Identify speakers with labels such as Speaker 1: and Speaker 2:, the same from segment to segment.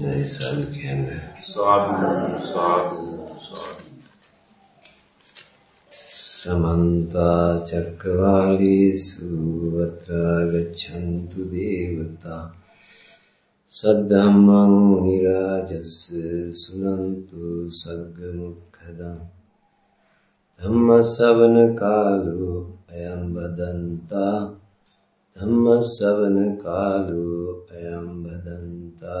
Speaker 1: नए साल के
Speaker 2: अंदर साधु साधु साधु
Speaker 1: समन्ता चक्रवाणीषु अत्र गच्छन्तु देवता सद्धम्मं निराजस्य सुनन्तु सद्गमुखदा धम्मसवनकालो अयं वदन्ता धम्मसवनकालो अयं वदन्ता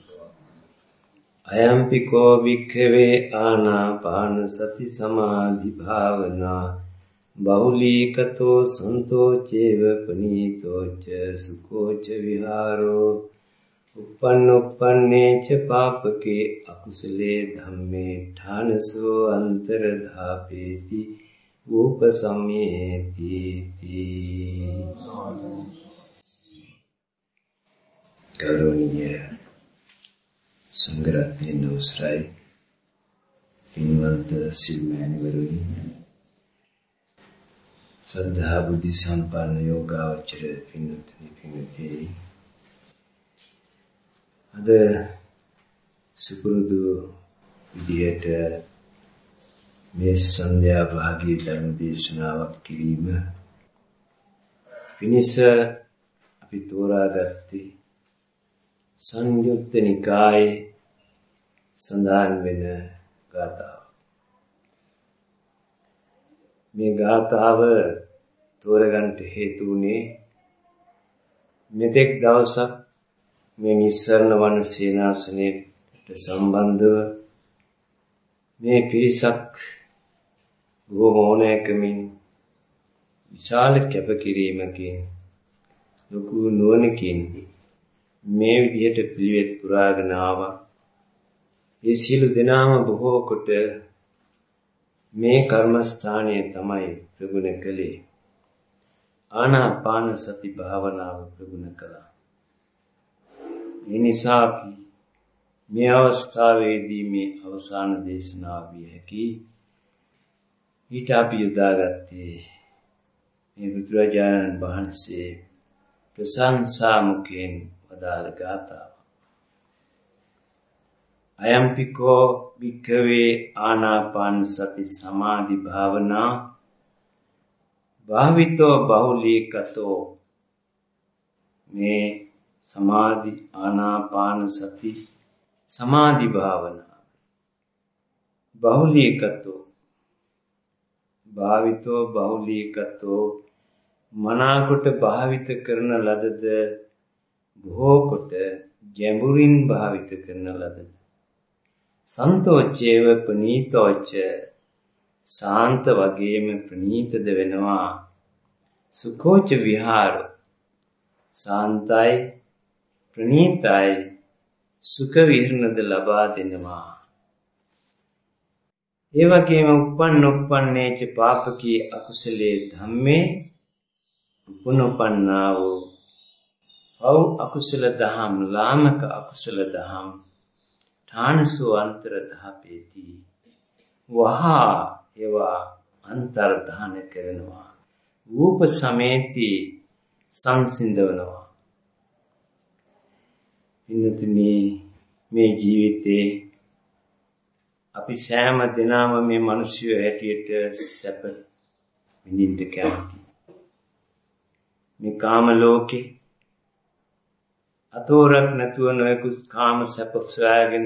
Speaker 1: අයම්පිකෝ වික්ඛවේ ආනාපාන සති සමාධි භාවනා බහුලීකතෝ සන්තෝ චේව පනීතෝ ච සුකෝ ච විහාරෝ uppannuppanne ච පාපකේ අකුසලේ ධම්මේ ඨානසෝ අන්තරධාපේති උපසමේති ගෞරවනීය සංග්‍රහයේ නෝස්රයි ඉන්වන්ත සිල්මෑණිවරුනි ශ්‍රද්ධා බුද්ධ සම්පන්න යෝගාවචර පින්තුනි පින්ති අද සුපුරුදු විදියට මේ සන්ධ්‍යා භාගී ධර්ම දේශනාවක් කිරීම පිණිස අපි තෝරාගත්තේ සංයුක්ත නිකායේ සඳහන් වෙන ගාථාව මේ ගාථාව තෝරගන්නට හේතු වුණේ මෙතෙක් දවසක් මේ නිස්සරණ වන සේනාසනයට සම්බන්ධව මේ පිරිසක් බොහෝ මෝනයකමින් විශාල කැපකිරීමකින් ලොකු නුවණකින් මේ විදිහට පිළිවෙත් පුරාගෙන ආවා. ඒ සියලු දෙනාම බොහෝ කොට මේ කර්මස්ථානය තමයි ප්‍රගුණ කළේ. ආනාපාන සති භාවනාව ප්‍රගුණ කළා. ඒ නිසා අපි මේ අවස්ථාවේදී මේ අවසාන දේශනාව විය හැකි ඊට අපි යොදාගත්තේ මේ බුදුරජාණන් වහන්සේ ප්‍රශංසා මුඛයෙන් වදාළ ගාථාව. අයම්පිකෝ භික්ඛවේ ආනාපාන සති සමාධි භාවනා භාවිතෝ බහුලීකතෝ මේ සමාධි ආනාපාන සති සමාධි භාවනා බහුලීකතෝ භාවිතෝ බහුලීකතෝ මනාකොට භාවිත කරන ලදද බොහෝ කොට ගැඹුරින් භාවිත කරන ලදද සන්තෝච්චේව ප්‍රනීතෝච්ච සාන්ත වගේම ප්‍රනීතද වෙනවා. සුඛෝච විහාර. සාන්තයි ප්‍රනීතයි සුඛ විහරණද ලබා දෙනවා. ඒ වගේම උපන් උපන්නේච පාපකී අකුසලේ ධම්මේ උපනොපන්නා වූ පව් අකුසල දහම් ලාමක අකුසල දහම් ඨානසෝ අන්තර දහපේති. වහා ඒවා අන්තර්ධාන කරනවා. රූප සමේති සංසිඳවනවා. ඉන්නතුනි මේ ජීවිතේ අපි සෑම දිනම මේ මිනිස්සු හැටියට සැප විඳින්න කැමති මේ කාම ලෝකේ අතෝරක් නැතුව නොයෙකුත් කාම සැප සොයාගෙන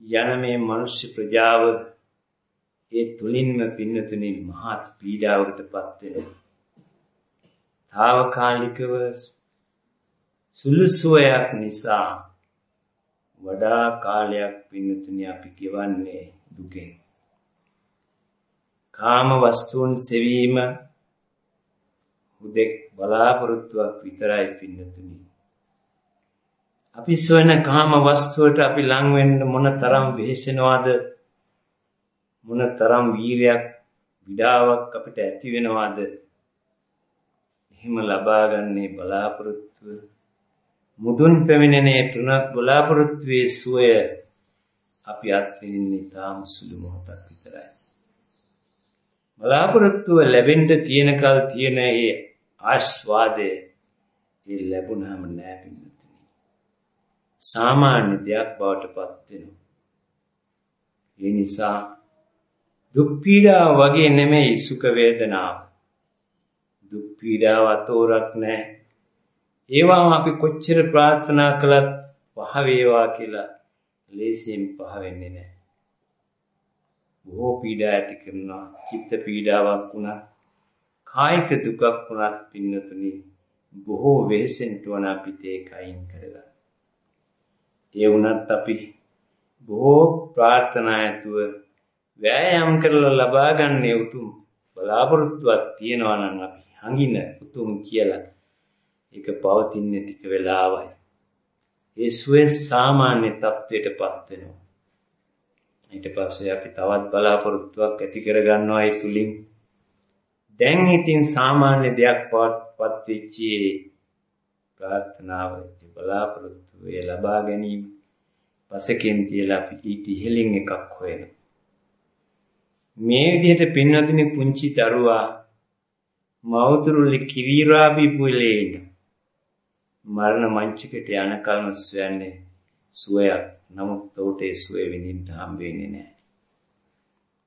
Speaker 1: යන මේ මිනිස් ප්‍රජාව ඒ තුලින්ම පින්නතුනි මහත් පීඩාවකටපත් වෙනවා. తాවකාලිකව සුළුසුවයක් නිසා වඩා කාලයක් පින්නතුනි අපි ගෙවන්නේ දුකෙන්. කාම වස්තුන් සෙවීම හුදෙක් බලාපොරොත්තුවක් විතරයි පින්නතුනි. අපි සොයන කාම වස්තුවට අපි ලං වෙන්න මොන තරම් වෙහෙසෙනවද? මොන තරම් වීරයක් විඩාවක් අපිට ඇති වෙනවද? එහෙම ලබාගන්නේ බලාපොරොත්තුව. මුදුන් පැමිණෙනේ තුනක් බලාපොරොත්තුවේ සුවය අපි අත්විඳින්නේ තාම සුළු මොහොතක් විතරයි. බලාපොරොත්තුව ලැබෙන්න තියෙන කල් තියෙන ඒ ආස්වාදය ඒ ලැබුණාම නෑ පින්නතුනි සාමාන්‍ය දෙයක් බවට පත් වෙනවා ඒ නිසා දුක් පීඩාව වගේ නෙමෙයි සුඛ වේදනාව. දුක් පීඩාව අතෝරක් නැහැ. ඒවා අපි කොච්චර ප්‍රාර්ථනා කළත් පහ වේවා කියලා ලේසියෙන් පහ වෙන්නේ නැහැ. බොහෝ පීඩා ඇති කරනවා. චිත්ත පීඩාවක් වුණත්, කායික දුකක් වුණත් පින්නතුනි බොහෝ වෙහෙසෙන්න වන අපිට ඒක අයින් කරගන්න. ඒ වුණත් අපි බොහෝ ප්‍රාර්ථනා ඇතුව වෑයම් කරලා ලබා ගන්න උතුම් බලාපොරොත්තුවක් තියනවා නම් අපි හංගින උතුම් කියලා ඒක පවතින්නේ ටික වෙලාවයි. ඒ සුවේ සාමාන්‍ය තත්වයටපත් වෙනවා. ඊට පස්සේ අපි තවත් බලාපොරොත්තුවක් ඇති කර ගන්නවා ඒ තුලින්. දැන් ඉතින් සාමාන්‍ය දෙයක් පවත් වෙච්චි ප්‍රාර්ථනාව බලාපොරොත්තු වේ ලබා ගැනීම. පසකින් තියලා අපි ඊට ඉහළින් එකක් හොයනවා. මේ විදිහට පින්වතුනි පුංචි දරුවා මවතුරුලි කිරිරාබි පුලේන මරණ මංචකයට යන කල්ම සොයන්නේ සුවයක්. නමුත් උට ඒ සුවේ විඳින්න හම්බ වෙන්නේ නැහැ.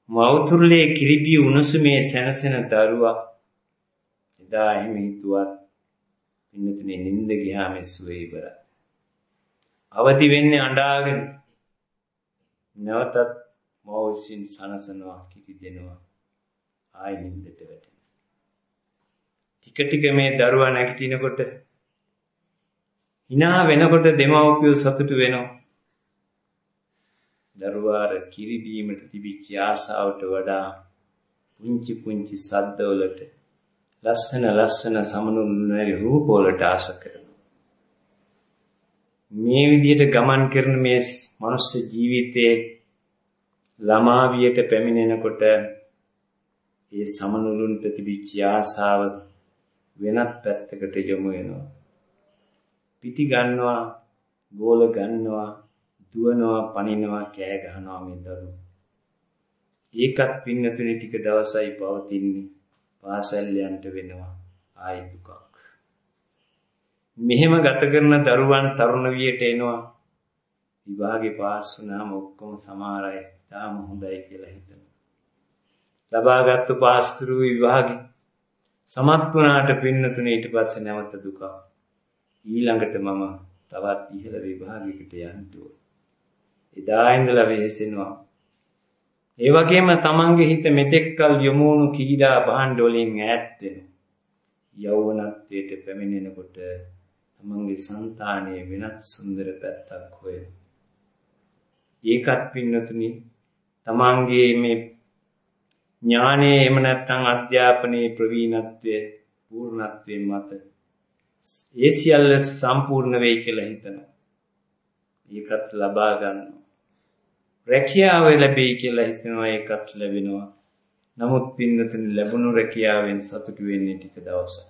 Speaker 1: මවතුරුලේ කිරිබි උණුසුමේ සැනසෙන දරුවා එදා එහෙම හිතුවත් පින්නතුනේ නිින්ද ගියාම සුවේ ඉවරයි. අවදි වෙන්නේ අඬාගෙන නැවතත් මෞසින් සනසනවා කිරි දෙනවා ආයි නිින්දට වැටෙනවා. ටික ටික මේ දරුවා නැගිටිනකොට hina වෙනකොට දෙමව්පියෝ සතුටු වෙනවා. දරුවාර කිරි දීමට තිබිච්ච ආසාවට වඩා පුංචි පුංචි සද්දවලට ලස්සන ලස්සන සමනුරුනරි රූපවලට ආස කරනවා මේ විදිහට ගමන් කරන මේ මනුස්ස ජීවිතයේ ළමාවියට පැමිණෙනකොට ඒ සමනුලුන්ට තිබිච්ච ආසාව වෙනත් පැත්තකට යොමු වෙනවා. පිටි ගන්නවා, ගෝල ගන්නවා, දුවනවා, පනිනවා, කෑ ගහනවා මේ දරුවෝ. ඒකත් පින්නතුනේ ටික දවසයි පවතින්නේ. පාසල් යන්න වෙනවා ආයි දුකක්. මෙහෙම ගත කරන දරුවන් තරුණ වියට එනවා. විභාගේ පාස් වුණාම ඔක්කොම සමහර අය තාම හොඳයි කියලා හිතනවා. ලබාගත්තු පාස්තුරු විභාගේ සමත් වුණාට පින්නතුනේ ඊට පස්සේ නැවත දුක. ඊළඟට මම තවත් ඉහළ විභාගයකට යන්න ඕන. එදා ඉඳලා වෙහෙසෙනවා. ඒ වගේම තමන්ගේ හිත මෙතෙක්කල් යොමු වුණු කීඩා භාණ්ඩ වලින් ඈත් වෙනවා. යෞවනත්වයට පැමිණෙනකොට තමන්ගේ సంతානයේ වෙනත් සුන්දර පැත්තක් හොයනවා. ඒකත් පින්නතුනි තමන්ගේ මේ ඥානයේ එහෙම නැත්නම් අධ්‍යාපනයේ ප්‍රවීණත්වය පූර්ණත්වයෙන් මත ඒ සියල්ල සම්පූර්ණ වෙයි කියලා හිතනවා. ඒකත් ලබා ගන්නවා. රැකියාව ලැබෙයි කියලා හිතනවා ඒකත් ලැබෙනවා. නමුත් පින්නතුනි ලැබුණු රැකියාවෙන් සතුටු වෙන්නේ ටික දවසක්.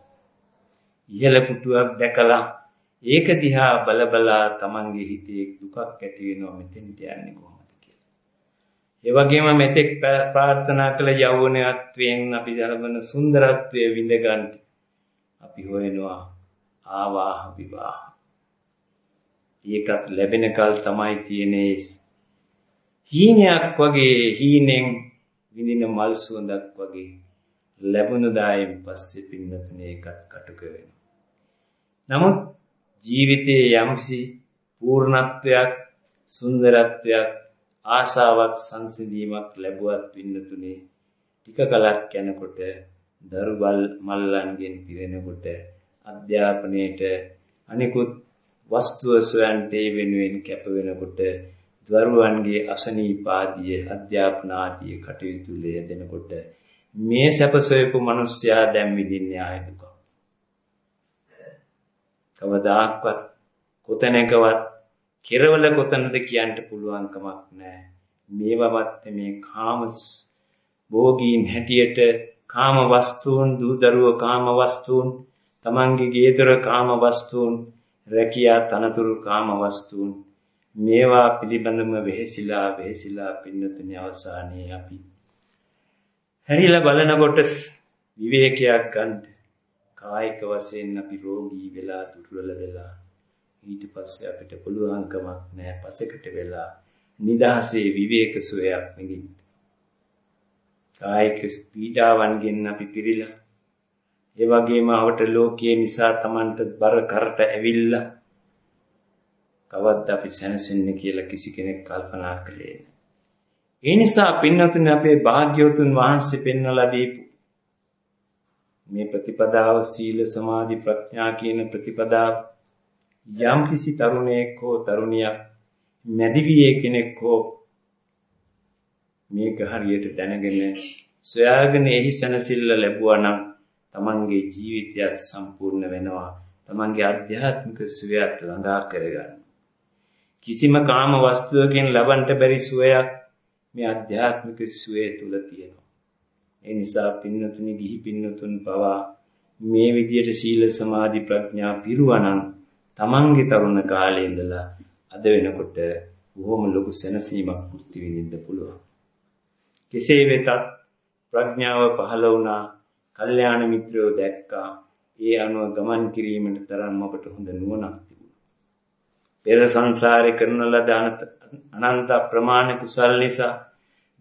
Speaker 1: ඉහළ පුටුවක් දැකලා ඒක දිහා බලබලා තමන්ගේ හිතේ දුකක් ඇති වෙනවා මෙතෙන්ට යන්නේ කොහොමද කියලා. ඒ වගේම මෙතෙක් ප්‍රාර්ථනා කළ යෞවනත්වයෙන් අපි ලබන සුන්දරත්වයේ විඳ ගන්න අපි හොයනවා ආවාහ විවාහ. ඒකත් ලැබෙන කල් තමයි තියෙන්නේ හීනයක් වගේ හීනෙන් විඳින මල් සුවඳක් වගේ ලැබුණු දායෙන් පස්සේ පින්නතුනේ ඒකත් කටුක වෙනවා. නමුත් ජීවිතයේ යම්කිසි පූර්ණත්වයක් සුන්දරත්වයක් ආශාවක් සංසිඳීමක් ලැබුවත් පින්නතුනේ ටික කලක් යනකොට දරුබල් මල්ලන්ගෙන් පිරෙනකොට අධ්‍යාපනයේට අනිකුත් වස්තුව සොයන්ට වෙනුවෙන් කැප වෙනකොට දරුවන්ගේ අසනීපාදිය අධ්‍යාපන ආදී කටයුතු ලෙදෙනකොට මේ සැප සොයපු මිනිස්සයා දැන් විඳින්නේ ආය දුක. කවදාක්වත් කොතැනකවත් කෙරවල කොතනද කියන්න පුළුවන් කමක් නැහැ. මේවවත් මේ කාම භෝගීන් හැටියට කාම වස්තුන් දූ දරුවෝ කාම වස්තුන් තමන්ගේ ගේදර කාම වස්තුන් රැකියා තනතුරු කාම වස්තුන් මේවා පිළිබඳව වෙහෙසිලා වෙහෙසිලා පින්නතුනි අවසානයේ අපි හැරිලා බලනකොට විවේකයක් ගන්න කායික වශයෙන් අපි රෝගී වෙලා දුර්වල වෙලා ඊට පස්සේ අපිට පුළුවන්කමක් නැහැ පසෙකට වෙලා නිදහසේ විවේක සුවයක් නිදින්න. කායික පීඩාවන්ගෙන් අපි පිරීලා ඒ වගේම අවට ලෝකයේ නිසා Tamanට බර කරට ඇවිල්ලා කවද්ද අපි සැනසෙන්නේ කියලා කිසි කෙනෙක් කල්පනා කළේ නැහැ. ඒ නිසා පින්නතුනි අපේ භාග්‍යවතුන් වහන්සේ පෙන්වලා දීපු මේ ප්‍රතිපදාව සීල සමාධි ප්‍රඥා කියන ප්‍රතිපදාව යම් කිසි තරුණයෙක් හෝ තරුණියක් මැදිවියේ කෙනෙක් හෝ මේක හරියට දැනගෙන සොයාගෙන එහි සනසිල්ල ලැබුවා නම් තමන්ගේ ජීවිතය සම්පූර්ණ වෙනවා තමන්ගේ ආධ්‍යාත්මික සුවයක් ළඟා කරගන්න කිසිම කාම වස්තුවකින් ලබන්න බැරි සුවයක් මේ ආධ්‍යාත්මික සුවය තුල තියෙනවා ඒ නිසා පින්නතුනි ගිහි පින්නතුන් පවා මේ විදියට සීල සමාධි ප්‍රඥා පිරුවනම් තමන්ගේ තරුණ කාලේ ඉඳලා අද වෙනකොට බොහොම ලොකු සැනසීමක් මුක්ති විඳින්න පුළුවන්. කෙසේ වෙතත් ප්‍රඥාව පහළ වුණා, කල්යාණ මිත්‍රයෝ දැක්කා. ඒ අනුව ගමන් කිරීමට තරම් අපට හොඳ නුවණක් තිබුණා. පෙර සංසාරේ කරන ලද අනන්ත ප්‍රමාණ කුසල් නිසා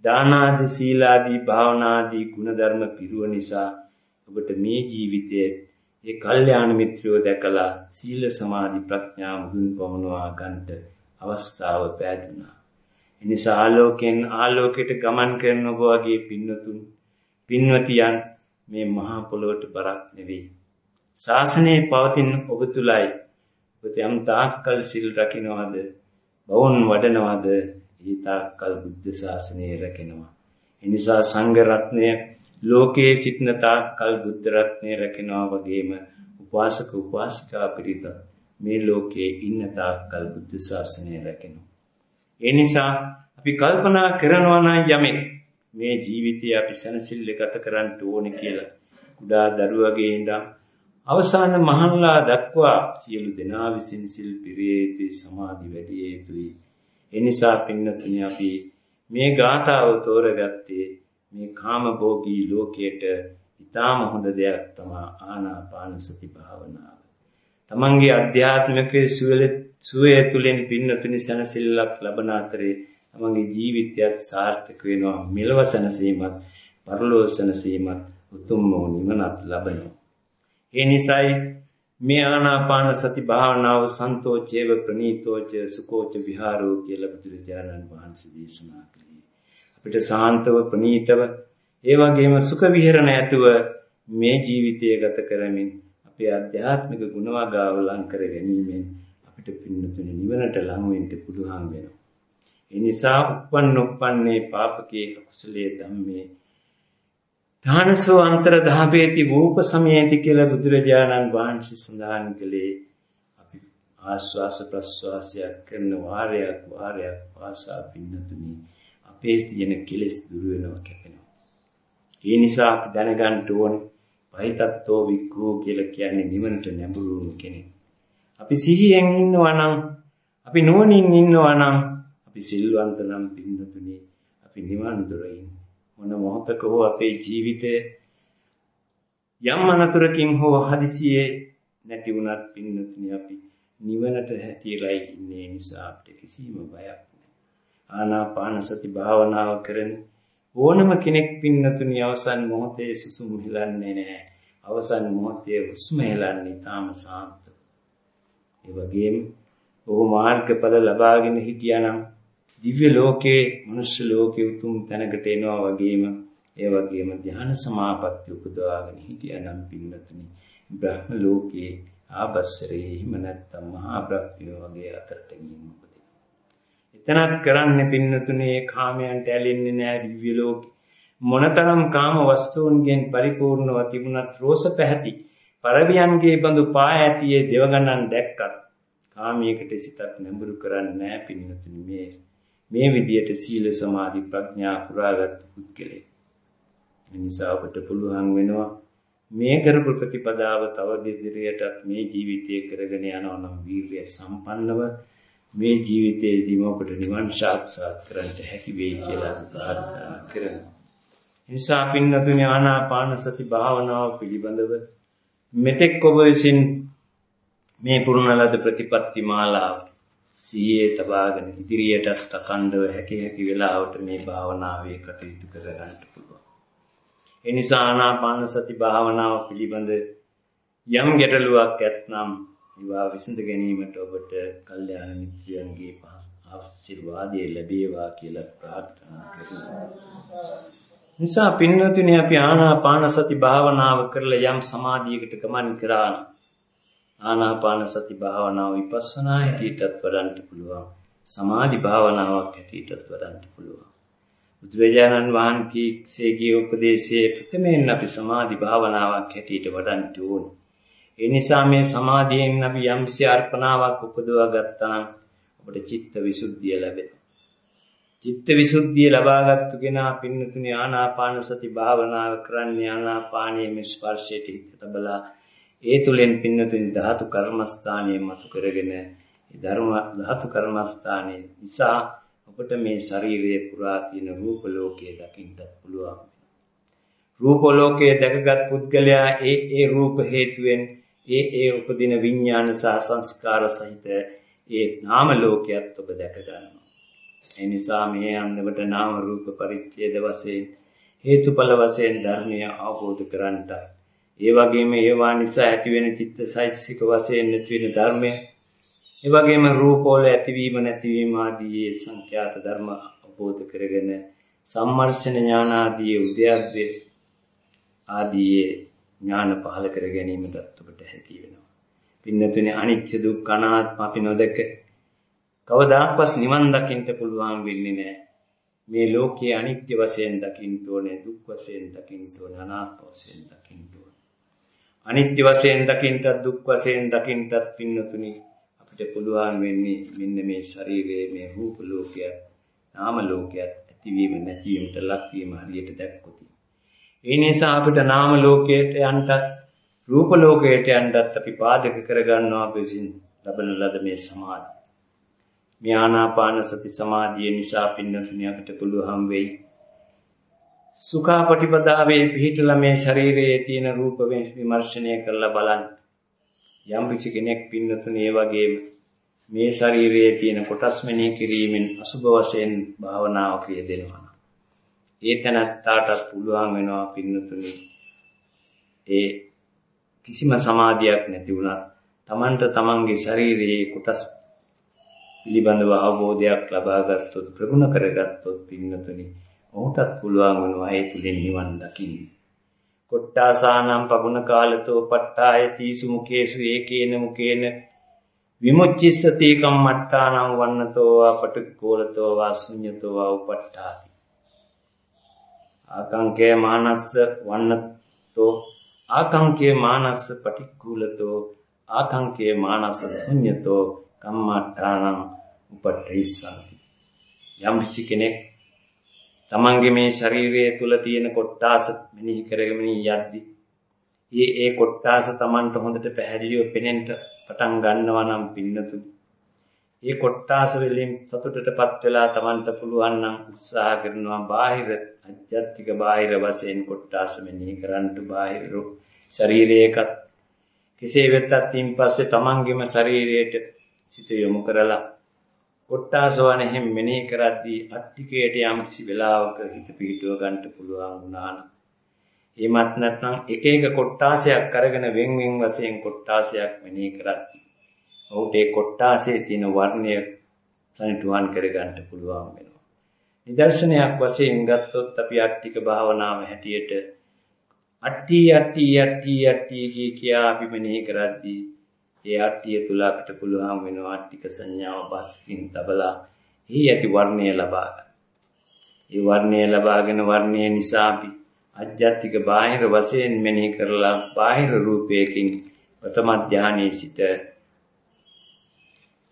Speaker 1: දානාදී සීලාදී භාවනාදී ගුණධර්ම පිරුව නිසා ඔබට මේ ජීවිතයේ ඒ කල්යාණ මිත්‍රයෝ දැකලා සීල සමාධි ප්‍රඥා මුදුන් පවනවා ගන්නට අවස්ථාව පෑදුනා. එනිසා ආලෝකයෙන් ආලෝකයට ගමන් කරන ඔබ වගේ පින්නතුන් පින්වතියන් මේ මහා පොළොවට බරක් නෙවෙයි. ශාසනයේ පවතින ඔබ තුලයි ඔබ යම් තාක්කල් සිල් රකින්නවද, බවුන් වඩනවද, ඒ තාක්කල් බුද්ධ ශාසනය රැකෙනවා. එනිසා සංඝ රත්නය ලෝකයේ සිටින තාක්කල් බුද්ධ රත්නය රැකෙනවා වගේම උපාසක උපාසිකා පිරිත මේ ලෝකයේ ඉන්න තාක්කල් බුද්ධ ශාසනය රැකෙනවා. ඒ නිසා අපි කල්පනා කරනවා නම් යමෙක් මේ ජීවිතය අපි සැනසෙල්ල ගත කරන්න ඕනේ කියලා කුඩා දරුවගේ ඉඳන් අවසාන මහන්ලා දක්වා සියලු දෙනා විසින් සිල් පිරියේ යුතුයි සමාධි වැඩි යුතුයි. ඒ නිසා පින්නතුනි අපි මේ ගාථාව තෝරගත්තේ මේ කාමභෝගී ලෝකයට ඊටාම හොඳ දෙයක් තමයි ආනාපාන සති භාවනාව. තමන්ගේ අධ්‍යාත්මික සුවය තුළින් පින්නතුනි සනසිල්ලක් ලබන අතරේ තමන්ගේ ජීවිතයත් සාර්ථක වෙනවා මෙලව සනසීමත් පරලෝක සනසීමත් උතුම් වූ නිවනත් ලබනවා. ඒ නිසායි මේ ආනාපාන සති භාවනාව සන්තෝචේව ප්‍රනීතෝච සුකෝච විහාරෝ කියලා බුදුරජාණන් වහන්සේ දේශනා කළා. අපිට සාන්තව ප්‍රණීතව ඒ වගේම සුඛ විහරණ ඇතුව මේ ජීවිතය ගත කරමින් අපේ ආධ්‍යාත්මික ගුණවගාව ලං කර ගැනීමෙන් අපිට පින්නතුනේ නිවනට ලං වෙන්න පුළුවන් වෙනවා. ඒ නිසා උප්පන්න උප්පන්නේ පාපකේ අකුසලයේ ධම්මේ ධානසෝ අන්තර දහපේති වූප සමයේති කියලා බුදුරජාණන් වහන්සේ සඳහන් කළේ අපි ආස්වාස ප්‍රස්වාසයක් කරන වාරයක් වාරයක් පාසා පින්නතුනි අපේ තියෙන කෙලෙස් දුර වෙනවා කැපෙනවා. ඒ නිසා අපි දැනගන්න ඕනේ පහිතත්ෝ වික්ඛෝ කියලා කියන්නේ නිවනට නැඹුරු වුණු කෙනෙක්. අපි සිහියෙන් ඉන්නවා නම් අපි නුවණින් ඉන්නවා නම් අපි සිල්වන්ත නම් පින්නතුනි අපි නිවන් දොරින් මොන මොහතක හෝ අපේ ජීවිතයේ යම් අනතුරකින් හෝ හදිසියේ නැති වුණත් පින්නතුනි අපි නිවනට හැතිරයි ඉන්නේ නිසා අපිට කිසිම බයක් ආනාපාන සති භාවනාව කරන ඕනම කෙනෙක් පින්නතුනි අවසන් මොහොතේ සුසුම් හිලන්නේ නැහැ. අවසන් මොහොතේ හුස්ම හෙලන්නේ තාම සාන්ත. ඒ වගේම ඔහු මාර්ගඵල ලබාගෙන හිටියානම් දිව්‍ය ලෝකේ මනුෂ්‍ය ලෝකේ උතුම් තැනකට එනවා වගේම ඒ වගේම ධ්‍යාන සමාපatti උපදවාගෙන හිටියානම් පින්නතුනි බ්‍රහ්ම ලෝකේ ආබස්සරේ හිම නැත්තම් මහා බ්‍රහ්මිය වගේ අතරට ගිහින් එතනත් කරන්නේ පින්නතුනේ කාමයන්ට ඇලෙන්නේ නැහැ දිව්‍ය ලෝකේ. මොනතරම් කාම වස්තුන්ගෙන් පරිපූර්ණව තිබුණත් රෝස පැහැති පරවියන්ගේ බඳු පා ඇතියේ දෙවගණන් දැක්කත් කාමයකට සිතක් නැඹුරු කරන්නේ නැහැ පින්නතුනි මේ මේ විදියට සීල සමාධි ප්‍රඥා පුරාගත් පුද්ගලෙක්. නිසා අපට පුළුවන් වෙනවා මේ කරපු ප්‍රතිපදාව තව ඉදිරියටත් මේ ජීවිතයේ කරගෙන යනවා නම් වීර්ය සම්පන්නව මේ ජීවිතයේදීම ඔබට නිවන් සාක්ෂාත් කරගන්න හැකි වෙයි කියලා ප්‍රාර්ථනා කරනවා. නිසා පින්නතුනි ආනාපාන සති භාවනාව පිළිබඳව මෙතෙක් ඔබ විසින් මේ පුරුණ ලද ප්‍රතිපත්ති මාලාව සිහියේ තබාගෙන ඉදිරියටත් අකණ්ඩව හැකි හැකි වෙලාවට මේ භාවනාවේ කටයුතු කර ගන්න පුළුවන්. ඒ නිසා ආනාපාන සති භාවනාව පිළිබඳ යම් ගැටලුවක් ඇත්නම් ඒවා විසඳ ගැනීමට ඔබට කල්යාණ මිත්‍රයන්ගේ ආශිර්වාදය ලැබේවා කියලා ප්‍රාර්ථනා කරනවා. නිසා පින්වතුනි අපි ආනාපාන සති භාවනාව කරලා යම් සමාධියකට ගමන් කරා ආනාපාන සති භාවනාව විපස්සනා හැටියටත් වඩන්න පුළුවන්. සමාධි භාවනාවක් හැටියටත් වඩන්න පුළුවන්. බුදුරජාණන් වහන්සේගේ උපදේශයේ ප්‍රථමයෙන් අපි සමාධි භාවනාවක් හැටියට වඩන්න ඕනේ. ඒ නිසා මේ සමාධියෙන් අපි යම්කිසි අර්පණාවක් උපදවා ගත්තා නම් අපට චිත්ත විසුද්ධිය ලැබෙනවා චිත්ත විසුද්ධිය ලබාගත්තු කෙනා පින්නතුනි ආනාපාන සති භාවනාව කරන්නේ ආනාපානයේ ස්පර්ශයට හිත තබලා ඒ තුලින් පින්නතුනි ධාතු කර්මස්ථානයේ මතු කරගෙන ඒ ධර්ම ධාතු කර්මස්ථානයේ නිසා ඔබට මේ ශරීරයේ පුරා තියෙන රූප ලෝකයේ දකින්නත් පුළුවන්. රූප ලෝකයේ දැකගත් පුද්ගලයා ඒ ඒ රූප හේතුවෙන් ඒ ඒ උපදින විඥාන සහ සංස්කාර සහිත ඒ නාම ලෝකයක් ඔබ දැක ගන්නවා. ඒ නිසා මේ අන්දමට නාම රූප පරිච්ඡේද වශයෙන් හේතුඵල වශයෙන් ධර්මය අවබෝධ කරන්ට ඒ වගේම ඒවා නිසා ඇතිවෙන චිත්තසයිසික වශයෙන් නැති වෙන ධර්මය ඒ වගේම රූපවල ඇතිවීම නැතිවීම ආදී සංඛ්‍යාත ධර්ම අවබෝධ කරගෙන සම්මර්ෂණ ඥාන ආදී උද්‍යප්පේ ආදී ඥාන පහල කර ගැනීමටත් ඔබට හැකි වෙනවා. පින්නතුනේ අනිත්‍ය දුක්ඛ අනාත්ම අපි නොදක කවදාකවත් නිවන් දකින්න පුළුවන් වෙන්නේ නැහැ. මේ ලෝකයේ අනිත්‍ය වශයෙන් දකින්න ඕනේ, දුක් වශයෙන් දකින්න ඕනේ, අනාත්ම වශයෙන් දකින්න ඕනේ. අනිත්‍ය වශයෙන් දකින්නත් දුක් වශයෙන් දකින්නත් පින්නතුනි අපිට පුළුවන් වෙන්නේ මෙන්න මේ ශරීරයේ මේ රූප ලෝකයක්, නාම ලෝකයක් ඇතිවීම නැතිවීමට ලක්වීම හරියට දැක්කොත්. ඒ නිසා අපිට නාම ලෝකයට යන්නත් රූප ලෝකයට යන්නත් අපි පාදක කරගන්නවා විසින් ලබන ලද මේ සමාධිය. මේ ආනාපාන සති සමාධිය නිසා පින්නතුනි අපිට පුළුවන් වෙයි සුඛාපටිපදාවේ පිහිටලා මේ ශරීරයේ තියෙන රූප විමර්ශනය කරලා බලන්න. යම් කිසි කෙනෙක් පින්නතුනි ඒ වගේම මේ ශරීරයේ තියෙන කොටස් මෙනෙහි කිරීමෙන් අසුබ වශයෙන් භාවනාවක යෙදෙනවා ඒ තැනත්තාට පුළුවන් වෙනවා පින්නතුනි ඒ කිසිම සමාධියක් නැති වුණත් Tamanට Tamanගේ ශරීරයේ කොටස් පිළිබඳව අවබෝධයක් ලබා ගත්තොත් ප්‍රගුණ කරගත්තොත් පින්නතුනි ඔහුටත් පුළුවන් වෙනවා ඒ තුලින් නිවන් දකින්න. කොට්ටාසානම් පගුණ කාලතෝ පට්ඨාය තීසු මුකේසු ඒකේන මුකේන විමුච්චිස්සති කම්මට්ටානම් වන්නතෝ වා පටික්කෝලතෝ වා ශුඤ්ඤතෝ වා උපට්ඨාති. ආකංකේ මානස්ස වන්නතෝ ආකංකේ මානස්ස පටික්කූලතෝ ආකංකේ මානස්ස ශුඤ්ඤතෝ කම්මට්ටානම් උපට්ඨිසanti යම් කෙනෙක් තමන්ගේ මේ ශරීරය තුල තියෙන කොට්ටාස මෙනෙහි කරගෙන යද්දි ඒ ඒ කොට්ටාස තමන්ට හොඳට පැහැදිලිව පෙනෙන්න පටන් ගන්නවා නම් පින්නතු ඒ කොට්ටාස වලින් සතුටටපත් වෙලා තමන්ට පුළුවන් නම් උත්සාහ කරනවා බාහිර අධ්‍යාත්මික බාහිර වශයෙන් කොට්ටාස මෙනෙහි කරන්න බාහිර ශරීරයකත් කෙසේ වෙතත් ඉන් පස්සේ තමන්ගේම ශරීරයට සිත යොමු කරලා කොට්ටාසවන හැම මෙනෙහි කරද්දී අට්ටිකයට යම් කිසි වෙලාවක හිත පිහිටුව ගන්නට පුළුවන් වුණා නම් එමත් නැත්නම් එක එක කොට්ටාසයක් අරගෙන වෙන් වෙන් වශයෙන් කොට්ටාසයක් මෙනෙහි කරද්දී ඔහුට ඒ කොට්ටාසයේ තියෙන වර්ණය සනිටුවන් කර ගන්නට පුළුවන් වෙනවා. නිදර්ශනයක් වශයෙන් ගත්තොත් අපි අට්ටික භාවනාව හැටියට අට්ටි අට්ටි අට්ටි අට්ටි කියා අපි මෙනෙහි කරද්දී ඒ අට්ටිය තුල අපිට පුළුවන් වෙනවා අට්ටික සංඥාව පස්සින් තබලා එහි ඇති වර්ණය ලබා ගන්න. ඒ වර්ණය ලබාගෙන වර්ණය නිසා අපි අධ්‍යාත්මික බාහිර වශයෙන් මෙනෙහි කරලා බාහිර රූපයකින් ප්‍රථම ධානයේ සිට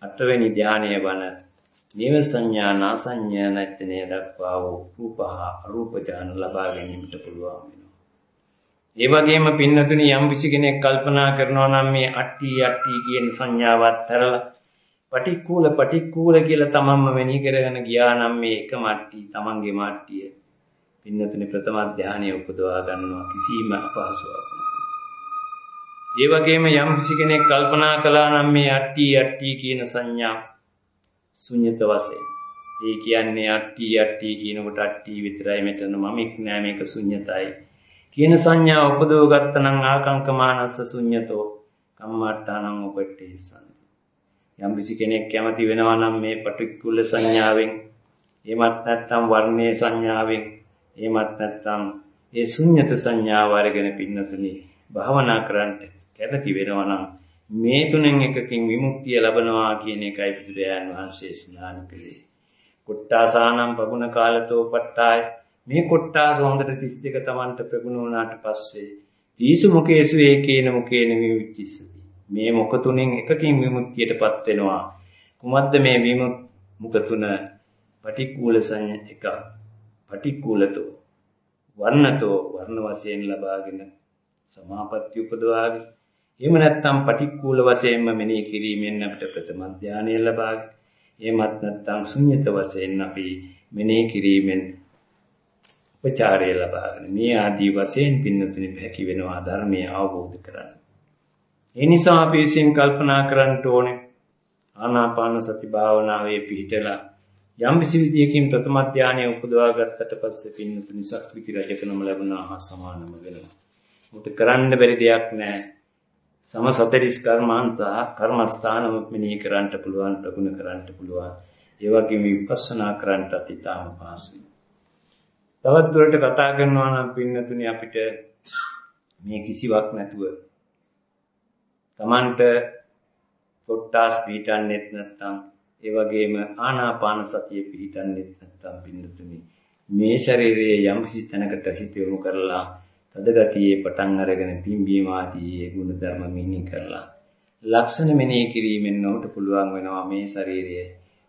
Speaker 1: අටවෙනි ධානය වන නේව සංඥා නාසඤ්ඤා නැත්නේ දක්වා වූ රූපහ අරූප ඥාන ලබා ගැනීමට පුළුවන් වෙනවා. ඒ වගේම පින්නතුනි යම් කිසි කෙනෙක් කල්පනා කරනවා නම් මේ අට්ටි අට්ටි කියන සංඥාවත් තරලා පටික්කුල පටික්කුල කියලා තමන්ම වෙනී කරගෙන ගියා නම් මේ එකම අට්ටි තමන්ගේ මාට්ටිය පින්නතුනි ප්‍රථම ධානයේ උපදවා ගන්නවා කිසිම අපහසුාවක් නැතුව. ඒ වගේම යම් කිසි කෙනෙක් කල්පනා කළා නම් මේ අට්ටි අට්ටි කියන සංඥා ශුන්්‍යත වශයෙන්. ඒ කියන්නේ අට්ටි අට්ටි කියනකොට අට්ටි විතරයි මෙතන මමෙක් නෑ මේක ශුන්්‍යතයි. කියන සංඥා උපදව ගත්තනම් ආකංකමානස්ස ශුන්්‍යතෝ කම්මට්ටානං උපට්ඨේසං. යම් කිසි කෙනෙක් කැමති වෙනවා නම් මේ පටික්කුල සංඥාවෙන් එහෙමත් නැත්නම් වර්ණයේ සංඥාවෙන් එහෙමත් නැත්නම් ඒ ශුන්්‍යත සංඥාව අරගෙන පින්නතුනි භාවනා කරන්න කැමති වෙනවා නම් මේ තුනෙන් එකකින් විමුක්තිය ලබනවා කියන එකයි බුදුරජාන් වහන්සේ ස්නාන කළේ. කොට්ටාසානම් පගුණ කාලතෝ පට්ටාය මේ කොට්ටාස හොඳට 32 Tamanට ප්‍රගුණ වුණාට පස්සේ තීසු මුකේසු ඒකේන මුකේන විවිච්චිසති. මේ මොක තුනෙන් එකකින් විමුක්තියටපත් වෙනවා. කුමද්ද මේ විමුක් මුක තුන පටික්කුල සංඥ එක. පටික්කුලතෝ වර්ණතෝ වර්ණ වශයෙන් ලබාගෙන සමාපatti උපදවාගෙන එහෙම නැත්නම් පටික්කුල වශයෙන්ම මෙනෙහි කිරීමෙන් අපිට ප්‍රථම ධානය ලබාගෙන එහෙමත් නැත්නම් ශුන්්‍යත වශයෙන් අපි මෙනෙහි කිරීමෙන් උපචාරය ලබාගෙන මේ ආදී වශයෙන් පින්නතුනි හැකි වෙනවා ධර්මය අවබෝධ කරගන්න. ඒ නිසා අපි විසින් කල්පනා කරන්න ඕනේ ආනාපාන සති භාවනාවේ පිහිටලා යම් කිසි විදියකින් ප්‍රථම ධානය උපදවා ගත්තට පස්සේ පින්නතුනි සක්විති රජකනම ලැබුණා හා සමානම වෙනවා. උට කරන්න බැරි දෙයක් නැහැ. සම සතරිස් කර්මාන්තා කර්මස්ථානම මෙනෙහි කරන්නට පුළුවන් ප්‍රගුණ කරන්නට පුළුවන්. ඒ වගේම විපස්සනා කරන්නට අතිතාම පහසුයි. තවත් දුරට කතා කරනවා නම් පින්නතුනි අපිට මේ කිසිවක් නැතුව Tamanට කොට්ටාස් පිටින්නෙත් නැත්නම් ඒ වගේම ආනාපාන සතිය පිටින්නෙත් නැත්නම් පින්නතුනි මේ ශරීරයේ යම් කිසි තැනකට හිත යොමු කරලා තදගතියේ පටන් අරගෙන පිම්බීම ආදී ගුණ ධර්ම මෙනෙහි කරලා ලක්ෂණ මෙනෙහි කිරීමෙන් ඔහුට පුළුවන් වෙනවා මේ ශරීරය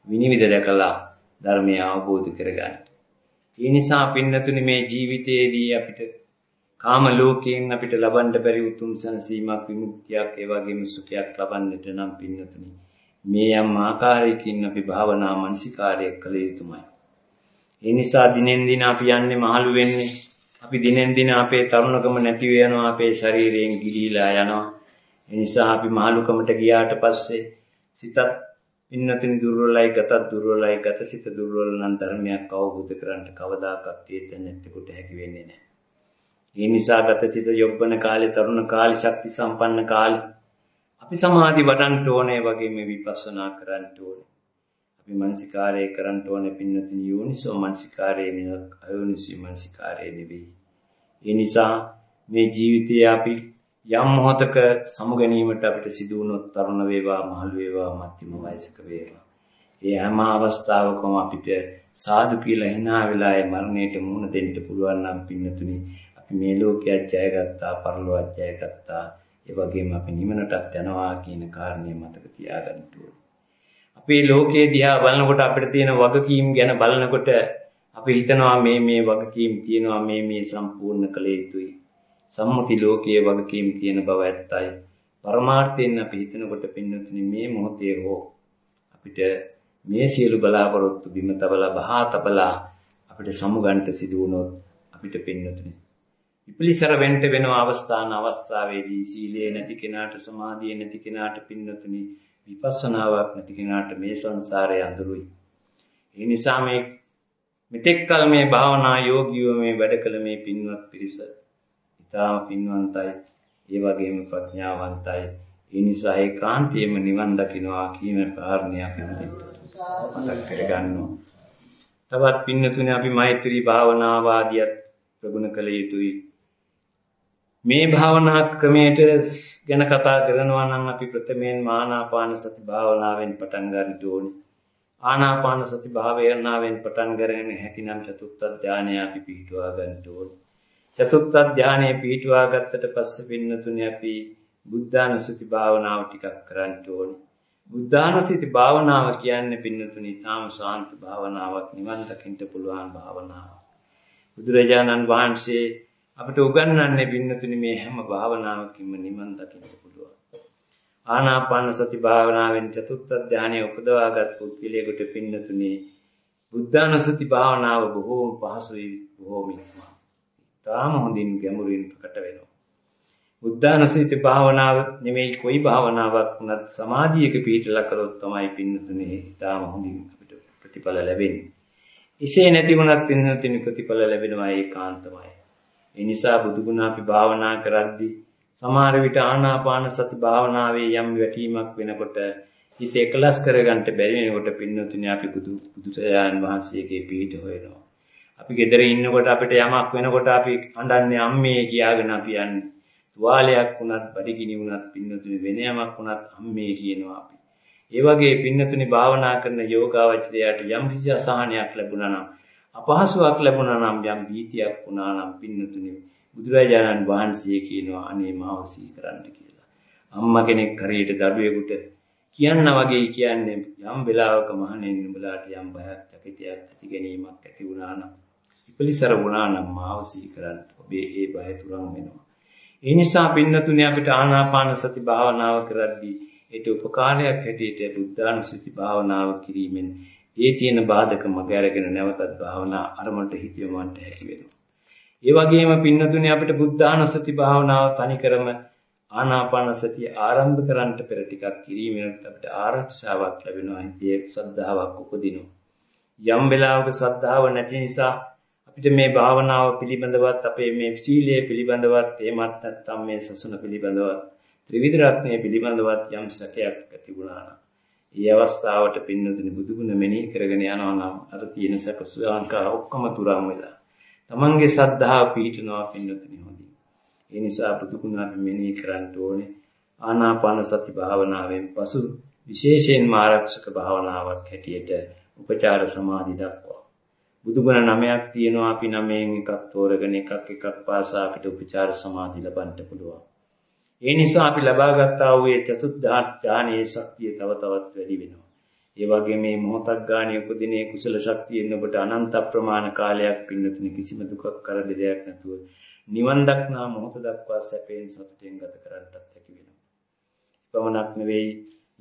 Speaker 1: විනිවිද දැකලා ධර්මය අවබෝධ කරගන්න. ඒ නිසා පින්නතුනි මේ ජීවිතයේදී අපිට කාම ලෝකයෙන් අපිට ලබන්න බැරි උතුම් සංසීමක් විමුක්තියක් ඒ වගේම සුඛයක් ලබන්නට නම් පින්නතුනි මේ යම් ආකාරයකින් අපි භාවනා මනසිකාරය කළ යුතුමයි. ඒ නිසා දිනෙන් දින අපි යන්නේ මහලු වෙන්නේ. අපි දිනෙන් දින අපේ තරුණකම නැති වෙනවා අපේ ශරීරයෙන් ගිලිලා යනවා. ඒ නිසා අපි මහලුකමට ගියාට පස්සේ සිතත් පින්නතින් දුර්වලයි ගතත් දුර්වලයි ගත සිත දුර්වල නම් ධර්මයක් අවබෝධ කරගන්න කවදාකවත් ඒතනෙත්තෙකුට හැකි වෙන්නේ නැහැ. ඒ නිසා ගත සිත යොබ්බන කාලේ තරුණ කාලේ ශක්ති සම්පන්න කාලේ අපි සමාධි වඩන්න ඕනේ වගේම විපස්සනා කරන්න ඕනේ. අපි මනසිකාරය කරන්න ඕනේ පින්නතින් යෝනිසෝ මනසිකාරයේ නෙවෙයි අයෝනිසෝ මනසිකාරයේ නෙවෙයි. ඒ නිසා මේ ජීවිතයේ අපි යම් මොහතක සමුගැනීමට අපිට සිදු වුණොත් තරුණ වේවා මහලු වේවා මධ්‍යම වයසක වේවා. ඒ හැම අවස්ථාවකම අපිට සාදු කියලා hina වෙලා ඒ මරණයට මුහුණ දෙන්න පුළුවන් නම් පින්නතුනි අපි මේ ලෝකයක් ජයගත්තා පරලෝකයක් ජයගත්තා ඒ වගේම අපි නිවනටත් යනවා කියන කාරණේ මතක තියාගන්න ඕනේ. අපේ ලෝකයේ දිහා බලනකොට අපිට තියෙන වගකීම් ගැන බලනකොට අපි හිතනවා මේ මේ වගකීම් තියෙනවා මේ මේ සම්පූර්ණ කළ යුතුයි. සම්මුති ලෝකයේ වගකීම් තියෙන බව ඇත්තයි. පරමාර්ථයෙන් අපි හිතනකොට පින්නතුනි මේ මොහොතේ හෝ අපිට මේ සියලු බලාපොරොත්තු බිම තබලා බහා තබලා අපිට සමුගන්ට සිදු වුණොත් අපිට පින්නතුනි විපලිසර වෙන්න වෙන අවස්ථාන අවස්ථාවේදී සීලය නැති කෙනාට සමාධිය නැති කෙනාට පින්නතුනි විපස්සනාවක් නැති කෙනාට මේ සංසාරය අඳුරුයි. ඒ නිසා මේ මෙතෙක් කල මේ භාවනා යෝගීව මේ වැඩ කළ මේ පින්වත් පිරිස ඉතාම පින්වන්තයි. ඒ වගේම ප්‍රඥාවන්තයි. ඒ නිසා ඒකාන්තයෙන්ම නිවන් දකින්නවා කියන කාරණය අපි මතක් කරගන්නවා. තවත් පින්නතුනේ අපි මෛත්‍රී භාවනාවාදියත් ප්‍රගුණ කළ යුතුයි. මේ භාවනා ක්‍රමයට ගැන කතා කරනවා නම් අපි ප්‍රථමයෙන් ආනාපාන සති භාවනාවෙන් පටන් ගන්න ඕනේ. ආනාපාන සති භාවනාවෙන් පටන් ගන්න හැකිනම් චතුත්ථ ධානය අපි පිහිටුවා ගන්න ඕනේ. චතුත්ථ ධානය පිහිටුවා ගත්තට පස්සේ පින්නතුනේ අපි බුද්ධානුස්සති භාවනාව ටිකක් කරන්න ඕනේ. බුද්ධානුස්සති භාවනාව කියන්නේ පින්නතුනි තාම ශාන්ත භාවනාවක් නිවන් දකින්න පුළුවන් භාවනාවක්. බුදුරජාණන් වහන්සේ අපිට උගන්වන්නේ පින්නතුනි මේ හැම භාවනාවකින්ම නිවන් දකින්න පුළුවන්. ආනාපාන සති භාවනාවෙන් චතුත්ථ ධානය උපදවාගත් පුද්ගලයෙකුට පින්නතුනි බුද්ධානුස්සති භාවනාව බොහෝම පහසුයි බොහෝම ඉක්මනට. තාම හොඳින් ගැඹුරින් ප්‍රකට වෙනවා. බුද්ධානුස්සති භාවනාව නෙමෙයි කොයි භාවනාවක් වුණත් සමාධියක පිහිටලා කරොත් තමයි පින්නතුනේ ඊටාම හොඳින් අපිට ප්‍රතිඵල ලැබෙන්නේ. එසේ නැති වුණත් පින්නතුනේ ප්‍රතිඵල ලැබෙනවා ඒකාන්තමයි. ඒ නිසා බුදුගුණ අපි භාවනා කරද්දී සමහර විට ආනාපාන සති භාවනාවේ යම් වැටීමක් වෙනකොට හිත එකලස් කරගන්න බැරි වෙනකොට පින්නතුනේ අපි බුදු බුදුසයන් වහන්සේගේ පිහිට හොයනවා. අපි ගෙදර ඉන්නකොට අපිට යමක් වෙනකොට අපි අඬන්නේ අම්මේ කියාගෙන අපි යන්නේ තුවාලයක් වුණත් බඩගිනි වුණත් පින්නතුනි වෙන යමක් වුණත් අම්මේ කියනවා අපි. ඒ වගේ පින්නතුනි භාවනා කරන යෝගාවචරයට යම් කිසි අසහනයක් ලැබුණා නම් අපහසුාවක් ලැබුණා නම් යම් භීතියක් වුණා නම් පින්නතුනි බුදුරජාණන් වහන්සේ කියනවා අනේ මාව සීකරන්න කියලා. අම්මා කෙනෙක් හරියට දරුවෙකුට කියන්න වගේ කියන්නේ යම් වෙලාවක මහණෙනි නුඹලාට යම් බයක් චකිතයක් ඇති ගැනීමක් ඇති වුණා නම් ඉපලිසර වුණා නම් මාව සීකරන්න ඔබේ ඒ බය තුරන් වෙනවා. ඒ නිසා පින්නතුනේ අපිට ආනාපාන සති භාවනාව කරද්දී ඒට උපකාරයක් හැටියට බුද්ධානුස්සති භාවනාව කිරීමෙන් ඒ තියෙන බාධක මග අරගෙන නැවතත් භාවනා අරමුණට හිත යොමවන්න හැකි වෙනවා. ඒ වගේම පින්නතුනේ අපිට බුද්ධානුස්සති භාවනාව තනිකරම ආනාපාන සතිය ආරම්භ කරන්නට පෙර ටිකක් කිරීමෙන් අපිට ආරක්ෂාවක් ලැබෙනවා. හිතේ ශ්‍රද්ධාවක් උපදිනවා. යම් වෙලාවක ශ්‍රද්ධාව නැති නිසා අපිට මේ භාවනාව පිළිබඳවත් අපේ මේ සීලය පිළිබඳවත් එහෙමත් නැත්නම් මේ සසුන පිළිබඳවත් ත්‍රිවිධ රත්නය පිළිබඳවත් යම් සැකයක් ඇති වුණා නම් ඒ අවස්ථාවට පින්නතුනි බුදුගුණ මෙනෙහි කරගෙන යනවා නම් අර තියෙන සැක සුවංකා ඔක්කොම තුරන් වෙලා තමන්ගේ සද්ධාව පිහිටනවා පින්නතුනි හොඳින්. ඒ නිසා බුදුගුණ අපි මෙනෙහි කරන්න ඕනේ ආනාපාන සති භාවනාවෙන් පසු විශේෂයෙන්ම ආරක්ෂක භාවනාවක් හැටියට උපචාර සමාධි දක්වා. බුදුගුණ නමයක් තියෙනවා අපි නමයෙන් එකක් තෝරගෙන එකක් එකක් පාසා අපිට උපචාර සමාධි ලබන්න පුළුවන්. ඒ නිසා අපි ලබා ගත්තා වූ ඒ චතුත්ථ ඥානයේ ශක්තිය තව තවත් වැඩි වෙනවා. ඒ වගේ මේ මොහොතක් ගානේ උපදිනේ කුසල ශක්තියෙන් ඔබට අනන්ත ප්‍රමාණ කාලයක් පින්නතුනි කිසිම දුකක් කරදරයක් නැතුව නිවන් දක්නා මොහොත දක්වා සැපයෙන් සතුටෙන් ගත කරන්නටත් හැකි වෙනවා. පමණක් නෙවෙයි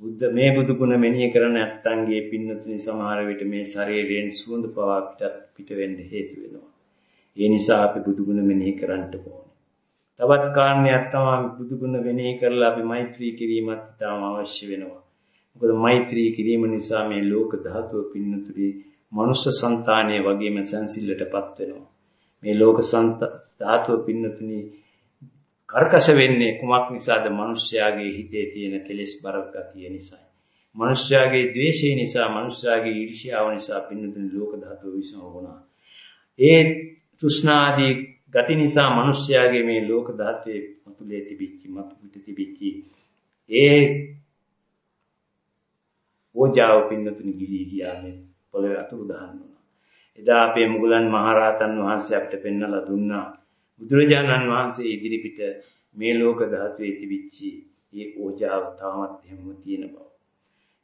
Speaker 1: බුද්ධ මේ බුදු ගුණ මෙනෙහි කරන නැත්තන්ගේ පින්නතුනි සමහර විට මේ ශරීරයෙන් සුවඳ පවා පිටත් පිට වෙන්න හේතු වෙනවා. ඒ නිසා අපි බුදු ගුණ මෙනෙහි කරන්න ඕනේ. තවත් කාරණයක් තමයි බුදු ගුණ මෙනෙහි කරලා අපි මෛත්‍රී කිරීමත් ඉතාම අවශ්‍ය වෙනවා. මොකද මෛත්‍රී කිරීම නිසා මේ ලෝක ධාතුව පින්නතුරි මනුෂ්‍ය సంతානය වගේම සංසිල්ලටපත් වෙනවා. මේ ලෝක ධාතුව පින්නතුනි කර්කශ වෙන්නේ කුමක් නිසාද? මිනිස්යාගේ හිතේ තියෙන කෙලෙස් බර ගතිය නිසායි. මිනිස්යාගේ ද්වේෂය නිසා, මිනිස්යාගේ ඊර්ෂ්‍යාව නිසා පින්නතුනි ලෝක ධාතුව විසම වුණා. ඒ තෘෂ්ණාදී ගති නිසා මිනිස්යාගේ මේ ලෝක ධාතුවේ මතුලේ තිබිච්ච මතු පිට තිබිච්ච ඒ ඕජාව පින්නතුනි ගිලී ගියානේ පොළවේ අතුරු දහන්න වුණා. එදා අපේ මුගලන් මහරහතන් වහන්සේ අපිට පෙන්වලා දුන්නා බුදුරජාණන් වහන්සේ ඉදිරිපිට මේ ලෝක ධාතුවේ තිබිච්ච ඒ ඕජාව තාමත් එහෙමම තියෙන බව.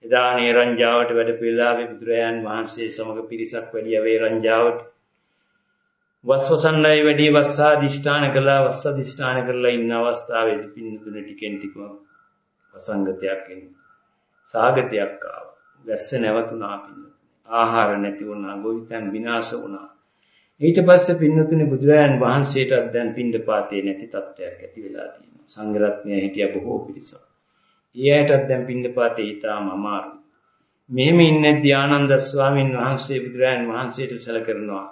Speaker 1: එදා නේරංජාවට වැඩ පිළිලාවේ බුදුරජාණන් වහන්සේ සමග පිරිසක් වැඩිය වේ රංජාවට වස්වසන්නයි වැඩි වස්සාදිෂ්ඨාන කළා වස්සාදිෂ්ඨාන කරලා ඉන්න අවස්ථාවේදී පින්නතුන ටිකෙන් ටිකම වසංගතයක් එන්නේ. සාගතයක් ආවා. වැස්ස නැවතුණා පින්නතුන. ආහාර නැති වුණා, ගොවිතැන් විනාශ වුණා. ඊට පස්සේ පින්නතුනේ බුදුරයන් වහන්සේටත් දැන් පින්ඩපාතේ නැති තත්ත්වයක් ඇති වෙලා තියෙනවා. සංඝරත්නය හිටිය බොහෝ පිරිසක්. ඒ ඇයටත් දැන් පින්ඩපාතේ ඊටාම අමාරුයි. මෙහෙම ඉන්නේ ආනන්ද ස්වාමීන් වහන්සේ බුදුරයන් වහන්සේට සැලකරනවා.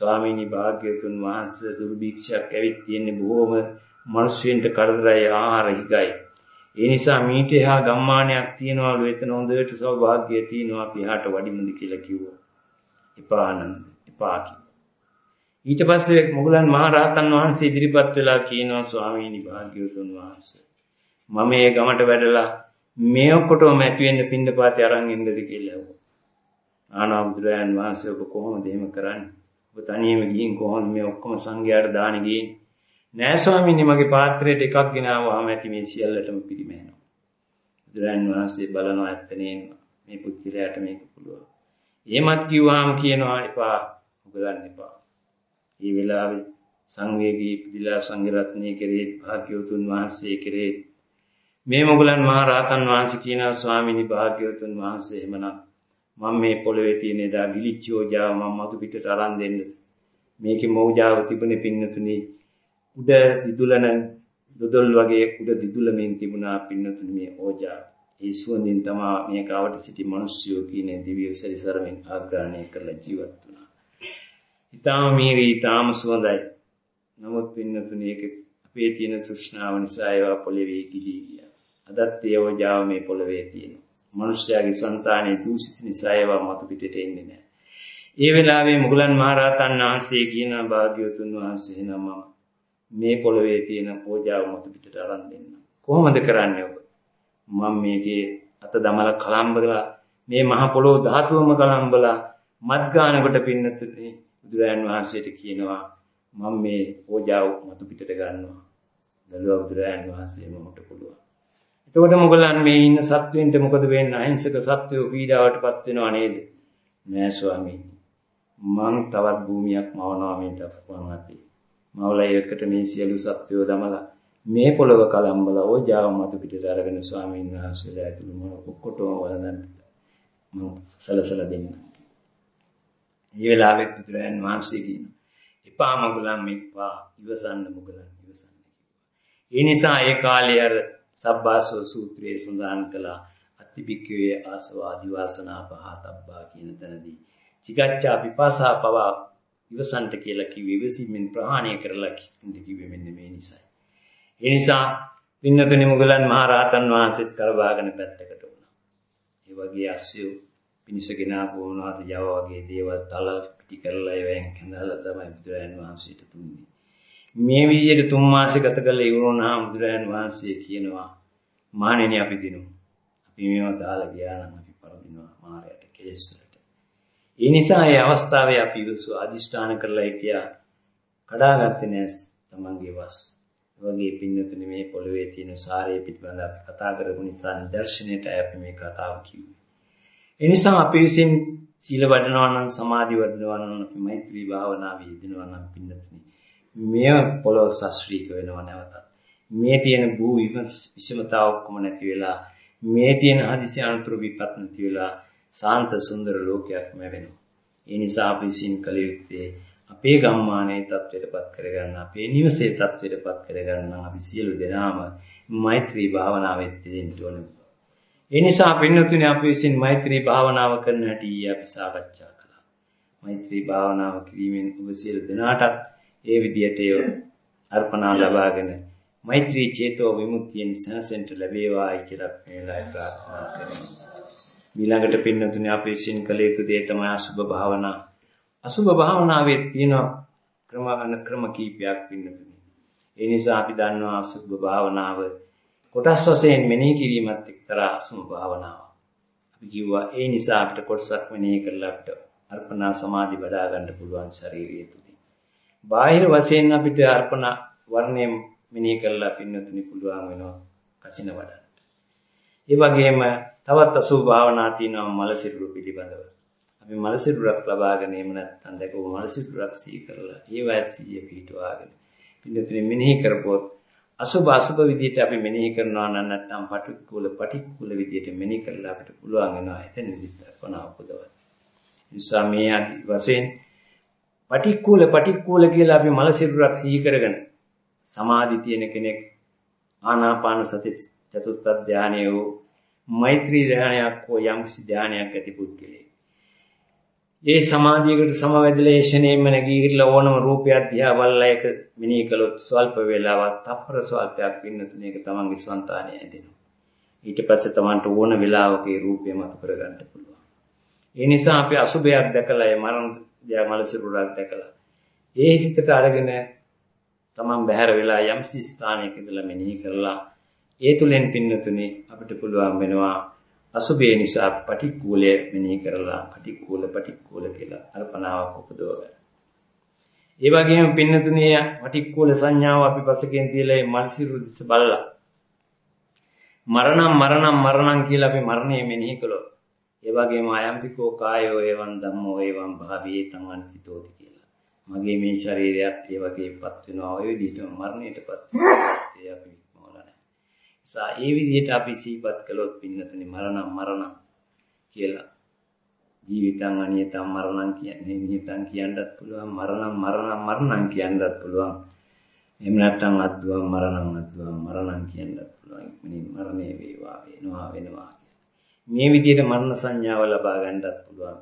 Speaker 1: ස්වාමීනි භාග්‍යවතුන් වහන්සේ දුර්භික්ෂයක් ඇවිත් තියෙන්නේ බොහෝම මිනිස්සුන්ට කරදරයි ආහාර හිගයි. ඒ නිසා මීට එහා ගම්මානයක් තියනවලු එතන හොඳට සෞභාග්‍යය තියෙනවා අපි එහාට වඩිමුද කියලා කිව්වා. එපා ආනන්ද එපා කිව්වා. ඊට පස්සේ මොගලන් මහරහතන් වහන්සේ ඉදිරිපත් වෙලා කියනවා ස්වාමීනි භාග්‍යවතුන් වහන්සේ මම මේ ගමට වැඩලා මේ ඔක්කොටම ඇති වෙන්න පින්දපාතේ අරන් ඉන්නද කියලා ඇහුවා. ආනන්දයන් වහන්සේ ඔබ කොහොමද එහෙම කරන්නේ? ඔබ තනියම ගිහින් කොහොමද මේ ඔක්කොම සංඝයාට දාන ගියේ? නෑ ස්වාමීනි මගේ පාත්‍රයට එකක් ගෙනාවාම ඇති මේ සියල්ලටම පිරිමෑනවා. බුදුරන් වහන්සේ බලනවා ඇත්තනේ මේ පුත්‍රයාට මේක පුළුවන්. එහෙමත් කිව්වහම කියනවා එපා උගලන්න එපා. මේ වෙලාවේ සංවේගී පිළිලා සංඝරත්නයේ කෙරෙහි භාග්‍යවතුන් වහන්සේ කෙරෙහි මේ මොගලන් මහ රහතන් වහන්සේ කියනවා ස්වාමීනි භාග්‍යවතුන් වහන්සේ එහෙමනම් මම මේ පොළවේ තියෙන එදා විලිච්ඡෝජාව මම මතු පිටට අරන් දෙන්න. මේකේ මෝජාව තිබුණේ පින්නතුනි උඩ දිදුලන දොදොල් වගේ උඩ දිදුලමින් තිබුණා පින්නතුනි මේ ඕජාව. ඒ සුවඳින් තමයි මේ කාවට සිටි මිනිස්සුયો කියන දිව්‍ය සරිසරමින් ආග්‍රහණය කරලා ජීවත් වුණා. ඊටාම මීරි ඊටාම සුවඳයි. නමුත් පින්නතුනි ඒක අපේ තියෙන තෘෂ්ණාව නිසා ඒවා පොළවේ ගිලී ගියා. අදත් ඒ ඕජාව මේ පොළවේ තියෙනවා. මිනිස්යාගේ సంతානයේ දූෂිත නිසා ඒවා මතු පිටට එන්නේ නැහැ. ඒ වෙලාවේ මුගලන් මහරහතන් වහන්සේ කියන භාග්‍යවතුන් වහන්සේ නම මේ පොළවේ තියෙන ඕජාව මතු පිටට අරන් දෙන්න. කොහොමද කරන්නේ ඔබ? මම මේකේ අත දමලා කලම්බලා මේ මහ පොළොව ධාතුවම කලම්බලා මත් ගන්නකොට පින්නතුනි බුදුරයන් වහන්සේට කියනවා මම මේ ඕජාව මතු පිටට ගන්නවා. බැලුවා බුදුරයන් වහන්සේ මට පුළුවන්. එතකොට මොගලන් මේ ඉන්න සත්වෙන්ට මොකද වෙන්නේ? අහිංසක සත්වෝ පීඩාවටපත් වෙනව නේද? නෑ ස්වාමීනි. මං තවත් භූමියක් මවනවා මේ තප්පුවන් මවලා ඒකට මේ සියලු සත්වෝ දමලා මේ පොළව කලම්බලා ඕජාව මතු පිටට අරගෙන ස්වාමීන් වහන්සේලා ඇතුළු මොන ඔක්කොටම වළඳන් මම සලසලා දෙන්න. මේ වෙලාවෙත් බුදුරයන් වහන්සේ කියනවා එපා මගලන් මෙපා ඉවසන්න මුගලන් ඉවසන්න ඒ නිසා ඒ කාලේ අර සබ්බාසෝ සූත්‍රයේ සඳහන් කළා අතිබික්කවේ ආසවා දිවාසනා පහතබ්බා කියන තැනදී චිගච්ඡා පිපාසා පවා ඉවසන්ට කියලා කිව්වේ ඉවසීමෙන් ප්‍රහාණය කරලා කිව්වේ මෙන්න මේ නිසයි. ඒ නිසා පින්නතුනි මුගලන් මහ රහතන් වහන්සේත් කරබාගෙන පැත්තකට වුණා. ඒ වගේ අස්සයෝ පිනිසගෙන ආපු වුණාද යව වගේ දේවල් තල පිටි කරලා ඒවෙන් කඳලා තමයි බුදුරජාණන් වහන්සේට තුන්නේ. මේ විදිහට තුන් මාස ගත කළ ඉවරුණා බුදුරජාණන් වහන්සේ කියනවා මානෙනි අපි දිනු. අපි මේවා දාලා ගියා නම් අපි පරදිනවා මායයට කෙලෙස් වලට. ඒ නිසා මේ අවස්ථාවේ අපි විසු අදිෂ්ඨාන කරලා හිටියා කඩාගත්තේ නෑ තමන්ගේ වස්. වගේ පින්නතුනේ මේ පොළවේ තියෙන සාරය පිටිබඳ අපි කතා කරපු නිසා නිදර්ශනයට අපි මේ කතාව කිව්වේ. ඒ නිසා අපි විසින් සීල වඩනවා නම් සමාධි වඩනවා නම් අපි මෛත්‍රී භාවනාවේ යෙදෙනවා නම් පින්නතුනේ මෙය පොළොව සස්ත්‍රීක වෙනවා නැවතත්. මේ තියෙන භූ විෂමතාව ඔක්කොම නැති වෙලා මේ තියෙන හදිසි අනුතුරු විපත් නැති වෙලා සාන්ත සුන්දර ලෝකයක්ම වෙනවා. ඒ නිසා අපි විසින් කළ යුත්තේ අපේ ගම්මානයේ தත්වයටපත් කරගන්න අපේ නිවසේ தත්වයටපත් කරගන්න අපි සියලු දෙනාම මෛත්‍රී භාවනාවෙත් දෙන්න ඕන. ඒ නිසා පින්නතුනේ අපි විසින් මෛත්‍රී භාවනාව කරන හැටි අපි සාකච්ඡා කළා. මෛත්‍රී භාවනාව කිරීමෙන් ඔබ සියලු දෙනාටත් ඒ විදියට අර්පණා ලබාගෙන මෛත්‍රී චේතෝ විමුක්තියෙන් සනසෙන්ට ලැබේවායි කියලා මේ වෙලාවේ ප්‍රාර්ථනා කරනවා. ඊළඟට පින්නතුනේ අපි විසින් කළ යුතු දේ තමයි අසුභ භාවනාව. අසුභ භාවනාවේ තියෙන ක්‍රම ක්‍රම කීපයක් පින්නතුනි. ඒ නිසා අපි දන්නවා අසුභ භාවනාව කොටස් වශයෙන් මෙනෙහි කිරීමත් එක්තරා අසුභ භාවනාවක්. අපි කිව්වා ඒ නිසා අපිට කොටසක් මෙනෙහි කරලා අපිට අර්පණා සමාධි වඩා ගන්න පුළුවන් ශරීරය තුලින්. බාහිර වශයෙන් අපිට අර්පණා වර්ණය මෙනෙහි කරලා පින්නතුනි පුළුවන් වෙනවා කසින වඩන්න. ඒ වගේම තවත් අසුභ භාවනා තියෙනවා මල සිරුරු පිළිබඳව. අපි මල සිරුරක් ලබාගෙන එහෙම නැත්නම් දැකපු මල සිරුරක් සී කරලා ඒවත් සිහිය පිටවාගෙන පින්නතුනේ මෙනෙහි කරපොත් අසුබ අසුබ විදිහට අපි මෙනෙහි කරනවා නම් නැත්නම් පටික්කුල පටික්කුල විදිහට මෙනෙහි කරලා අපිට පුළුවන් වෙනවා එතන විදිහට කොනා උපදවන්න. නිසා මේ ආදි වශයෙන් පටික්කුල පටික්කුල කියලා අපි මල සිරුරක් සිහි කරගෙන සමාධි තියෙන කෙනෙක් ආනාපාන සති චතුත්ථ ධානය වූ මෛත්‍රී ධානයක් හෝ යම් කිසි ධානයක් ඇති පුද්ගලයෙක් ඒ සමාධියකට සමවැදලා ඒ ෂණයෙන්ම නැගීලා ඕනම රූපයක් දිහා බලලා ඒක මිනී කළොත් ස්වල්ප වේලාවක් තප්පර ස්වල්පයක් වෙනතුන ඒක තමන්ගේ సంతානය ඇදෙනවා. ඊට පස්සේ තමන්ට ඕන වෙලාවක ඒ රූපය මත කරගන්න පුළුවන්. ඒ නිසා අපි අසුබයක් දැකලා ඒ මරණ දිහා මලසිරුරක් දැකලා ඒ හිතට අරගෙන තමන් බැහැර වෙලා යම් ස්ථානයක ඉඳලා මෙනෙහි කරලා ඒ තුලින් පින්නතුනේ අපිට පුළුවන් වෙනවා අසුබේ නිසා පටික්කුලය මෙනෙහි කරලා පටික්කුල පටික්කුල කියලා අර්පණාවක් උපදව ගන්න. ඒ වගේම පින්නතුනේ පටික්කුල සංඥාව අපි පසකෙන් තියලා මල්සිරු දිස බලලා මරණම් මරණම් මරණම් කියලා අපි මරණය මෙනෙහි කළොත් ඒ වගේම අයම්පිකෝ කායෝ එවං ධම්මෝ එවං භාවී තංවන්තිතෝති කියලා. මගේ මේ ශරීරයත් ඒ වගේපත් වෙනවා ඔය විදිහට මරණයටපත් වෙනවා. ඒ අපි මොලා නැහැ. නිසා ඒ විදිහට අපි සිහිපත් කළොත් පින්නතුනි මරණම් මරණම් කියලා. ජීවිතං අනියතං මරණං කියන්නේ නියතං කියන්නත් පුළුවන් මරණං මරණං මරණං කියන්නත් පුළුවන්. එහෙම නැත්නම් අද්දුවම් මරණං අද්දුවම් මරණං කියන්නත් පුළුවන්. ඉක්මනින් මරණය වේවා වෙනවා වෙනවා මේ විදිහට මරණ සංඥාව ලබා ගන්නත් පුළුවන්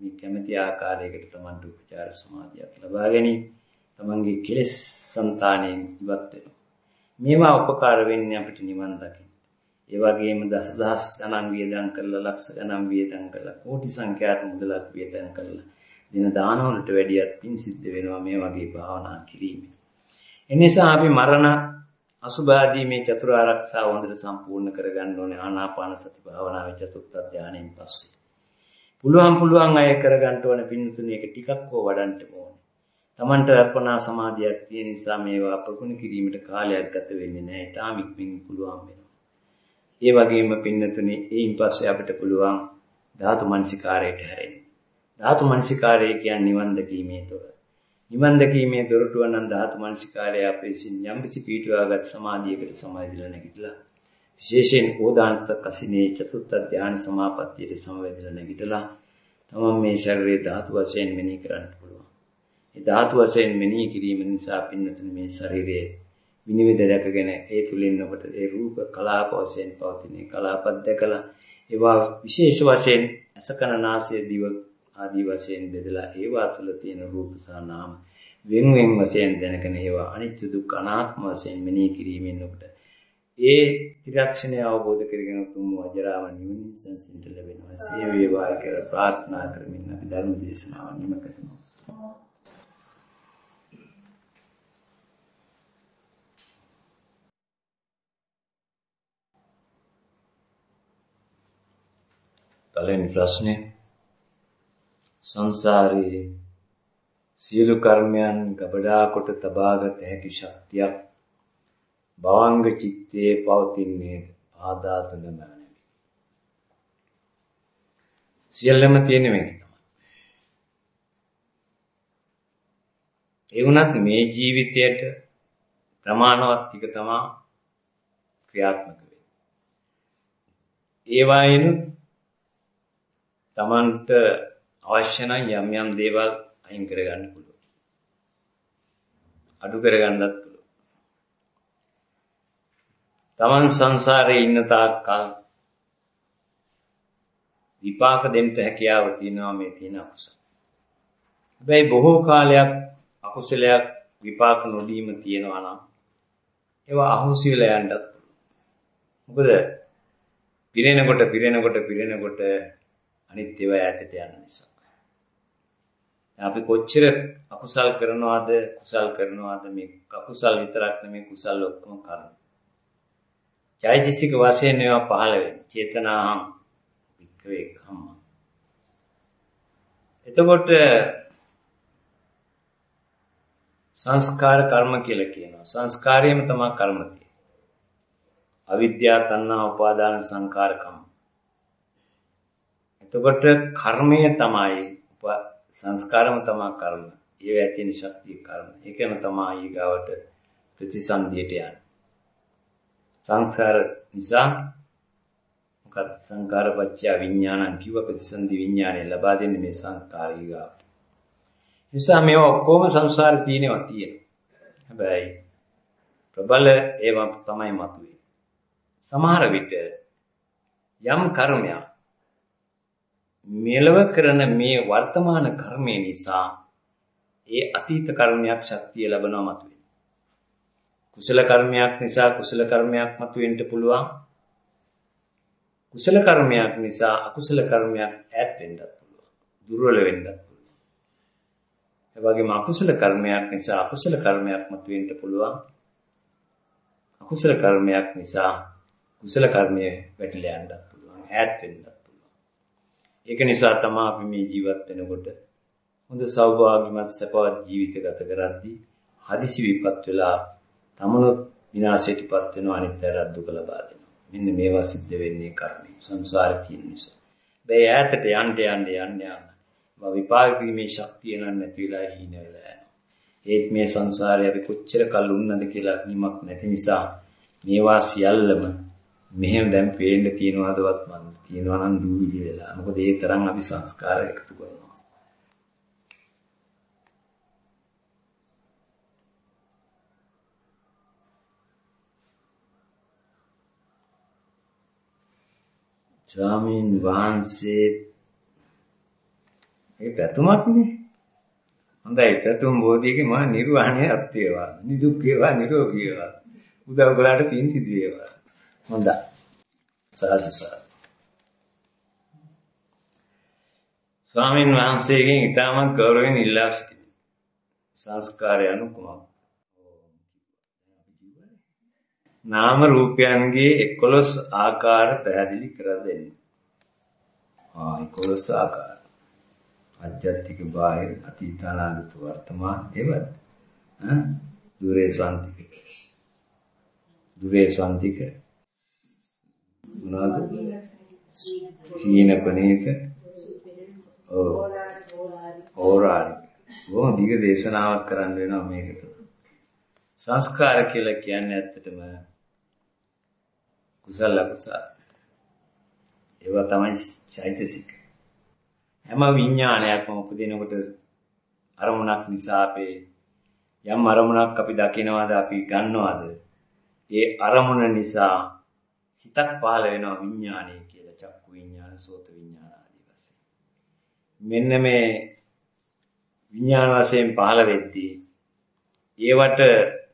Speaker 1: මේ කැමැති ආකාරයකට Tamanට උපචාර සමාධියක් ලබා ගැනීම Tamanගේ කෙලෙස් సంతාණයෙන් ඉවත් වෙනවා. මේවා උපකාර වෙන්නේ අපිට නිවන් දකින්න ඒ වගේම දසදහස් ගණන් වියදම් කරලා ලක්ෂ ගණන් වියදම් කරලා කෝටි සංඛ්‍යාත මුදලක් වියදම් කරලා දින දාන වලට වැඩියත් පින් සිද්ධ වෙනවා මේ වගේ භාවනා කිරීම. එනිසා අපි මරණ අසුභාදී මේ චතුරාර්ය ආරක්ෂාව හොඳට සම්පූර්ණ කරගන්න ඕනේ ආනාපාන සති භාවනාවේ චතුත්ථ ධානයෙන් පස්සේ. පුළුවන් පුළුවන් අය කරගන්න ඕනේ පින්නතුනේ ඒක ටිකක් හෝ වඩන්න ඕනේ. Tamanට අර්පණා සමාධියක් තියෙන නිසා මේවා ප්‍රගුණ කිරීමට කාලයක් ගත වෙන්නේ නැහැ. තාම ඉක්මනින් පුළුවන් වෙනවා. ඒ වගේම පින්නතුනි එයින් පස්සේ අපිට පුළුවන් ධාතු මනසිකාරයට හැරෙන්න. ධාතු මනසිකාරය කියන්නේ නිවන් දැකීමේ දොර. නිවන් දැකීමේ දොරටුව නම් ධාතු මනසිකාරය අපේ සින් යම්කිසි පීඨවාගත් සමාධියකට සමාදිලා නැගිටලා විශේෂයෙන් ඕදාන්ත කසිනේ චතුත්ථ ධානය සමාපත්තියට සමවැදලා නැගිටලා තමන් මේ ශරීරයේ ධාතු වශයෙන් මෙනෙහි කරන්න පුළුවන්. ඒ ධාතු වශයෙන් මෙනෙහි කිරීම නිසා පින්නතුනි මේ ශරීරයේ විනිවිද දැකගෙන ඒ තුලින් ඔබට ඒ රූප කලාප වශයෙන් පවතින කලාපත් දැකලා ඒවා විශේෂ වශයෙන් අසකන නාසය දිව ආදී වශයෙන් බෙදලා ඒවා තුල තියෙන රූප සහ නාම වෙන වෙන වශයෙන් දැනගෙන ඒවා අනිත්‍ය දුක්ඛ අනාත්ම වශයෙන් මෙනෙහි කිරීමෙන් ඔබට ඒ ත්‍රිලක්ෂණය අවබෝධ කරගෙන තුන් වජරාව නිවන සංසිඳ ලැබෙනවා. සේ වේවා කියලා ප්‍රාර්ථනා කරමින් අපි ධර්ම දේශනාව නිම කරනවා. පළවෙනි ප්‍රශ්නේ සංසාරයේ සියලු කර්මයන් ගබඩා කොට තබාගත හැකි ශක්තියක් භවංග චිත්තයේ පවතින්නේ ආදාතන මනමි. සියල්ලම තියෙන මේක තමයි. ඒ වුණත් මේ ජීවිතයට ප්‍රමාණවත් ටික තමයි ක්‍රියාත්මක වෙන්නේ. ඒ වයිනුත් Tamanට අවශ්‍ය නම් යම් යම් දේවල් අයින් කරගන්න පුළුවන්. අඩු කරගන්නත් පුළුවන්. Taman සංසාරේ ඉන්න තාක්කල් විපාක දෙන්න හැකියාව තියෙනවා මේ තියෙන අකුසල. හැබැයි බොහෝ කාලයක් අකුසලයක් විපාක නොදීම තියෙනවා නම් ඒවා අහුසි වෙලා යන්නත් මොකද පිරෙනකොට පිරෙනකොට පිරෙනකොට අනිත් ඒවා ඈතට යන නිසා. අපි කොච්චර අකුසල් කරනවද කුසල් කරනවද මේ අකුසල් විතරක් නෙමෙයි කුසල් ඔක්කොම කරනවා. චෛතසික වශයෙන් ඒවා පහළ වෙනවා. චේතනාහං වික්‍රේ කම්ම. එතකොට සංස්කාර කර්ම කියලා කියනවා. සංස්කාරයම තමයි කර්ම තියෙන්නේ. අවිද්‍යාව, තණ්හා, උපාදාන, සංකාර කම්ම. එතකොට කර්මය තමයි සංස්කාරම තමයි කර්ම. ඒව ඇතින ශක්තිය කර්ම. ඒකම තමයි ඊගාවට ප්‍රතිසන්දියට යන්නේ. සංස්කාර නිසා මොකද සංකාරපච්චය විඥානං කිව්ව ප්‍රතිසන්දි විඥානය ලබා දෙන්නේ මේ සංස්කාරී ගාවට. නිසා මේවා ඔක්කොම සංසාරේ තියෙනවා තියෙනවා. හැබැයි ප්‍රබල ඒවා තමයි මතුවේ. සමහර විට යම් කර්මයක් මෙලව කරන මේ වර්තමාන කර්මය නිසා ඒ අතීත කර්මයක් ශක්තිය ලැබනවා මතුවෙන. කුසල කර්මයක් නිසා කුසල කර්මයක් මතුවෙන්න පුළුවන්. කුසල කර්මයක් නිසා අකුසල කර්මයක් ඈත් වෙන්නත් පුළුවන්. දුර්වල වෙන්නත් පුළුවන්. ඒ වගේම අකුසල කර්මයක් නිසා අකුසල කර්මයක් මතුවෙන්න පුළුවන්. අකුසල කර්මයක් නිසා කුසල කර්මය වැටිලා යන්නත් පුළුවන්. ඈත් වෙන්නත් ඒක නිසා තමයි අපි මේ ජීවත් වෙනකොට හොඳ සෞභාග්‍යමත් සපවත් ජීවිත ගත කරද්දී හදිසි විපත් වෙලා තමනුත් විනාශයටපත් වෙනවා අනිත් අයත් දුක ලබා දෙනවා. මෙන්න මේවා සිද්ධ වෙන්නේ කර්මය. සංසාරේ තියෙන නිසා. බෑ ඈතට යන්න යන්න යන්න යන්න. මම විපාක දීමේ ශක්තිය නැති වෙලා හින වෙලා යනවා. ඒත් මේ සංසාරේ අපි කොච්චර කල් උන්නද කියලා නිමක් නැති නිසා මේවා සියල්ලම මෙහෙම දැන් පේන්න තියනවාදවත් මන් තියනවා නම් දූවිලි වෙලා. මොකද ඒ තරම් අපි සංස්කාර එකතු කරනවා. ස්වාමීන් වහන්සේ ඒ පැතුමක්නේ. හොඳයි පැතුම් බෝධියගේ මා නිර්වාණය අත් වේවා. නිදුක් වේවා නිරෝගී වේවා. උදව් කළාට පින් සිදු වේවා. හොඳයි. සාදු සාදු. ස්වාමීන් වහන්සේගෙන් ඊටමත් ගෞරවයෙන් ඉල්ලා සිටිමි. සංස්කාරය අනුකුමක් නාම රූපයන්ගේ 11 ආකාර පැහැදිලි කර දෙන්න. ආ 11 ආකාර. අධ්‍යාත්මික බාහිර අතීත අනාගත වර්තමාන? ඈ දුරේ සාන්තික. දුරේ සාන්තික. මොනවාද? හීන පනේක. ඔව්. ඕරාරික. බොහොම දිග දේශනාවක් කරන්න වෙනවා මේකට. සංස්කාර කියලා කියන්නේ ඇත්තටම කුසල අකුසල. ඒවා තමයි චෛතසික. හැම විඥානයක්ම උපදිනකොට අරමුණක් නිසා අපේ යම් අරමුණක් අපි දකිනවාද අපි ගන්නවාද ඒ අරමුණ නිසා සිතක් පහළ වෙනවා විඥානය කියලා චක්කු විඥාන සෝත විඥාන ආදී වශයෙන්. මෙන්න මේ විඥාන වශයෙන් පහළ වෙද්දී ඒවට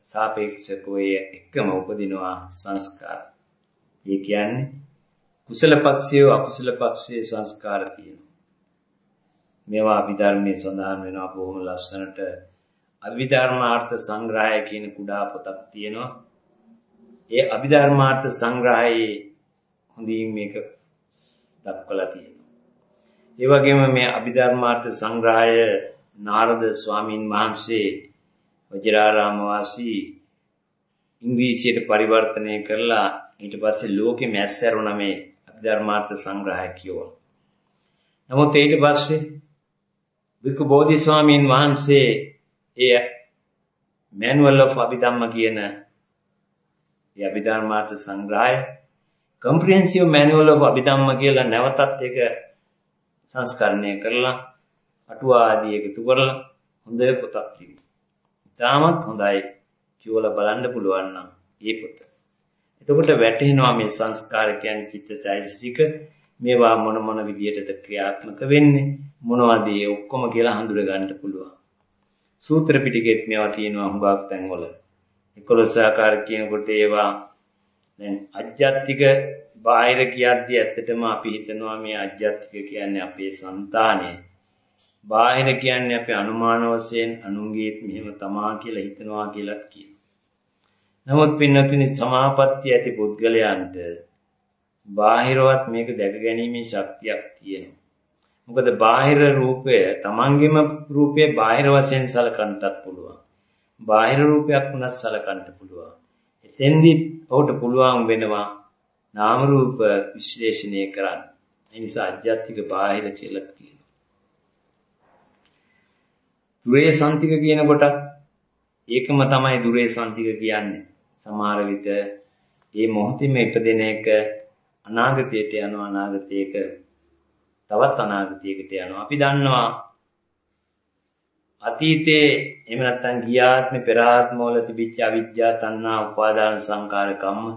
Speaker 1: සාපේක්ෂකව එකම උපදිනවා සංස්කාර. ඒ කියන්නේ කුසල පක්ෂයේ අකුසල පක්ෂයේ සංස්කාර තියෙනවා. මේවා අභිධර්මයේ සඳහන් වෙනවා බොහොම ලස්සනට අභිධර්මාර්ථ සංග්‍රහය කියන කුඩා පොතක් තියෙනවා. ඒ අභිධර්මාර්ථ සංග්‍රහයේ හොඳින් මේක දක්වලා තියෙනවා. ඒ වගේම මේ අභිධර්මාර්ථ සංග්‍රහය නාරද ස්වාමින් වහන්සේ වජිරාරාම වාසී ඉංග්‍රීසියට පරිවර්තනය කරලා ඊට පස්සේ ලෝකෙ මැස්සරුණ මේ අභිධර්මාර්ථ සංග්‍රහය කියවන. නමුත් ඊට පස්සේ වික බෝධි ස්වාමීන් වහන්සේ ඒ manual of අභිධම්ම කියන ඒ අභිධර්මාර්ථ සංග්‍රහය comprehensive manual of අභිධම්ම කියලා නැවතත් ඒක සංස්කරණය කරලා අටුවා ආදී එකතු කරලා හොඳ පොතක් ලියුවා. තාමත් හොඳයි කියවලා බලන්න පුළුවන් නම් ඒ පොත. එතකොට වැටහෙනවා මේ සංස්කාර කියන්නේ චිත්තචෛතසික මේවා මොන මොන විදියටද ක්‍රියාත්මක වෙන්නේ මොනවද ඒ ඔක්කොම කියලා හඳුර ගන්නට පුළුවන්. සූත්‍ර පිටකෙත් මේවා තියෙනවා හුඟක් තැන්වල. 11 ආකාර කියනකොට ඒවා දැන් අජ්ජත්තික බාහිර කියද්දී ඇත්තටම අපි හිතනවා මේ අජ්ජත්තික කියන්නේ අපේ సంతානය. බාහිර කියන්නේ අපි අනුමාන වශයෙන් අනුන්ගේත් මෙහෙම තමා කියලා හිතනවා කියලා කියනවා. නමුත් පින්නතුනි සමාපත්තිය ඇති පුද්ගලයන්ට බාහිරවත් මේක දැක ගැනීමේ ශක්තියක් තියෙනවා. මොකද බාහිර රූපය තමන්ගේම රූපය බාහිර වශයෙන් සලකන්නත් පුළුවන්. බාහිර රූපයක් වුණත් සලකන්න පුළුවන්. එතෙන්දිත් ඔහුට පුළුවන් වෙනවා නාම රූප විශ්ලේෂණය කරන්න. ඒ නිසා අධ්‍යාත්මික බාහිර කියලා කියනවා. දුරේ සන්තික කියනකොට ඒකම තමයි දුරේ සන්තික කියන්නේ. සමහර විට මේ මොහොතේම ඉපදෙන එක අනාගතයට යනවා අනාගතයක තවත් අනාගතයකට යනවා. අපි දන්නවා අතීතේ එහෙම නැත්නම් ගියාත්ම පෙර ආත්මවල තිබිච්ච අවිද්‍යාව තණ්හා උපාදාන සංකාර කම්ම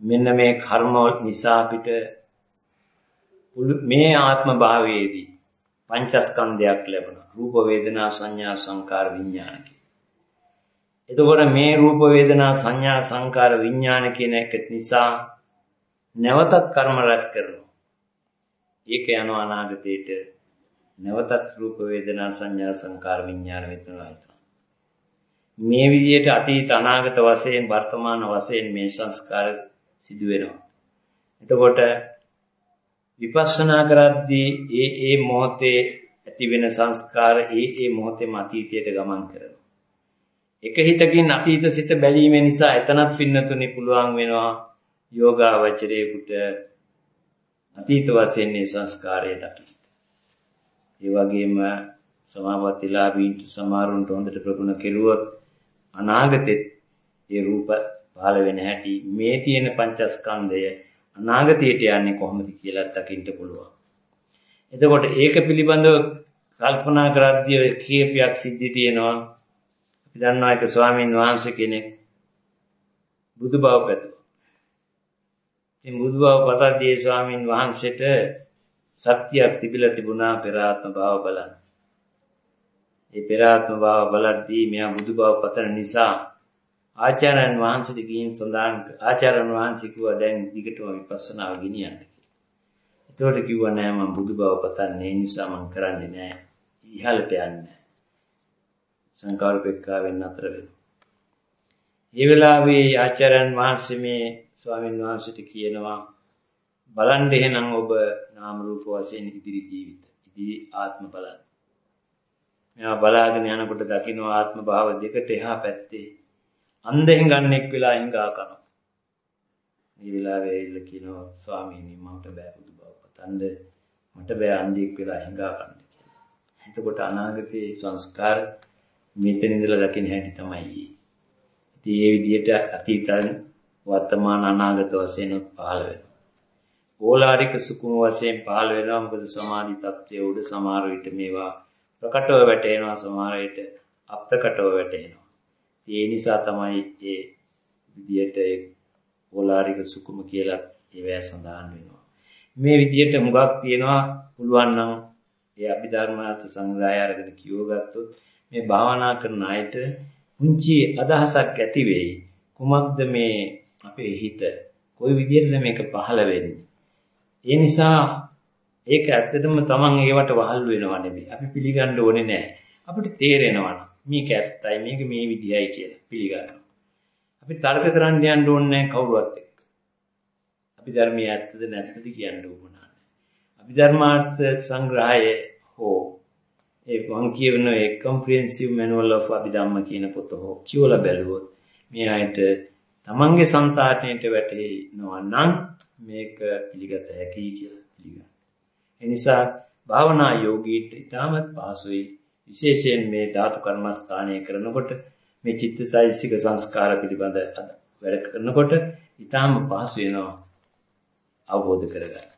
Speaker 1: මෙන්න මේ කර්ම නිසා අපිට මේ ආත්ම භාවයේදී පංචස්කන්ධයක් ලැබුණා. රූප වේදනා සංඥා සංකාර විඥාන එතකොට මේ රූප වේදනා සංඥා සංකාර විඥාන කියන එක නිසා නැවතත් කර්ම රැස් කරනවා. ඒක යනවා අනාගතේට නැවතත් රූප වේදනා සංඥා සංකාර විඥාන වෙනවා. මේ විදිහට අතීත අනාගත වශයෙන් වර්තමාන වශයෙන් මේ සංස්කාර සිදු වෙනවා. එතකොට විපස්සනා කරද්දී ඒ ඒ මොහොතේ ඇති වෙන සංස්කාර ඒ ඒ මොහොතේම අතීතයට ගමන් කරනවා. එක හිතකින් අතීත සිත බැලීම නිසා එතනත් පින්නතුනි පුළුවන් වෙනවා යෝගාවචරයේකට අතීත වශයෙන් මේ සංස්කාරය දකින්න. ඒ වගේම සමාවතිලාභීන්ට සමාරුන්ට හොඳට ප්‍රගුණ කෙරුවොත් අනාගතෙත් ඒ රූප පහළ වෙන හැටි මේ තියෙන පංචස්කන්ධය අනාගතයට යන්නේ කොහොමද කියලා දකින්න පුළුවන්. එතකොට ඒක පිළිබඳව කල්පනා කරද්දී කීපයක් සිද්ධි තියෙනවා. අපි දන්නවා එක ස්වාමීන් වහන්සේ කෙනෙක් බුදු බව පැතුවා. ඉතින් බුදු බව පතද්දී ස්වාමීන් වහන්සේට සත්‍යයක් තිබිලා තිබුණා පෙර ආත්ම භාව බලන්න. ඒ පෙර ආත්ම භාව බලද්දී මෙයා බුදු බව පතන නිසා ආචාර්යයන් වහන්සේට ගිහින් සඳහන් ආචාර්යයන් වහන්සේ කිව්වා දැන් දිගටම විපස්සනාව ගෙනියන්න කියලා. ඒතකොට කිව්වා නෑ මම බුදු බව පතන්නේ ඒ නිසා මම කරන්නේ නෑ. ඉහළට යන්නේ. සංකාරපෙක්කාවෙන් අතර වෙනවා. ඒ වෙලාවේ ආචාර්යයන් වහන්සේ මේ ස්වාමීන් වහන්සේට කියනවා බලන්න එහෙනම් ඔබ නාම රූප වශයෙන් ඉදිරි ජීවිත ඉදිරි ආත්ම බලන්න. මෙයා බලාගෙන යනකොට දකින්න ආත්ම භාව දෙකට එහා පැත්තේ අන්ධෙන් ගන්නෙක් වෙලා හිඟා කරනවා. මේ වෙලාවේ ඇවිල්ලා කියනවා ස්වාමීනි මට බෑ බුදු බව පතන්න මට බෑ අන්ධෙක් වෙලා හිඟා කරන්න කියලා. එතකොට අනාගතයේ සංස්කාර මෙතන ඉඳලා දකින්න හැටි තමයි. ඉතින් මේ විදිහට අතීතයන් වර්තමාන අනාගත වශයෙන් පහළ වෙනවා. ඕලාරික සුකුම වශයෙන් පහළ වෙනවා මොකද සමාධි තත්ත්වයේ උඩ සමහර විට මේවා ප්‍රකටව වැටෙනවා සමහර විට අප්‍රකටව වැටෙනවා. ඒ නිසා තමයි ඒ විදියට ඒ ඕලාරික සුකුම කියලා ඒවැ සඳහන් වෙනවා. මේ විදියට මුගක් තියෙනවා පුළුවන් නම් ඒ අභිධර්මාර්ථ සංග්‍රහය අරගෙන කියවගත්තොත් මේ භාවනා කරන අයට පුංචි අදහසක් ඇති වෙයි. කුමක්ද මේ අපේ හිත කොයි විදිහටද මේක පහළ වෙන්නේ? ඒ නිසා ඒක ඇත්තටම තමන් ඒවට වහල් වෙනව නෙමෙයි. අපි පිළිගන්න ඕනේ නැහැ. අපිට තේරෙනවා මේක ඇත්තයි මේක මේ විදිහයි කියලා පිළිගන්නවා. අපි තර්ක කරන්න යන්න ඕනේ නැහැ කවුරුවත් එක්ක. අපි ධර්මයේ ඇත්තද නැත්තද කියන්න ඕන නැහැ. අපි ධර්මාර්ථ සංග්‍රහය හෝ ඒ මං කියවන ඒ comprehensive manual of අභිධම්ම කියන පොත හෝ කියවලා බැලුවොත් මේ අයට තමන්ගේ సంతාරණයට වැටෙනවා නම් මේක පිළිගත හැකියි කියලා පිළිගන්න. ඒ නිසා භාවනා යෝගීට ඊටමත් පහසුයි විශේෂයෙන් මේ ධාතු කර්මස්ථානය කරනකොට මේ චිත්තසයිසික සංස්කාර පිළිබඳ වැඩ කරනකොට ඊටම පහසු වෙනවා අවබෝධ කරගන්න.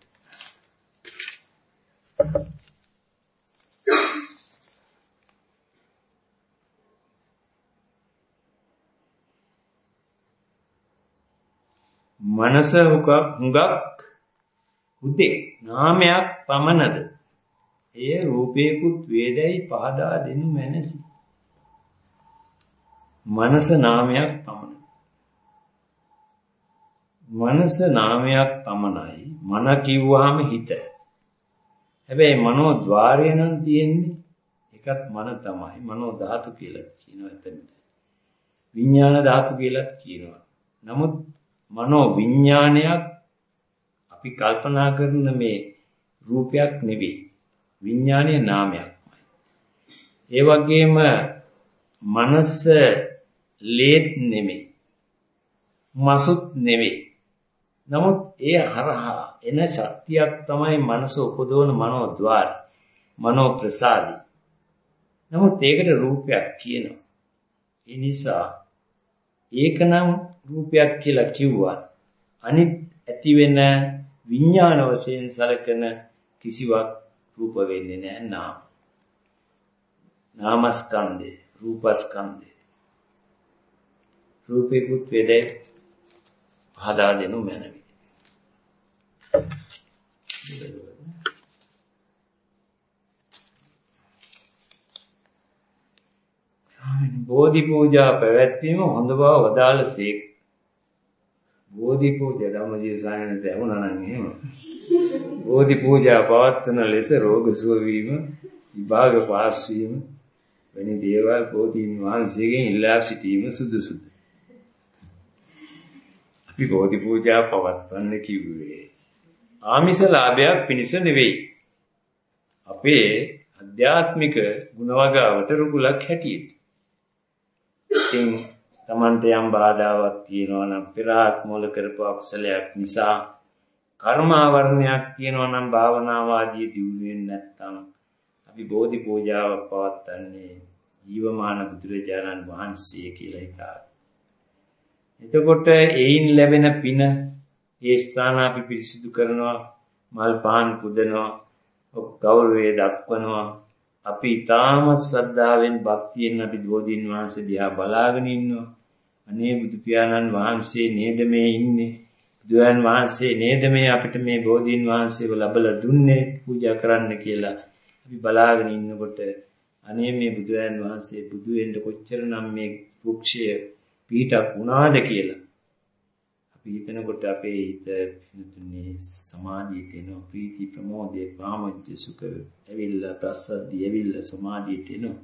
Speaker 1: මනස හුඟක් උදේ නාමයක් පමණද? එය රූපේකුත් වේදයි පහදා දෙනු මැනසි මනස නාමයක් පමණයි. මනස නාමයක් පමණයි. මන කිව්වහම හිත. හැබැයි මනෝ ద్వාරය නම් තියෙන්නේ එකත් මන තමයි. මනෝ ධාතු කියලා කියනවා එතන විඥාන ධාතු කියලා කියනවා. නමුත් මනෝ විඥානයක් අපි කල්පනා කරන මේ රූපයක් නෙවෙයි. විඥානයේ නාමයක්මයි ඒ වගේම මනස ලේත් නෙමෙයි. මසුත් නෙවෙයි. නමුත් ඒ හරහා එන ශක්තියක් තමයි මනස උපදවන මනෝද්වාර මනෝ ප්‍රසාදී නමුත් ඒකට රූපයක් කියනවා. ඒ නිසා ඒකනම් රූපයක් කියලා කිව්වා. අනිත් ඇති වෙන විඥාන වශයෙන් සලකන කිසිවක් රූප වෙන්නේ නැහැ නාම. නාමස්කන්ධේ රූපස්කන්ධේ රූපේකුත් වේදේ හදා දෙනු මැනවි. බෝධි පූජා පැවැත්වීම හොඳ බව වදාළසේක බෝධි පූජා ධම්මජීව සායනත ඇහුණා නම් එහෙම. බෝධි පූජා පවත්වන ලෙස රෝග සුව වීම, විභාග පාස් වීම වැනි දේවල් බෝධීන් වහන්සේගෙන් ඉල්ලා සිටීම සුදුසුද? අපි බෝධි පූජා පවත්වන්න කිව්වේ ආමිෂ ලාභයක් පිණිස නෙවෙයි. අපේ අධ්‍යාත්මික ගුණවගාවට රුකුලක් හැටියට. ඉතින් Tamante යම් බාධාවක් තියෙනවා නම් පෙර ආත්මවල කරපු අකුසලයක් නිසා කර්මාවරණයක් තියෙනවා නම් භාවනාවාදී දියුණු වෙන්නේ නැත්නම් අපි බෝධි පූජාවක් පවත්වන්නේ ජීවමාන බුදුරජාණන් වහන්සේ කියලා හිතා. එතකොට ඒයින් ලැබෙන පින ඒ ස්ථාන අපි පිරිසිදු කරනවා මල් පාන් පුදනවා ගෞරවය දක්වනවා අපි ඊටාම ශ්‍රද්ධාවෙන් භක්තියෙන් අපි බෝධීන් වහන්සේ දිහා බලාගෙන ඉන්නවා අනේ බුදු පියාණන් වහන්සේ නේද මේ ඉන්නේ? බුදුන් වහන්සේ නේද මේ අපිට මේ බෝධීන් වහන්සේව ලබලා දුන්නේ පූජා කරන්න කියලා අපි බලාගෙන ඉන්නකොට අනේ මේ බුදුන් වහන්සේ බුදු වෙන්න කොච්චරනම් මේ වෘක්ෂය පිටක් වුණාද කියලා. අපි හිතනකොට අපේ හිත පිනතුනේ සමාධියට එනවා ප්‍රීති ප්‍රමෝදේ ප්‍රාමජ්‍ය සුඛ ඇවිල්ලා ප්‍රසද්ධිය ඇවිල්ලා සමාධියට එනවා.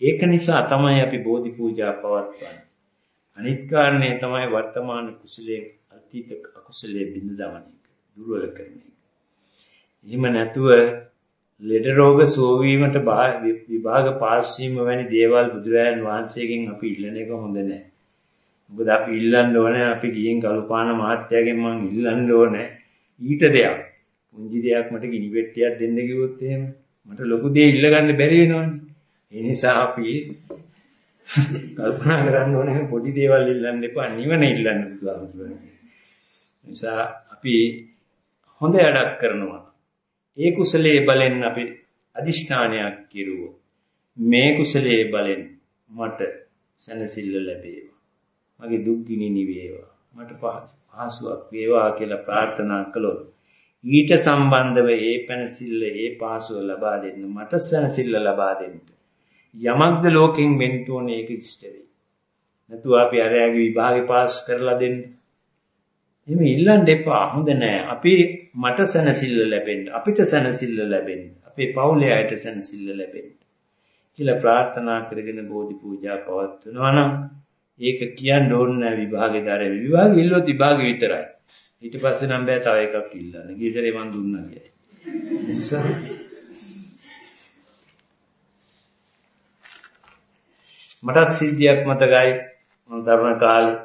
Speaker 1: ඒක නිසා තමයි අපි බෝධි පූජා පවත්වන්නේ. අනිත් කාරණේ තමයි වර්තමාන කුසලයේ අතීත අකුසලයේ බිඳ දමන එක දුර්වල කරන එක. එහෙම නැතුව ලෙඩ රෝග සෝවීමට විභාග පාස් වීම වැනි දේවල් බුදුරජාන් වහන්සේගෙන් අපි ඉල්ලන එක හොඳ නැහැ. මොකද අපි ඉල්ලන්න ඕනේ අපි ගිහින් කලුපාන මහත්තයාගෙන් මං ඉල්ලන්න ඕනේ ඊට දෙයක්. පුංචි දෙයක් මට ගිනි පෙට්ටියක් දෙන්න කිව්වොත් එහෙම මට ලොකු දෙයක් ඉල්ල ගන්න බැරි වෙනවනේ. ඒ නිසා අපි කල්පනා කරන්න ඕනේ පොඩි දේවල් ඉල්ලන්න එපා නිවන ඉල්ලන්න බුදුහාමුදුරනේ. නිසා අපි හොඳ වැඩක් කරනවා. ඒ කුසලයේ බලෙන් අපි අදිෂ්ඨානයක් කෙරුවොත් මේ කුසලයේ බලෙන් මට සැනසෙල්ල ලැබේවා. මගේ දුක් ගිනි නිවේවා. මට පහසුවක් වේවා කියලා ප්‍රාර්ථනා කළොත් ඊට සම්බන්ධව ඒ පැනසිල්ල ඒ පහසුව ලබා දෙන්න මට සැනසෙල්ල ලබා දෙන්න. යමක්ද ලෝකෙන් වෙන්න ඕනේ ඒක ඉෂ්ට වෙයි. නැතුව අපි අරයාගේ විභාගේ පාස් කරලා දෙන්න. එහෙම ඉල්ලන්න එපා. හොඳ නෑ. අපි මට සැනසෙල්ල ලැබෙන්න, අපිට සැනසෙල්ල ලැබෙන්න, අපේ පවුලේ අයට සැනසෙල්ල ලැබෙන්න කියලා ප්‍රාර්ථනා කරගෙන බෝධි පූජා පවත්වනවා නම් ඒක කියන්න ඕනේ නෑ විභාගේ දරේ. විභාගේ ඉල්ලුවොත් විභාගේ විතරයි. ඊට පස්සේ නම් බෑ තව එකක් ඉල්ලන්න. ගියසරේ මන් දුන්නා කියලා. මටත් සිද්ධියක් මතකයි මම දරුණ කාලේ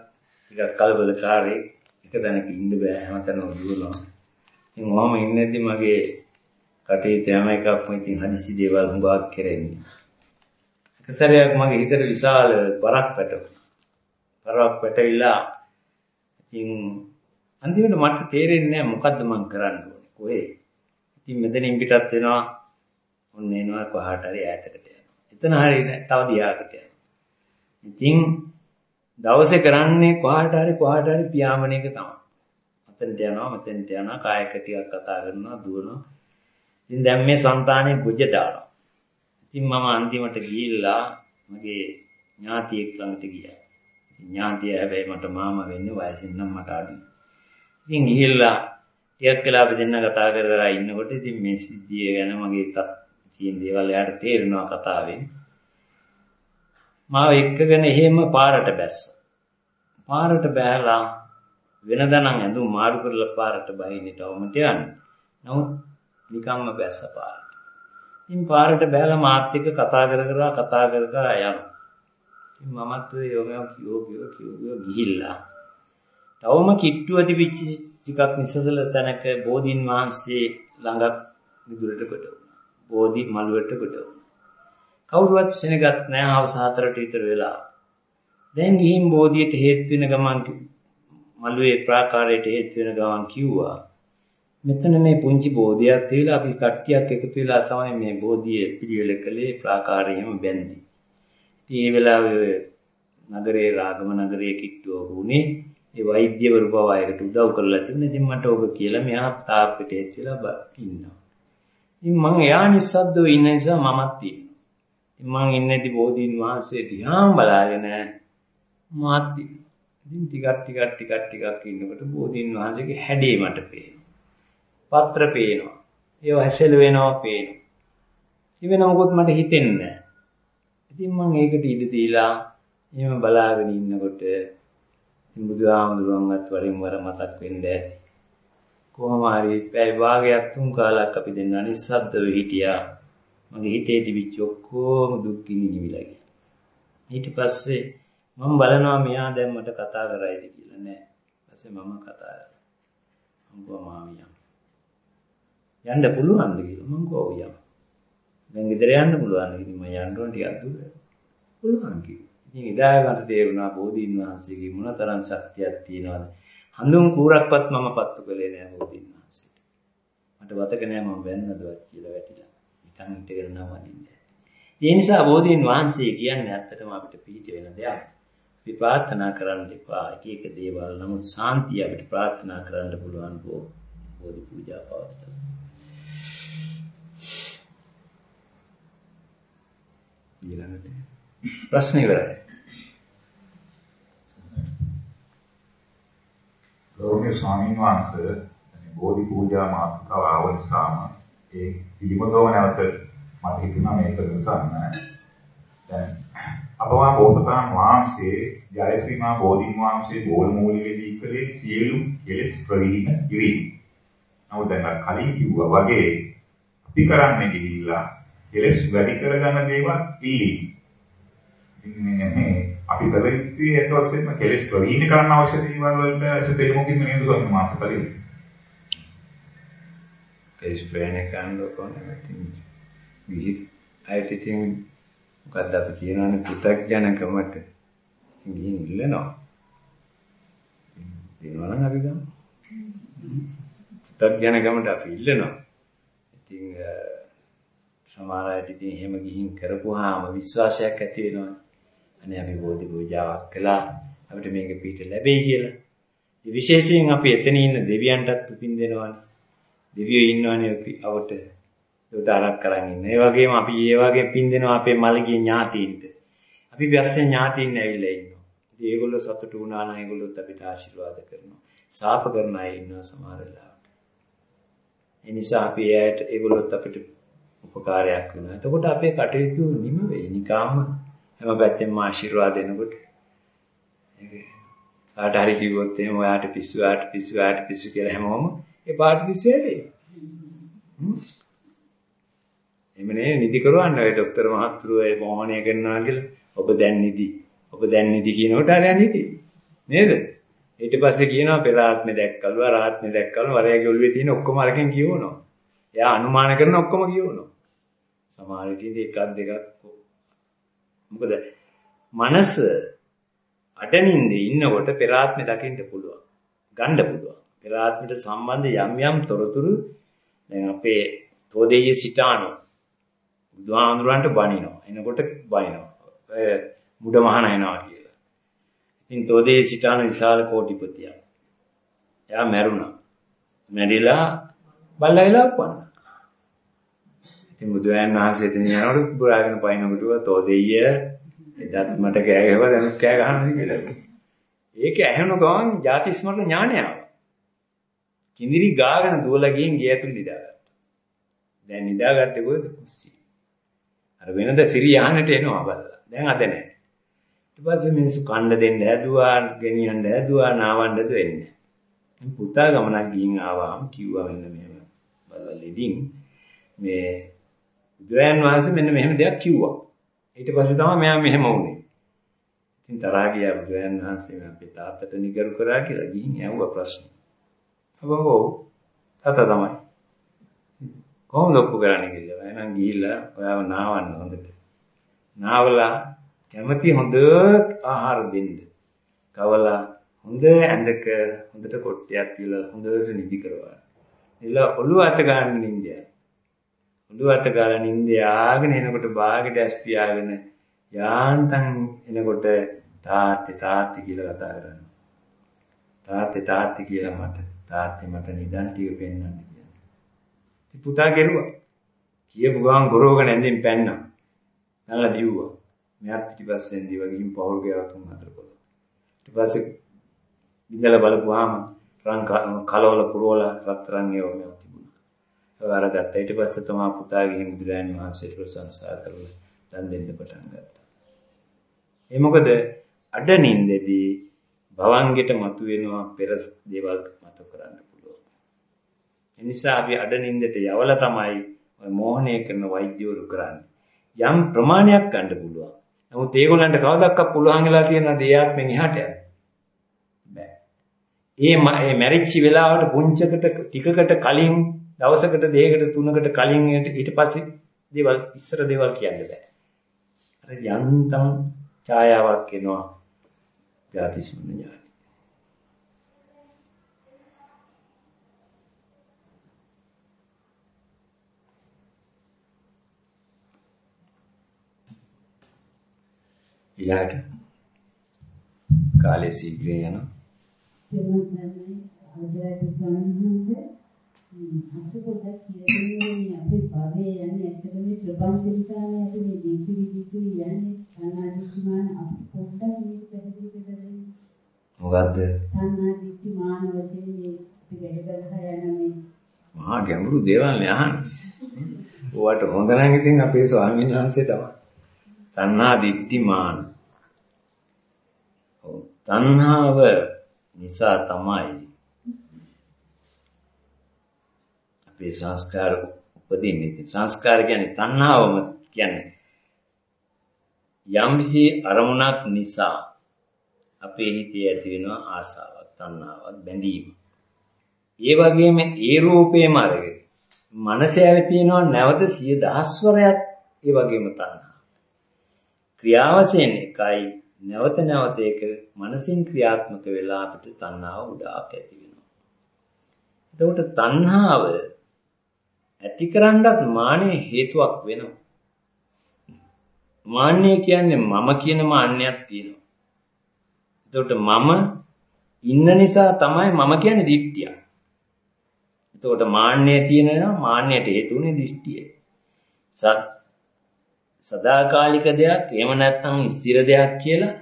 Speaker 1: ටිකක් කලබලකාරී එක තැනක ඉන්න බෑ හැමතැනම දුවනවා. ඉතින් මම ඉන්නේදී මගේ කටේ තැම එකක්ම ඉතින් හදිසි දේවල් හුඟක් කරෙන්නේ. එක සැරයක් මගේ හිතට විශාල බරක් වැටුණා. බරක් වැටවිලා ඉතින් අන්තිමට මට තේරෙන්නේ නැහැ මොකද්ද මම කරන්න ඕනේ. කොහේ? ඉතින් මෙතනින් පිටත් වෙනවා. ඔන්න එනවා කොහාට හරි ඈතකට යනවා. එතන හරි තව දිහාකට යනවා. ඉතින් දවසේ කරන්නේ කොහාට හරි කොහාට හරි පියාඹන එක තමයි. අතෙන්ට යනවා මෙතෙන්ට යනවා කායක ටිකක් කතා කරනවා දුවනවා. ඉතින් දැන් මේ సంతානේ ගොජ දානවා. ඉතින් මම අන්තිමට ගිහිල්ලා මගේ ඥාතියෙක් ළඟට ගියා. ඥාතිය හැබැයි මට මාමා වෙන්නේ වයසින් නම් මට අඩුයි. ඉතින් ගිහිල්ලා ටිකක් වෙලා අපි දෙන්න කතා කර කර ඉන්නකොට ඉතින් මේ සිද්ධිය ගැන මගේ තියෙන දේවල් එයාට තේරෙනවා කතාවෙන්. මාව එක්කගෙන එහෙම පාරට බැස්සා. පාරට බෑලා වෙනදා නම් ඇඳුම් මාරු කරලා පාරට බහින්නේ තවමට යන්නේ. නමුත් නිකම්ම බැස්ස පාරට. ඉතින් පාරට බෑලා මාත් එක්ක කතා කර කර කතා කර කර යනවා. ඉතින් මමත් ඔය යෝගය කියෝ කියෝ කියෝ ගිහිල්ලා. තවම කිට්ටුව තිබිච්ච ටිකක් නිසසල තැනක බෝධින් වහන්සේ ළඟක් විදුරට කොට වුණා. බෝධි මළුවට කොට වුණා. කවුරුවත් සෙනගත් නැහැ හවස 4ට විතර වෙලා. දැන් ගිහින් බෝධියට හේතු වෙන ගමන් මළුවේ ප්‍රාකාරයට හේතු වෙන ගමන් කිව්වා. මෙතන මේ පුංචි බෝධියක් තියලා අපි කට්ටියක් එකතු වෙලා තමයි මේ බෝධිය පිළිවෙල කළේ ප්‍රාකාරයෙම බැන්නේ. ඉතින් ඒ වෙලාවේ නගරේ රාගම නගරයේ කිට්ටුව වුණේ ඒ වෛද්‍යවරු පවා ඒකට උදව් කරලා තිබුණා. ඉතින් මට ඕක කියලා මෙහා තාප්පෙට ඇවිල්ලා ඉන්නවා. ඉතින් මං එයා නිස්සද්දව ඉන්න නිසා මමත් ඉන්නවා. මං ඉන්නේදී බෝධීන් වහන්සේ දිහාම බලාගෙන මාත් ඉතින් ටිකක් ටිකක් ටිකක් ටිකක් ඉන්නකොට බෝධීන් වහන්සේගේ හැඩේ මට පේනවා. පත්‍ර පේනවා. ඒව හැසෙල වෙනවා පේනවා. ඉවෙන මොකොත් මට හිතෙන්නේ නැහැ. ඉතින් මං ඒකට ඉඩ දීලා එහෙම බලාගෙන ඉන්නකොට ඉතින් බුදුහාමුදුරුවන්වත් වරින් වර මතක් වෙන්න ඇති. කොහොම හරි පැය භාගයක් තුන් කාලක් අපි දෙන්න අනිස්සද්දව හිටියා. මගේ හිතේ තිබිච්ච ඔක්කොම දුක් ගිනි නිවිලා ගියා. ඊට පස්සේ මම බලනවා මෙයා දැන් මට කතා කරයිද කියලා නෑ. ඊපස්සේ මම කතා කරා. මම ගෝ මාමියා. යන්න පුළුවන්ද කියලා මම ගෝ යම්. දැන් ගෙදර යන්න පුළුවන්ද කියලා මම යන්න ඕන ටිකක් දුර. පුළුවන් කිව්වා. ඉතින් එදා මට තේරුණා බෝධීන් වහන්සේගේ මොනතරම් ශක්තියක් තියෙනවද. හඳුන් කූරක්වත් මම පත්තු කළේ නෑ බෝධීන් වහන්සේට. මට වතක නෑ මම වැන්නදවත් කියලා වැටිලා. නිකන් හිටගෙන නම් වදින්නේ. ඒ නිසා බෝධීන් වහන්සේ කියන්නේ ඇත්තටම අපිට පිළිටි වෙන දෙයක්. අපි ප්‍රාර්ථනා කරන්න එපා එක එක දේවල්. නමුත් සාන්තිය අපිට ප්‍රාර්ථනා කරන්න පුළුවන් බෝධි පූජා පවත්වන්න. ඊළඟට ප්‍රශ්න ඉවරයි.
Speaker 2: ගෞරවනීය ස්වාමීන් වහන්සේ බෝධි පූජා මාතෘකාව ආව නිසාම ඒ පිළිමතව නැවත මට හිතුණා මේක විසන්න. දැන් අපවා බෝසතාණන් වහන්සේ ජයශ්‍රී මා බෝධීන් වහන්සේ බෝල් මූලිකදී කළේ සියලු කෙලෙස් ප්‍රවීණ කිරීම. නමුත් දැන් කලින් කිව්වා වගේ අපි කරන්නේ ගිහිල්ලා කෙලෙස් වැඩි කරගන්න දේවල් ඉල්ලීම. ඉන්නේ මේ අපි කරේටි ඊට පස්සේම කෙලෙස් ප්‍රවීණ කරන්න අවශ්‍ය දේවල් වලට සිතේ මොකින් නේද ස්වාමීන් වහන්සේ පරිදි.
Speaker 1: කෙලෙස් ප්‍රවීණ කරන්න ඕනේ. ගිහි අයිට ඉතින් මොකද්ද අපි කියනවනේ පු탁ජනකමට ඉතින් ගිහින් ඉල්ලනවා. දෙනවා නම් අපි ගමු. පු탁ජනකමට අපි ඉල්ලනවා. ඉතින් සමහර අයට ඉතින් එහෙම ගිහින් කරපුවාම විශ්වාසයක් ඇති වෙනවා. අනේ අපි බෝධි පූජාවක් කළා අපිට මේක පිට ලැබෙයි කියලා. ඉතින් විශේෂයෙන් අපි එතන ඉන්න දෙවියන්ටත් උපින් දෙනවානේ. දෙවියෝ ඉන්නවනේ අපි අවට උදාරක් කරන් ඉන්න. ඒ වගේම අපි ඒ වගේ පින් දෙනවා අපේ මල්ගේ ඥාතීන්ට. අපි වැස්සේ ඥාතීන් ඇවිල්ලා ඉන්නවා. ඉතින් ඒගොල්ලෝ සතුටු වුණා නම් ඒගොල්ලොත් අපිට ආශිර්වාද කරනවා. සාප කරන අය ඉන්නවා සමහර වෙලාවට. ඒ නිසා අපි එයාට ඒගොල්ලොත් අපිට උපකාරයක් වෙනවා. එතකොට අපේ කටයුතු නිම වෙයි. නිකාම හැම පැත්තෙම ආශිර්වාද දෙනකොට කාට හරි කිව්වොත් එහෙම ඔයාට පිස්සු ආට පිස්සු ආට පිස්සු කියලා හැමෝම ඒ පාට පිස්සු ඇදේ. එහෙම නේ නිදි කරවන්න ඔය ડોක්ටර් මහත්තුරු ඒ මොහොනය කරනවා කියලා ඔබ දැන් නිදි. ඔබ දැන් නිදි කියනකොට හරිය නිදි. නේද? ඊට පස්සේ කියනවා පෙර ආත්මේ දැක්කලු අර ආත්මේ දැක්කලු වරයාගේ ඔළුවේ තියෙන ඔක්කොම අරකින් කියවනවා. එයා අනුමාන කරන ඔක්කොම කියවනවා. සමහර විට එකක් දෙකක් මොකද මනස අඩනින්දේ ඉන්නකොට පෙර ආත්මේ දකින්න පුළුවන්. ගන්න පුළුවන්. පෙර ආත්මයට සම්බන්ධ යම් යම් තොරතුරු දැන් අපේ තෝදෙයේ සිටානෝ බුදුහාමුදුරන්ට බනිනවා. එනකොට බනිනවා. ඔය මුඩ මහන එනවා කියලා. ඉතින් තෝදේ සිටාන විශාල කෝටිපතියක්. එයා මැරුණා. මැරිලා බල්ලා වෙලා උපන්නා. ඉතින් බුදුරජාණන් වහන්සේ එතන යනකොට බුරාගෙන පයින්නකොට තෝදෙය එදත් මට කෑ ගැහුවා දැන් කෑ ගහනවා කියලා. ඒක ඇහෙන ගමන් ಜಾති ස්මරණ ඥානය ආවා. කිඳිරි ගාගෙන දුවලා ගියන් ගේ ඇතුළේ නිදාගත්තා. දැන් නිදාගත්තේ කොහෙද? කුස්සියේ. අර වෙනද සිරි යහනට එනවා බලලා. දැන් අද නැහැ. ඊට පස්සේ මිනිස්සු කන්න දෙන්න හැදුවා, ගෙනියන්න හැදුවා, නාවන්න දෙන්නේ. පුතා ගමනක් ගිහින් ආවාම කිව්වා මෙන්න මෙහෙම බලලා ලෙඩින් මේ බුදුරයන් වහන්සේ මෙන්න මෙහෙම දෙයක් කිව්වා. ඊට පස්සේ තමයි මෙයා මෙහෙම වුනේ. ඉතින් තරහා ගියා බුදුරයන් වහන්සේ අපේ තාත්තට නිගරු කරා කියලා ගිහින් ඇහුවා ප්‍රශ්න. අවෝ තාත්තා තමයි. කොහොමද ඔප්පු කරන්නේ කියලා. එහෙනම් ගිහිල්ලා ඔයාව නාවන්න හොඳට. නාවලා කැමති හොඳ ආහාර දෙන්න. කවලා හොඳ ඇඳක හොඳට කොට්ටයක් තියලා හොඳට නිදි කරවා. එලා ඔළුව අත ගන්න නින්දිය. ඔළුව අත ගාලා නින්දිය ආගෙන එනකොට බාගෙට ඇස් පියාගෙන යාන්තම් එනකොට තාත්තේ තාත්ති කියලා කතා කරනවා. තාත්තේ තාත්ති කියලා මට තාත්තේ මට නිදන් ටික පෙන්වන්න කියලා. ඉතින් පුතා ගෙරුවා. කියපු ගමන් ගොරෝගෙන ඇඳින් පැන්නා. නැල්ලා දිව්වා. මෙයාත් පිටිපස්සෙන් දිව ගිහින් පවුල් ගෑවා තුන් හතර පොළ. ඊට පස්සේ ඉඳලා බලපුවාම රන් කලවල පුරවල රත්තරන් ඒවා මේවා තිබුණා. ඒක අරගත්තා. ඊට පස්සේ තමයි පුතා ගිහින් බුදුරජාණන් වහන්සේට ප්‍රශංසා කරලා දන් දෙන්න පටන් ගත්තා. ඒ මොකද අඩ නින්දේදී භවංගෙට මතුවෙනවා පෙර දේවල් මතු කරන්න පුළුවන්. ඒ නිසා අපි අඩ නින්දට යවලා තමයි ඔය මෝහණය කරන වෛද්‍යවරු කරන්නේ. යම් ප්‍රමාණයක් ගන්න පුළුවන්. නමුත් ඒගොල්ලන්ට කවදාවත් පුළුවන් වෙලා තියෙනවද ඒ ආත්මෙන් එහාට යන්න? බෑ. ඒ මේ මැරිච්ච වෙලාවට පුංචකට ටිකකට කලින් දවසකට දෙකකට තුනකට කලින් ඊට පස්සේ දේවල් ඉස්සර දේවල් කියන්න බෑ. අර යන්තම් ඡායාවක් එනවා. ජාතිසුන්න ඥාන. ඊළඟට කාලේ සීඝ්‍රයෙන් යනවා.
Speaker 3: අවසරයි ස්වාමීන් වහන්සේ අපිට පොඩ්ඩක් කියලා දෙන්න අපේ භවයේ යන්නේ ඇත්තටම මේ ප්‍රපංච නිසානේ අපි මේ දීපි විදිතු යන්නේ අනාදිස්මාන අපි පොඩ්ඩක් මේක පැහැදිලි කරගන්න.
Speaker 1: මොකද්ද?
Speaker 3: අනාදිස්ති මාන වශයෙන් මේ අපි ගැට ගහලා යන මේ
Speaker 1: මහා ගැඹුරු දේවල් නේ අහන්නේ. ඔයාට හොඳ නම් ඉතින් අපේ ස්වාමීන් වහන්සේ තමයි. තණ්හා දිට්ඨි මාන. ඔව් තණ්හාව නිසා තමයි අපේ සංස්කාර උපදින්නේ. සංස්කාර කියන්නේ තණ්හාවම කියන්නේ යම්කිසි අරමුණක් නිසා අපේ හිතේ ඇති වෙනවා ආසාවක්, තණ්හාවක්, බැඳීම. ඒ වගේම ඒ රූපේම අරගෙන මනසේ ඇවිතිනවා නැවත සිය දහස්වරයක් ඒ වගේම තණ්හා. ක්‍රියාවසෙන් එකයි නැවත නැවත ඒක මනසින් ක්‍රියාත්මක වෙලා අපිට තණ්හාව උඩාක් ඇති වෙනවා. එතකොට තණ්හාව ඇතිකරන්නත් මානෙ හේතුවක් වෙනවා. මාන්නය කියන්නේ මම කියන මාන්නයක් තියෙනවා. එතකොට මම ඉන්න නිසා තමයි මම කියන්නේ දිට්ඨිය. එතකොට මාන්නය තියෙනවා මාන්නයට හේතුුනේ දිට්ඨිය. සත් සදාකාලික දෙයක් එහෙම නැත්නම් ස්ථිර දෙයක් කියලා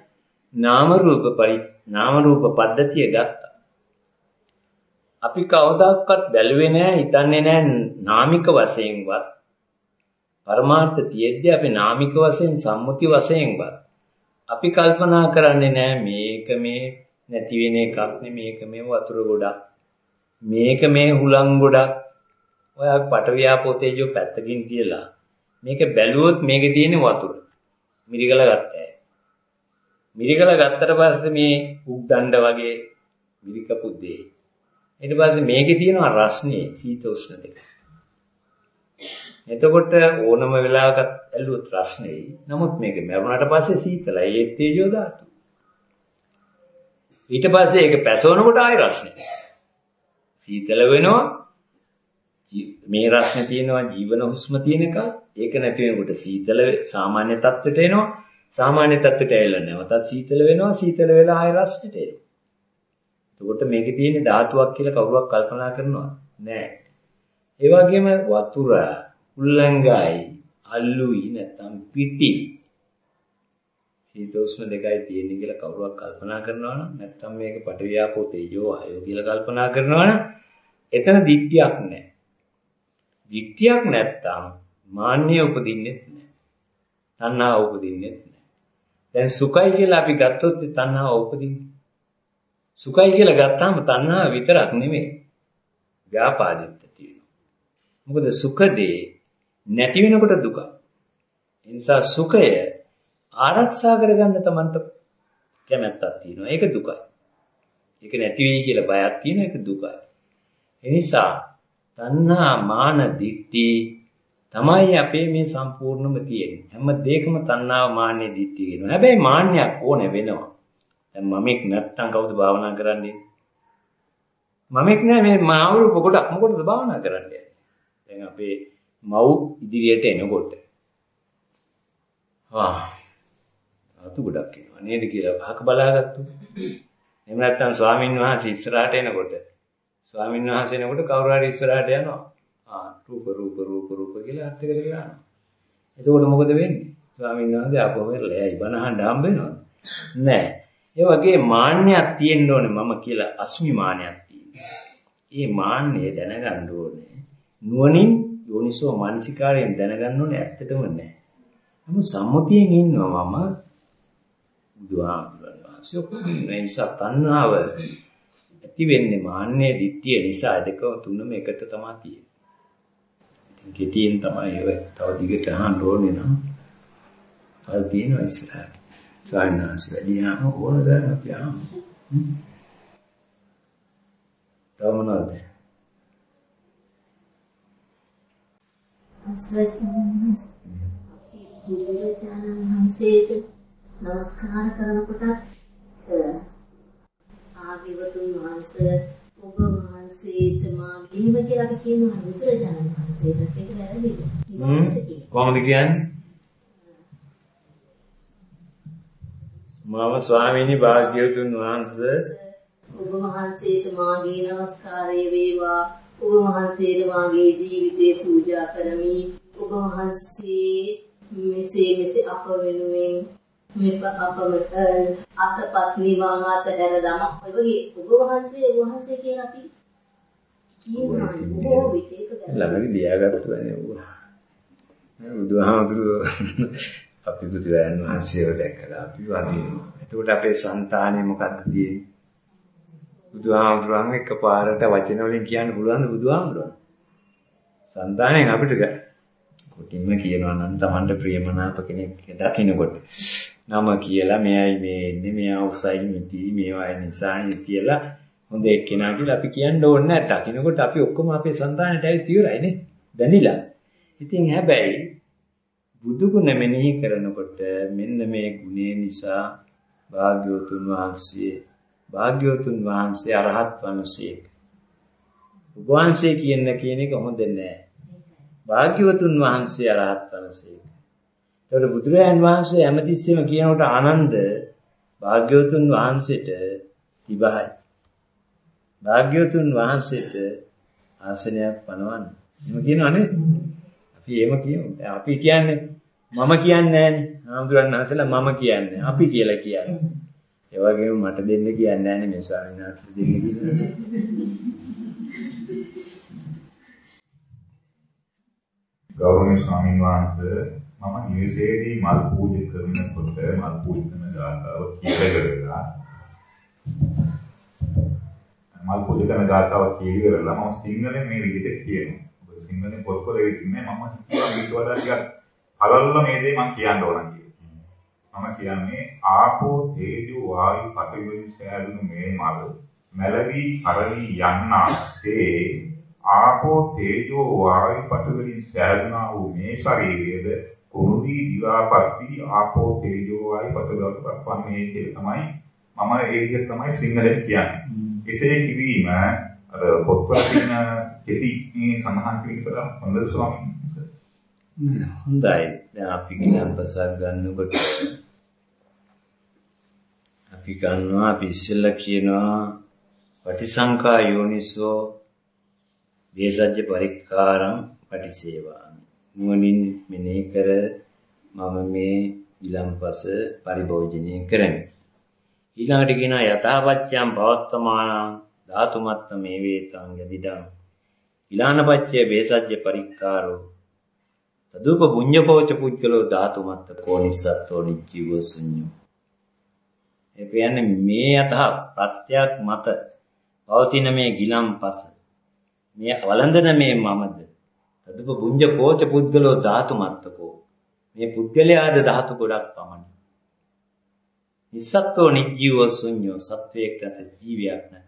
Speaker 1: නාම රූප පරි නාම රූප පද්ධතිය ගත්තා. අපි කවදාකවත් බැලුවේ නෑ හිතන්නේ නෑ නාමික වශයෙන්වත්. පරමාර්ථ තියෙද්දි අපි නාමික වශයෙන් සම්මුති වශයෙන්වත්. අපි කල්පනා කරන්නේ නෑ මේක මේ නැති වෙන එකක් නේ මේක මේ වතුර ගොඩක්. මේක මේ හුලං ගොඩක්. ඔය පටවියා පොතේජෝ පැත්තකින් තියලා. මේක බැලුවොත් මේකේ තියෙන වතුර මිරිගල ගත්තා. මිරිගල ගත්තට පස්සේ මේ උක්දණ්ඩ වගේ මිරිකපු දෙේ ඊට පස්සේ මේකේ තියෙනවා රස්නේ සීත උෂ්ණ දෙක. එතකොට ඕනම වෙලාවක ඇල්ලුවොත් රස්නේ. නමුත් මේක මරුණාට පස්සේ සීතලයි ඒ තේජෝ ධාතු. ඊට පස්සේ ඒක පැසවනකොට ආයි රස්නේ. සීතල වෙනවා. මේ රස්නේ තියෙනවා ජීවන හුස්ම තියෙන එක. ඒක නැති වෙනකොට සීතල සාමාන්‍ය තත්ත්වයට එනවා. සාමාන්‍ය තත්ත්වයට ඇවිල්ලා නැවතත් සීතල වෙනවා. සීතල වෙලා ආයි රස්නෙට එනවා. එතකොට මේකේ තියෙන ධාතුවක් කියලා කවුරුවක් කල්පනා කරනවා නෑ. ඒ වගේම වතුර, උල්ලංගයි, අල්ලුයි නැත්නම් පිටි සීතෝෂ්ණ දෙකයි තියෙන්නේ කියලා කවුරුවක් කල්පනා කරනවා නම් නැත්නම් මේක පටවියාපෝ තේජෝ ආයෝ කියලා කල්පනා කරනවා නම් එතන දික්තියක් නැහැ. දික්තියක් නැත්තම් මාන්නය උපදින්නේ නැහැ. තණ්හාව උපදින්නේ නැහැ. දැන් සුඛයි කියලා අපි ගත්තොත් තණ්හාව උපදින්නේ. සුඛයි කියලා ගත්තාම තණ්හාව විතරක් නෙමෙයි. ව්‍යාපාදිත්ත තියෙනවා. මොකද සුඛදී නැති වෙනකොට දුක. ඒ නිසා සුඛය ආරක්ෂා කරගන්න තමන්ට කැමැත්තක් තියෙනවා. ඒක දුකයි. ඒක නැති වෙයි කියලා බයක් තියෙන එක දුකයි. ඒ නිසා තණ්හා මාන දික්ටි තමයි අපේ මේ සම්පූර්ණම තියෙන්නේ. හැම දෙයකම තණ්හාව මාන්නේ දික්ටි කියනවා. හැබැයි මාන්නයක් ඕනේ වෙනවා. දැන් මමෙක් නැත්තම් කවුද භාවනා කරන්නේ? මමෙක් නෑ මේ මාවුරු පොකොටක් මොකටද භාවනා කරන්නේ? දැන් අපේ මව් ඉදිරියට එනකොට ආ අතු ගොඩක් එනවා නේද කියලා අහක බලාගත්තු. එහෙම නැත්නම් ස්වාමින් වහන්සේ ඉස්සරහට එනකොට ස්වාමින් වහන්සේ එනකොට කවුරු හරි ඉස්සරහට යනවා. ආ රූප රූප රූප රූප කියලා අත් එකට ගන්නවා. එතකොට මොකද වෙන්නේ? ස්වාමින් වහන්සේ ආපහු වෙරළයි බනහඬ හම්බ වෙනවද? නෑ. ඒ වගේ මාන්නයක් තියෙන්න ඕනේ මම කියලා අස්මි මාන්නයක් තියෙනවා. ඒ මාන්නය දැනගන්න ඕනේ. නුවණින් යෝනිසෝ මානසිකාරයෙන් දැනගන්න ඕනේ ඇත්තටම නෑ. නමුත් සම්මුතියෙන් ඉන්නවා මම බුදුහාමුදුරන් වහන්සේ ඒ නිසා තණ්හාව ඇති වෙන්නේ මාන්නේ දිට්ඨිය නිසා දෙක තුනම එකට තමයි තියෙන්නේ. ඉතින් කෙටියෙන් තමයි ඔය තව දිගට අහන්න ඕනේ නම් පල් තියෙනවා ඉස්සරහට. ස්වාමීන් වහන්සේ වැඩියාම ඕන දාන අපි ආමු. තව මොනවද?
Speaker 4: බුදුරජාණන් වහන්සේට নমස්කාර කරනකොට ආගිවතුන් වහන්සේ ඔබ වහන්සේට මා මෙහෙම කියලා අපි කියනවා බුදුරජාණන් වහන්සේට ඒක වැරදිද?
Speaker 1: කොහොමද කියන්නේ? මම ස්වාමීනි භාග්‍යවතුන් වහන්සේ.
Speaker 4: ඔබ වහන්සේට මාගේ নমස්කාරය වේවා. ඔබ වහන්සේට මාගේ ජීවිතේ පූජා කරමි. ඔබ වහන්සේ මෙසේ මෙසේ අප වෙනුවෙන් මේක අපමත අතපත් නිවන් අතහැර දම. ඔය වගේ ඔබ වහන්සේ ඔබ වහන්සේ කියන අපි කියනවා බොහෝ විට ඒක
Speaker 1: ළමයි දියාගත්තුනේ ඌ. බුදුහාමුදුරුවෝ අපි බුදුරජාණන් වහන්සේව දැකලා අපි වඳිනවා. එතකොට අපේ సంతානෙ මොකක්ද තියෙන්නේ? බුදුහාමුදුරන් එකපාරට වචන වලින් කියන්න පුළුවන්ද බුදුහාමුදුරන්? సంతානෙන් අපිට කොටින්ම කියනවා නම් Tamanට ප්‍රියමනාප කෙනෙක් දකින්නකොට නම කියලා මෙයයි මේ ඉන්නේ මෙයා උසයි මිටි මේවා නිසානි කියලා හොඳ එක්කෙනා කියලා අපි කියන්න ඕනේ නැහැ. දකින්නකොට අපි ඔක්කොම අපේ సంతානෙට ඇවිත් ඉවරයි නේ. දැනිලා. ඉතින් හැබැයි බුදු ගුණ මෙනෙහි කරනකොට මෙන්න මේ ගුණේ නිසා භාග්‍යවතුන් වහන්සේ භාග්‍යවතුන් වහන්සේ අරහත් වහන්සේ ඔබ වහන්සේ කියන කියන එක හොඳ නෑ. භාග්‍යවතුන් වහන්සේ අරහත් වහන්සේ ඒකට බුදුරජාන් වහන්සේ හැමතිස්සෙම කියනකොට ආනන්ද භාග්‍යවතුන් වහන්සේට තිබහයි. භාග්‍යවතුන් වහන්සේට ආසනයක් පනවන්න. එහෙම කියනවනේ අපි එහෙම කියමු. අපි කියන්නේ මම කියන්නේ නෑනේ ආම්දුරන් වහන්සේලා මම කියන්නේ අපි කියලා කියන්නේ. ඒ වගේම මට දෙන්න කියන්නේ නෑනේ මේ ස්වාමීන් වහන්සේ දෙන්න කියලා.
Speaker 2: ගෞරවනීය ස්වාමීන් වහන්සේ මම නිවසේදී මල් පූජා කරනකොට මල් පූජා කරන ගාථාව කියලා මල් පූජා කරන ගාථාව කියලා මම සිංහලෙන් මේ විදිහට කියනවා. සිංහලෙන් පොත්වල ඉන්නේ මම ඊට වඩා ටිකක් අලල්ල මේ දේ මම කියන්න ඕන කියලා. මම කියන්නේ ආපෝ තේජෝ වායු පඨවි සෑදුණු මේ මල් මැලවි කරවි යන්නාසේ ආපෝ තේජෝ වායු පඨවි සෑදුණා වූ මේ ශරීරයේද කුරුදී දිවාපත්ති ආපෝ තේජෝ වායු පඨවි පත්වන්නේ කියලා තමයි මම ඒ විදිහට තමයි සිංහලෙන් කියන්නේ. එසේ කිවීම අර පොත්වල තියෙන කෙටි මේ සඳහන් කිරීමට හොඳද ස්වාමීන් වහන්සේ?
Speaker 1: හොඳයි. දැන් අපි ගිලම්පසක් ගන්නකොට අපි ගන්නවා අපි ඉස්සෙල්ලා කියනවා පටිසංකා යෝනිසෝ දේසජ්‍ය පරික්කාරම් පටිසේවාමි. නුවණින් මෙනෙහි කර මම මේ ගිලම්පස පරිභෝජනය කරමි. ඊළඟට කියනවා යථාපච්චයන් පවත්තමානං ධාතුමත්ත මේ වේතං යදිදං ඊලානපච්චය බේසජ්‍ය පරික්කාරෝ. තදුප පුඤ්ඤකෝච පුද්ගලෝ ධාතුමත්ත කෝනිසත්තෝ නිජීව ශුන්‍යෝ ඒ කියන්නේ මේ යතහ ප්‍රත්‍යක් මත පවතින මේ ගිලම්පස මේ වළඳන මේ මමද. තදුප පුඤ්ඤකෝච පුද්ගලෝ ධාතුමත්තකෝ. මේ පුද්ගලයාද ධාතු ගොඩක් පමණි. නිස්සත්ත්ව නිජීව ශුන්‍යෝ සත්වයක් නැත ජීවියක් නැත.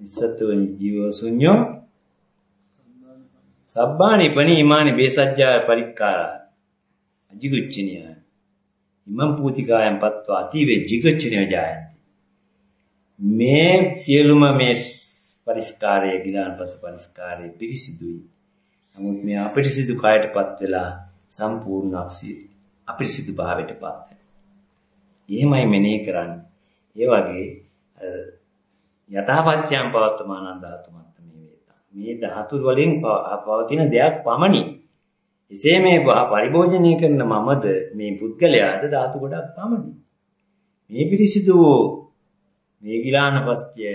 Speaker 1: නිස්සත්ත්ව නිජීව ශුන්‍යෝ සබ්බානි පනි ඉමානි බේසජ්ජා පරික්කාරා අජිගුච්චනිය ඉමම් පූතිකායන් පත්වා අතිවේ ජිගුච්චනිය ජායන්ති මේ සියලුම මේ පරිස්කාරයේ ගිලාන්පස පරිස්කාරයේ පිරිසිදුයි. නමුත් මේ අපිරිසිදු කායටපත් වෙලා සම්පූර්ණ අපිරිසිදු භාවයටපත් වෙනවා. එහෙමයි මෙනෙහි කරන්නේ. ඒ වගේ යථාපත්‍යම් පවත්තමානං ධාතුමත් මේ ධාතු වලින් පවතින දෙයක් පමණි. එසේ මේ පරිභෝජනය කරන මමද මේ පුද්ගලයාද ධාතු ගොඩක් පමණි. මේ පිරිසිදු මේ ගිලානපස්ය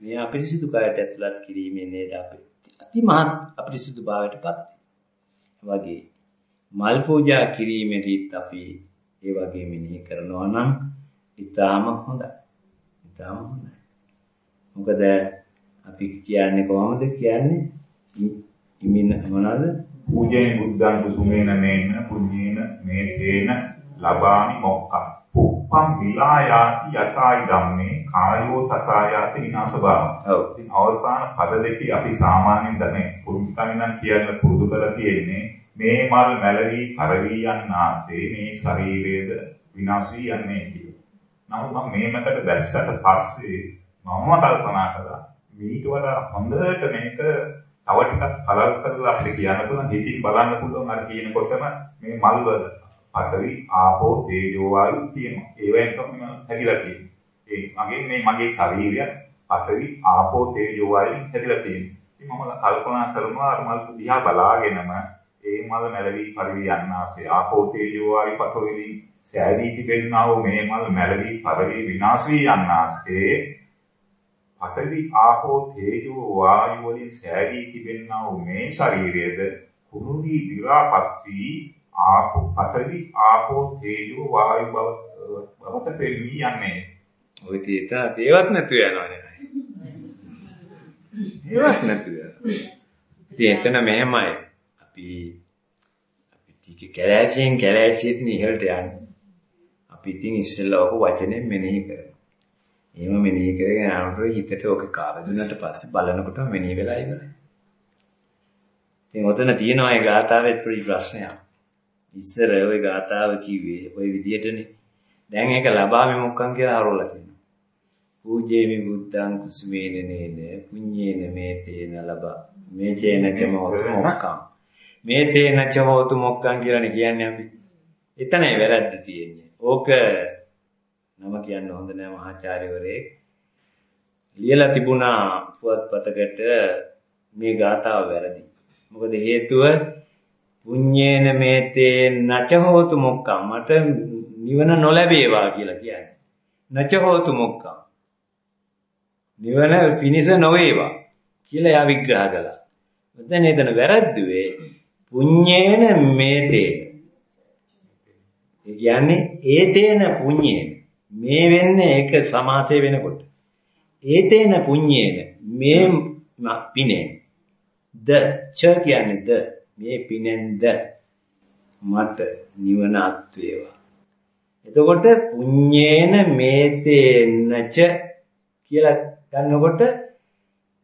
Speaker 1: මේ අපිරිසිදු කයට ඇතුළත් කිරීමෙන් නේද අපි අතිමහත් අපිරිසිදු භාවයටපත් වගේ මල් පූජා කිරීමේදීත් අපි ඒ වගේ මෙනෙහි කරනවා නම් ඊටාම හොඳයි. ඊටාම හොඳයි. මොකද අපි කියන්නේ කොහොමද කියන්නේ ඉමින මොනවාද
Speaker 2: පූජේන බුද්ධං කුසුමේන නේන පුඤ්ඤේන මේතේන ලබාමි මොක්ඛං පුප්පම් විලායාති යතයි ධම්මේ කායෝ තථායාති විනාශ භාව.
Speaker 1: ඔව්.
Speaker 2: ඉතින් අවසාන පද දෙකේ අපි සාමාන්‍යයෙන් දැනේ පුරුද්දකමින් නම් කියන්න පුරුදු කරලා තියෙන්නේ මේ මල් මැලවි කරවි යන්නාසේ මේ ශරීරයේද විනාශ යන්නේ කියලා. නමුත් මම මේ මතට දැස්සට පස්සේ මම කල්පනා කළා මීට වඩා හොඳට මේක තව ටිකක් කලල් කරලා අපිට කියන්න පුළුවන් හිතින් බලන්න පුළුවන් අර කියනකොටම මේ මල් වල පඨවි ආපෝ තේජෝ වායු තියෙනවා. ඒවෙන් තමයි හැදිලා තියෙන්නේ. ඒ මගේ මේ මගේ ශරීරය පඨවි ආපෝ තේජෝ වායු හැදිලා තියෙන්නේ. ඉතින් මම කල්පනා කරනවා අර මල් දිහා බලාගෙනම ඒ මල් මැලවි පරිවි යන්නාසේ ආපෝ තේජෝ වායු පඨවි සෑදී තිබෙනා වූ මේ මල් මැලවි පරිවි විනාශ වී යන්නාසේ පඨවි ආපෝ තේජෝ වායු වලින් සෑදී තිබෙනා වූ මේ ශරීරයේද කුණු වී විරාපත් වී ආපෝ පඨවි ආපෝ තේජෝ වායු බව බවට පෙළී යන්නේ.
Speaker 1: ඔය තේත දේවත් නැතු යනවා නේ. ඒවත් නැතු යනවා. ඉතින් එතන මෙහෙමයි. අපි අපි ටික කැලෑසියෙන් කැලෑසියට ඉහළට යන්නේ. අපි ඉතින් ඉස්සෙල්ලා ඔක වචනේ මෙනෙහි කරනවා. එහෙම මෙනෙහි කරගෙන යනකොට හිතට ඔක කාවදුනට පස්සේ බලනකොට මෙනෙහි වෙලා ඉවරයි. ඉතින් ඔතන තියෙනවා ඒ ගාථාවෙත් පොඩි ප්‍රශ්නයක්. ඉස්සර ওই ගාථාව කිව්වේ ওই විදිහටනේ. දැන් ඒක ලබාමි මොක්කන් කියලා හරවලා තියෙනවා. පූජේමි බුද්ධං කුසුමේනනේන පුඤ්ඤේන මේතේන ලබා මේ චේන චමෝතු මොක්කං. මේ තේන චමෝතු මොක්කං කියලානේ කියන්නේ අපි. එතනයි වැරද්ද තියෙන්නේ. ඕක නම කියන්න හොඳ නෑ මහාචාර්යවරේ. ලියලා තිබුණා පුවත්පතකට මේ ගාථාව වැරදි. මොකද හේතුව පුඤ්ඤේන මේතේ නච හෝතු මොක්කම් මට නිවන නොලැබේවා කියලා කියන්නේ. නච හෝතු මොක්කම්. නිවන පිනිස නොවේවා කියලා එයා විග්‍රහ කළා. දැන් එතන වැරද්දුවේ පුඤ්ඤේන මේතේ. ඒ කියන්නේ ඒතේන පුඤ්ඤේන. මේ වෙන්නේ ඒක සමාසය වෙනකොට. ඒතේන පුඤ්ඤේන මේ පිනේ. ද ච කියන්නේ ද මේ පිනෙන්ද මට නිවන අත් වේවා. එතකොට පුඤ්ඤේන මේතේනච කියලා ගන්නකොට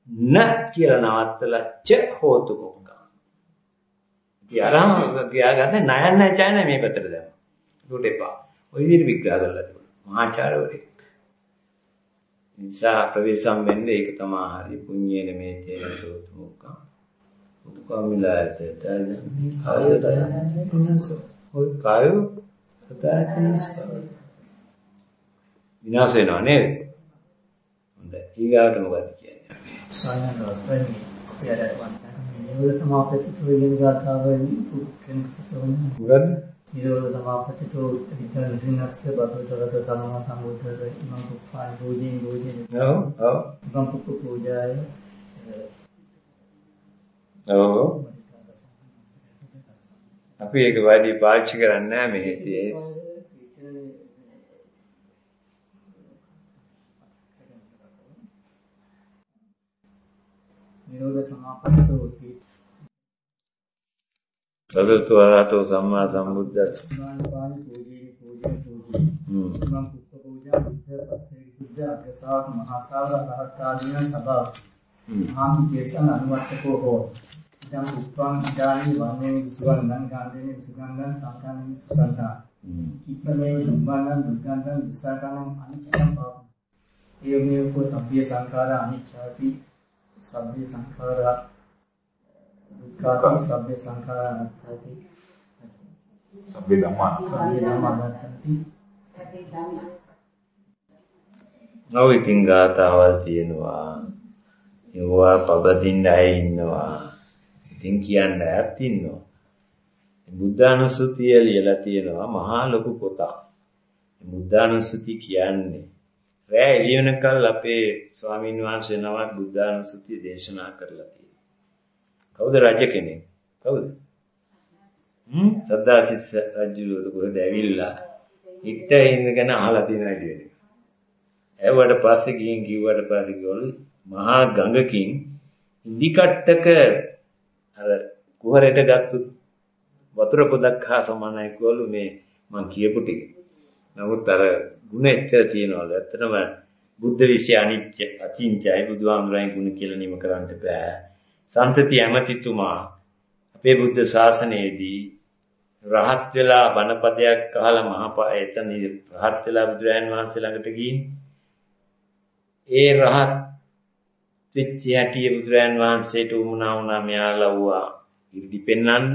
Speaker 1: න කියලා නවත්තලා ච හෝතු මොක්කා. කියාරම කියාගන්නේ නයන්න චයන මේ පැත්තට දැම්මා. ඒකට එපා. ඔය විදිහට විග්‍රහ කරලා තිබුණා. මහාචාර්යවරේ. නිසා ප්‍රවේශම් වෙන්නේ ඒක තමයි හරි පුඤ්ඤේන මේතේන හෝතු මොක්කා. උපකමිලායත තන කායත ඔය කාය සතාචනස් විනාශ වෙනව නේද හොඳයි ඊගාට මොකද කියන්නේ
Speaker 5: සායන රසයෙන් අපේ අර වන්තන නිරෝධ සමාපatti තුලින් ගාථාවෙන් කෙනෙක් සවන්නේ
Speaker 1: මොකද්ද
Speaker 5: නිරෝධ සමාපatti තු විතර විසිනස්ස බබතරත සම්මා සම්බුද්දස ඉමං කුප්පාන පූජෙන් පූජෙන්
Speaker 1: ඔව් ඔව්
Speaker 5: ඉමං කුප්ප පූජාය
Speaker 1: ඔව් අපි ඒක වැඩි පාවිච්චි කරන්නේ නැහැ මේ හිතේ
Speaker 5: නිරෝධ සමාපatti තු
Speaker 1: සදතු ආරතෝ සම්මා සම්බුද්දස්ස
Speaker 5: ස්නාන පාන පූජේ පූජේ පූජේ
Speaker 1: හ්ම්
Speaker 5: ඉමං කුප්ප පූජා බුද්ධ පස්සේ බුද්ධ අග්‍රසාවක මහා ශාවක රහත්කාදීන සභාව
Speaker 1: හ්ම්
Speaker 5: ආමි කේසන් අනුවත්තකෝ හෝ ඉදම් උප්පං ඉදානි වන්නේ සුවන්නං ගාන්ධේ සුගන්ධං සංකානි සුසන්තා
Speaker 1: හ්ම්
Speaker 5: ඉක්මනේ සුම්බන්නං දුක්ඛං දුසාකණං අනිච්චං පාපං ඒවමේ කෝ සබ්බේ සංඛාරා අනිච්චාති සබ්බේ දුක්ඛාති සබ්බේ සංඛාරා අනාත්තාති
Speaker 2: සබ්බේ ධම්මා
Speaker 5: ධම්මා
Speaker 1: ඔව් ඉතින් ගාතාවල් තියෙනවා. ඒවා පබදින්න අය ඉන්නවා? ඉතින් කියන්න අයත් ඉන්නවා. බුද්ධානුස්සතිය ලියලා තියෙනවා මහා ලොකු පොතක්. බුද්ධානුස්සති කියන්නේ රෑ එළිය වෙනකල් අපේ ස්වාමීන් වහන්සේ නමක් බුද්ධානුස්සතිය දේශනා කරලා තියෙනවා කවුද රජ කෙනෙක් කවුද හ්ම් සද්දාසිස් රජුද කොහෙද ඇවිල්ලා ඉක්ට ඉඳගෙන අහලා තියෙන වැඩි වෙන ඇව්වට පස්සේ ගිහින් කිව්වට පස්සේ ගෝලු මහා ගඟකින් ඉදි කට්ටක අර කුහරයට ගත්තු වතුර පොදක් හා සමානයි කියවලු මේ මං කියපු ටික. නමුත් අර ಗುಣ එච්චර තියනවලු. ඇත්තටම බුද්ධ විශ්ය අනිත්‍ය අචින්ත්‍යයි බුදුහාමුදුරන් ගුණ කියලා නිම කරන්න බෑ. සම්පති ඇමතිතුමා අපේ බුද්ධ ශාසනයේදී රහත් වෙලා බණපදයක් අහලා මහා එතන රහත් වෙලා බුදුරයන් වහන්සේ ළඟට ගිහින් ඒ රහත් වෙච්ච හැටි බුදුරයන් වහන්සේට උමුණා වුණා මෙයා ලව්වා 이르දි පෙන්වන්න.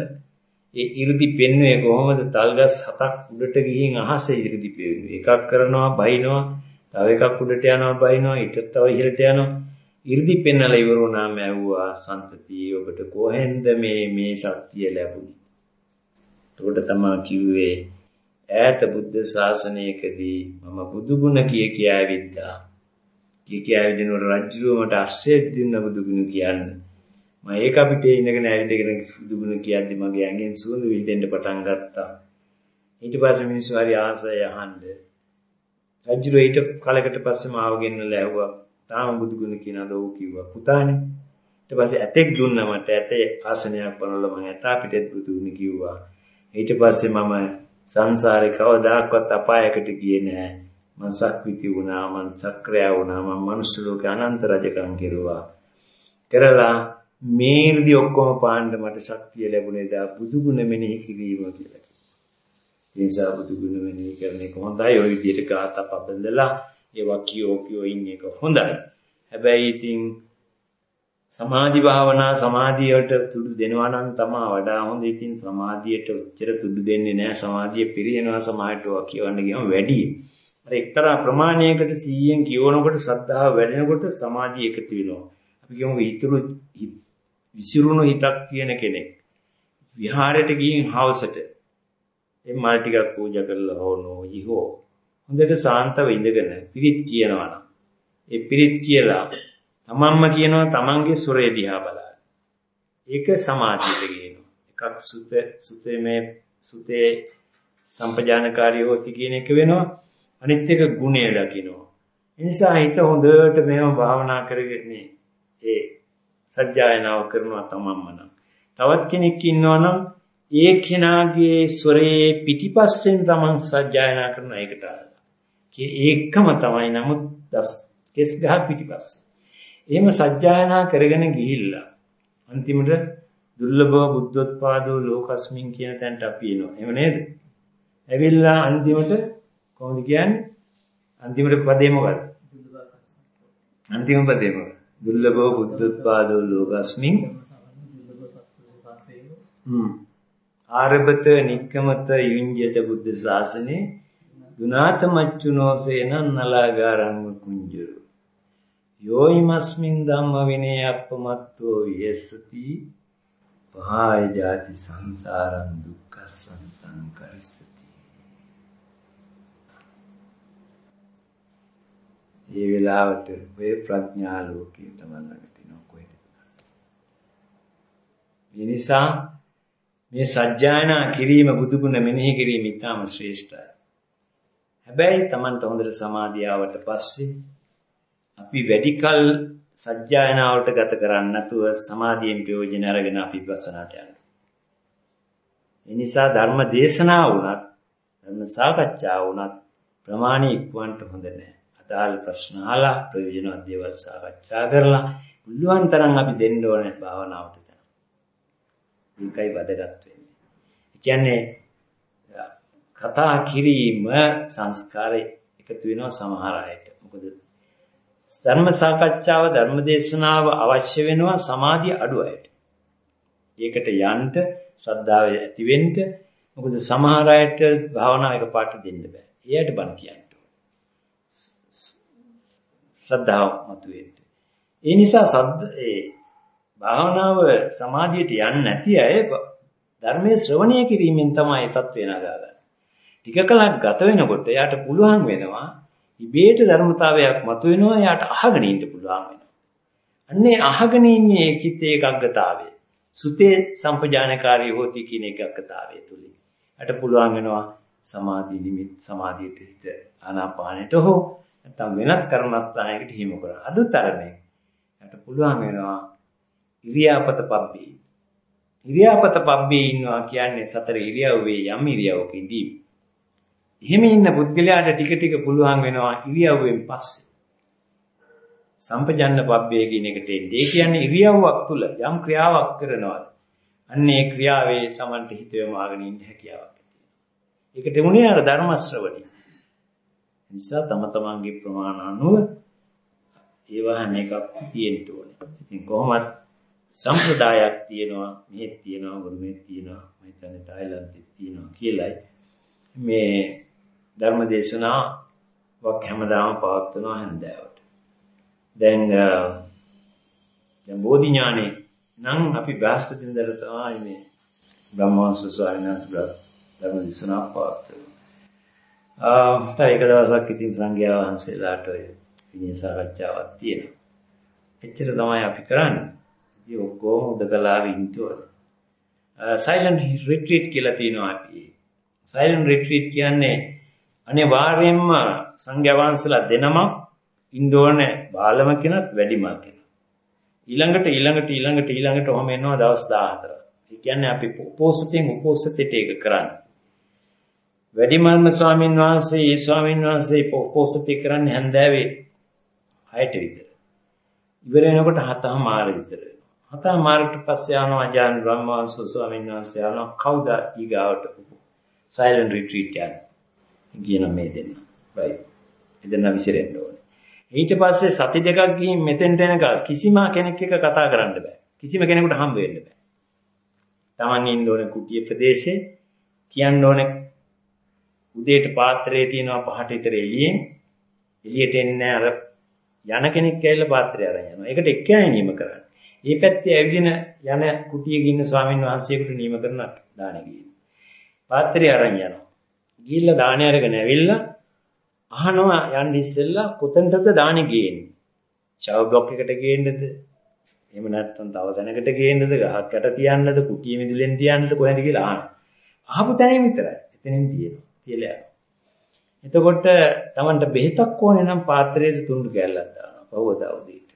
Speaker 1: ඒ 이르දි පෙන්වේ කොහොමද තල්ගස් හතක් උඩට ගිහින් අහසේ 이르දි පෙන්වේ එකක් කරනවා බයිනවා තව එකක් උඩට යනවා බයිනවා ඊට තව ඉහළට යනවා. 이르දි පෙන්නලා ඉවර වුණාම ඇහුවා සම්තතිය ඔබට කොහෙන්ද මේ මේ ශක්තිය ලැබුණේ? එතකොට තමයි කිව්වේ ඈත බුද්ධ ශාසනයකදී මම බුදු ගුණ කිය කියා ඇවිද්දා. කිය කියා ඇවිදිනකොට රජුව මට අස්සෙත් දුන්න බුදු ගුණ කියන්නේ. මම ඒක අපිට ඉඳගෙන ඇවිදගෙන සුදුගුණ කියද්දි මගේ ඇඟෙන් සුවඳ විහිදෙන්න පටන් ගත්තා. ඊට පස්සේ මිනිස්සු හරි ආසය අහන්න. රජුර ඊට කලකට පස්සේ මාව ගෙන්නලා ඇහුවා. තාම බුදුගුණ කියනද ඔව් කිව්වා. පුතානේ. ඊට පස්සේ ඇතෙක් දුන්නා මට ඇතේ ආසනයක් පනවලා මම ඇතා පිටත් බුදුගුණ කිව්වා. ඊට පස්සේ මම සංසාරේ කවදාකවත් අපායකට ගියේ නෑ. මං සක්විති වුණා මං සක්‍රයා වුණා මං මනුස්ස ලෝකේ අනන්ත රජකම් කෙරුවා. කරලා මේ ඉර්ධි ඔක්කොම පාන්න මට ශක්තිය ලැබුණේ දා බුදුගුණ මෙනෙහි කිරීම කියලා. ඒ නිසා බුදුගුණ මෙනෙහි කරන එක හොඳයි. ওই විදිහට ගාථා පබඳලා ඒවා කියෝ කියෝ ඉන්න එක හොඳයි. හැබැයි ඉතින් සමාධි භාවනා සමාධියට තුඩු දෙනවා නම් තමයි වඩා හොඳ. ඉතින් සමාධියට උච්චර තුඩු දෙන්නේ නැහැ. සමාධිය පිරිනවනවා සමාහයට ඔවා කියවන්න ගියම වැඩි. අර එක්තරා ප්‍රමාණයකට 100න් කියවනකොට ශ්‍රද්ධාව වැඩෙනකොට සමාධිය එකතු වෙනවා. අපි කියමු ඊතුරු විසිරුණු හිතක් තියෙන කෙනෙක් විහාරයට ගිහින් හවසට ඒ මල් ටිකක් පූජා කරලා හෝ නොයි හෝ හොඳට සාන්තව ඉඳගෙන පිරිත් කියනවා නම් ඒ පිරිත් කියලා තමන්ම කියනවා තමන්ගේ සුරේ දිහා බලන්න. ඒක සමාධියට ගේනවා. එකක් සුත සුතේ මේ සුතේ සම්පජානකාරී හොති කියන එක වෙනවා. අනිත් එක ගුණය දකිනවා. ඒ නිසා හිත හොඳට මේව භාවනා කරගෙන ඒ සජ්ජායනාව කරනවා තමන්ම නම්. තවත් කෙනෙක් ඉන්නවා නම් ඒ කෙනාගේ ස්වරයේ පිටිපස්සෙන් තමන් සජ්ජායනා කරන එකට ඒකම තමයි නමුත් කෙස් ගහ පිටිපස්සේ. එහෙම සජ්ජායනා කරගෙන ගිහිල්ලා අන්තිමට දුර්ලභ බුද්ධෝත්පාදෝ ලෝකස්මින් කියන තැනට අපි එනවා. එහෙම නේද? ඇවිල්ලා අන්තිමට කොහොමද කියන්නේ? අන්තිමට පදේ මොකද්ද? අන්තිම පදේ මොකද්ද? දුර්ලභෝ බුද්ධෝත්පාදෝ ලෝකස්මින් ආරබත නික්කමත යුඤ්ජත බුද්ධ ශාසනේ දුනාත මච්චුනෝ සේනං නලාගාරං කුංජරු යෝයිමස්මින් ධම්ම විනේ අප්පමත්තෝ විහෙස්සති පහය ජාති සංසාරං දුක්ඛසං සංකරිස්සති ඒ වෙලාවට ඔය ප්‍රඥා ලෝකේ තමයි ළඟ තියෙනවා කොහෙද? ඒ නිසා මේ සත්‍යයනා කිරීම බුදුගුණ මෙනෙහි කිරීම ඉතාම ශ්‍රේෂ්ඨයි. හැබැයි Tamanට හොඳට සමාධිය ආවට පස්සේ අපි වැඩිකල් සත්‍යයනාවට ගත කරන්නේ නැතුව සමාධියෙන් ප්‍රයෝජන අරගෙන අපි විපස්සනාට යනවා. ඒ නිසා ධර්ම දේශනා වුණත් ධර්ම සාකච්ඡා වුණත් ප්‍රමාණික ඉක්වන්න හොඳ නැහැ. අදාළ ප්‍රශ්න අහලා ප්‍රයෝජනවත් දේවල් සාකච්ඡා කරලා පුළුවන් තරම් අපි දෙන්න ඕනේ භාවනාවට දැන. ඒකයි වැදගත් වෙන්නේ. ඒ කියන්නේ කතා කිරීම සංස්කාරය එකතු වෙනවා සමහර අයට. මොකද ධර්ම සාකච්ඡාව ධර්ම දේශනාව අවශ්‍ය වෙනවා සමාධිය අඩු අයට. ඒකට යන්න ශ්‍රද්ධාව ඇති වෙන්න මොකද සමහර අයට භාවනා එකපාරට දෙන්න බෑ. එයාට බණ කියන්න. ශ්‍රද්ධාව මතුවෙන්න. ඒ නිසා සද්ද ඒ භාවනාව සමාධියට යන්නේ නැති අය ධර්මයේ ශ්‍රවණය කිරීමෙන් තමයි තත්ත්වය නගාගන්නේ. ටික කලක් ගත වෙනකොට එයාට පුළුවන් වෙනවා ඉබේට ධර්මතාවයක් මතුවෙනවා එයාට අහගෙන ඉන්න පුළුවන් වෙනවා. අන්නේ අහගෙන ඉන්නේ චිත්ත ඒකග්ගතාවය. සුතේ සම්පජානකාරී හොති කියන ඒකග්ගතාවය තුලින්. එයාට පුළුවන් වෙනවා සමාධි නිමිත් සමාධියට හිත ආනාපානෙට හෝ නැත්නම් වෙනත් කර්මස්ථානයකට හිමු කරන අදුතරණය. යට පුළුවන් වෙනවා ඉරියාපත පබ්බේ. ඉරියාපත පබ්බේ ඉන්නවා කියන්නේ සතර ඉරියව්වේ යම් ඉරියව්වක ඉඳී. එහෙම ඉන්න පුද්ගලයාට ටික ටික පුළුවන් වෙනවා ඉරියව්වෙන් පස්සේ. සම්පජන්න පබ්බේ කියන එකට එන්නේ. ඒ කියන්නේ ඉරියව්වක් තුල යම් ක්‍රියාවක් කරනවා. අන්න ඒ ක්‍රියාවේ Tamanට හිත යොමාගෙන ඉන්න හැකියාවක් තියෙනවා. ඒකට උනේ අර ධර්ම ශ්‍රවණය. නිසා තම තමන්ගේ ප්‍රමාණ අනුව ඒවහන් එකක් තියෙන්න ඕනේ. ඉතින් කොහොමත් සම්ප්‍රදායක් තියෙනවා, මෙහෙත් තියෙනවා, ගුරුමෙත් තියෙනවා, මම හිතන්නේ තායිලන්තෙත් තියෙනවා කියලයි මේ ධර්ම දේශනා වක් හැමදාම පවත්වනවා හන්දෑවට. දැන් දැන් බෝධි ඥානේ නම් අපි බ්‍රහස්පති දිනදර තමයි මේ බ්‍රහ්මවංශ ස්වාමීන් වහන්සේ ධර්ම දේශනා පවත්වනවා. ආ තව එක දවසක් ඉතින් සංඝයා වහන්සේලාට ඔය විනය සාකච්ඡාවක් තියෙනවා. එච්චර තමයි අපි කරන්නේ. ඉතින් ඔක්කොම උදකලාවෙ ඉන්නතෝර. සයිලන්ට් රිට්‍රීට් කියලා තියෙනවා අපි. සයිලන්ට් රිට්‍රීට් කියන්නේ අනිවාර්යයෙන්ම සංඝයා වහන්සේලා දෙනම ඉන්න ඕනේ බාලම කෙනත් වැඩිම කෙනත්. ඊළඟට ඊළඟට ඊළඟට ඊළඟට ඔහම එනවා දවස් 14. ඒ කියන්නේ අපි උපෝසතෙන් උපෝසතයට ඒක කරන්නේ. වැඩිමල්ම ස්වාමින් වහන්සේ ඒ ස්වාමින් වහන්සේ උපෝසතය කරන්නේ හැන්දෑවේ 6ට විතර. ඉවර වෙනකොට 7:00 විතර වෙනවා. 7:00ට පස්සේ යනවා ආජාන බ්‍රහ්මවංශ ස්වාමීන් වහන්සේ යනවා කවුද ඊගාවට සයිලන්ට් රිට්‍රීට් යන්නේ. කියන මේ දෙන්න. right. එදෙන්න විසිරෙන්න ඕනේ. ඊට පස්සේ සති දෙකක් ගිහින් මෙතෙන්ට එනකල් කිසිම කෙනෙක් එක්ක කතා කරන්න බෑ. කිසිම කෙනෙකුට හම්බ වෙන්න බෑ. Taman ඉන්න ඕනේ කුටිය ප්‍රදේශේ කියන්න ඕනේ උදේට පාත්‍රයේ තියෙනවා පහට විතර එළියෙන් එළියට එන්නේ අර යන කෙනෙක් ඇවිල්ලා පාත්‍රය අරන් යනවා. ඒකට එක්කයි නියම කරන්නේ. මේ පැත්තේ ඇවිදින යන කුටියේ ඉන්න ස්වාමින් වහන්සේකට නියම කරන දානෙ ගියේ. පාත්‍රය අරන් යනවා. ගිහිල්ලා දානෙ අරගෙන ඇවිල්ලා අහනවා යන්න ඉස්සෙල්ලා කොතනටද දානෙ ගේන්නේ? ෂවර් බ්ලොක් එකට ගේන්නද? එහෙම නැත්නම් තව තැනකට ගේන්නද? ගහක් යට තියන්නද? කුටිය මිදුලෙන් තියන්නද? කොහෙන්ද කියලා අහනවා. අහපු තැනින් විතරයි. එතනින් තියෙනවා. තියලා යනවා. එතකොට Tamanට බෙහෙතක් ඕනේ නම් පාත්‍රයට තුඩු කැල්ලක් දානවා. පහවදා උදේට.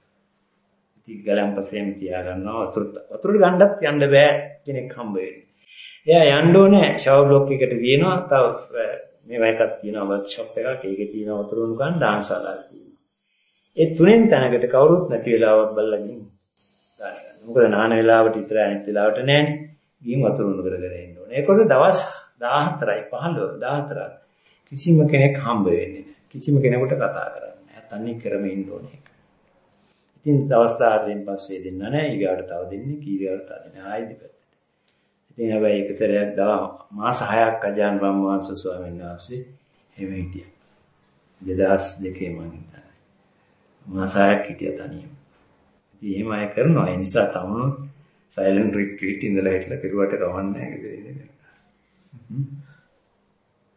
Speaker 1: ඉතින් ගලම්පසෙන් තියා ගන්නවා වතුර වතුරට ගන්නත් යන්න බෑ කෙනෙක් හම්බ වෙන්නේ. එයා යන්න ඕනේ ෂවර් බ්ලොක් එකට ගියනවා. තව මේවා එකක් තියෙනවා වර්ක්ෂොප් එකක්. ඒකේ තියෙන වතුර උණු ගන්න ඩාන්සාලාවක් තියෙනවා. ඒ තුනෙන් තැනකට කවුරුත් නැති වෙලාවක් බලලා ගිහින් දාන ගන්න. මොකද නාන වෙලාවට විතරයි අනිත් වෙලාවට නෑනේ. ගිහින් වතුර උණු කරගෙන ඉන්න ඕනේ. ඒකට දවස් 14යි 15 14යි කිසිම කෙනෙක් හම්බ වෙන්නේ නැහැ. කිසිම කෙනෙකුට කතා කරන්නේ නැහැ. තනි කරම ඉන්න ඕනේ. ඉතින් දවස් 10න් පස්සේ දෙන්න නැහැ. ඊගාට තව දෙන්නේ කීරයට තව දෙන්නේ ආයෙත් පැත්තට. ඉතින් හැබැයි එක සැරයක් දා මාස 6ක් අජාන් බ්‍රහ්මවංශ ස්වාමීන් වහන්සේ එහෙම හිටියා. 2002 මම හිතන්නේ. මාස 6ක් හිටියා තනියම. ඉතින් එහෙම අය කරනවා. ඒ නිසා තමුණු සයිලන්ට් රිට්‍රීට් ඉඳලා හිටලා කෙරුවට කවන්නේ නැහැ ගෙදර ඉඳලා.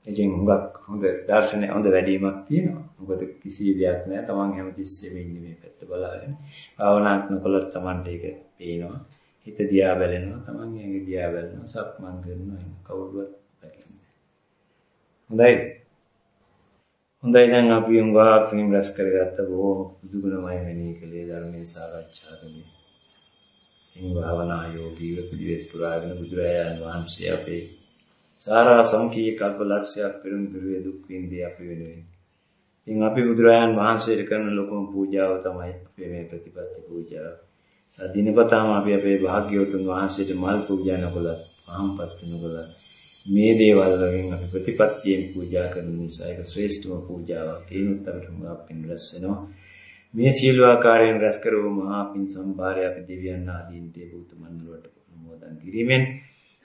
Speaker 1: ඉතින් හුඟක් හොඳ දර්ශනය හොඳ වැඩිමක් තියෙනවා. මොකද කිසි දෙයක් නැහැ. Taman හැමතිස්සෙම ඉන්නේ මේ පැත්ත බලාගෙන. භාවනා කරනකොට Tamanට ඒක පේනවා. හිත දිහා බැලෙනවා. Taman ඒක දිහා බැලෙනවා. සක්මන් කරනවා. කවුරුවත් බැලෙන්නේ හොඳයි. හොඳයි දැන් අපි උංගා ක්‍රීම් රැස් කරගත්ත බොහොම බුදුගුණමය වෙණී කලේ ධර්මයේ සාකච්ඡා කළේ. ඉන් භාවනා යෝගීව පිළිවෙත් පුරාගෙන බුදුරජාණන් වහන්සේ අපේ සාරා සංකීය කල්පලක්ෂයක් පෙරම් දුරේ දුක් විඳී අපි වෙනුවෙන්. ඉතින් අපි බුදුරජාන් වහන්සේට කරන ලොකුම පූජාව තමයි අපේ මේ ප්‍රතිපත්ති පූජාව. සදිනපතාම අපි අපේ භාග්‍යවතුන් වහන්සේට මල් පූජා නොකළත්, පහම්පත් නොකළත් මේ දේවල් වලින් අපි ප්‍රතිපත්තියෙන් පූජා කරන නිසා ඒක ශ්‍රේෂ්ඨම පූජාවක්. ඒනුත් අපිට මුලක් පින් රැස් වෙනවා. මේ සියලු ආකාරයෙන් රැස් කරව මහා පින් සම්භාරය අපි දෙවියන් ආදීන් දේ බුතු මණ්ඩලවලට ප්‍රමෝදන් කිරීමෙන්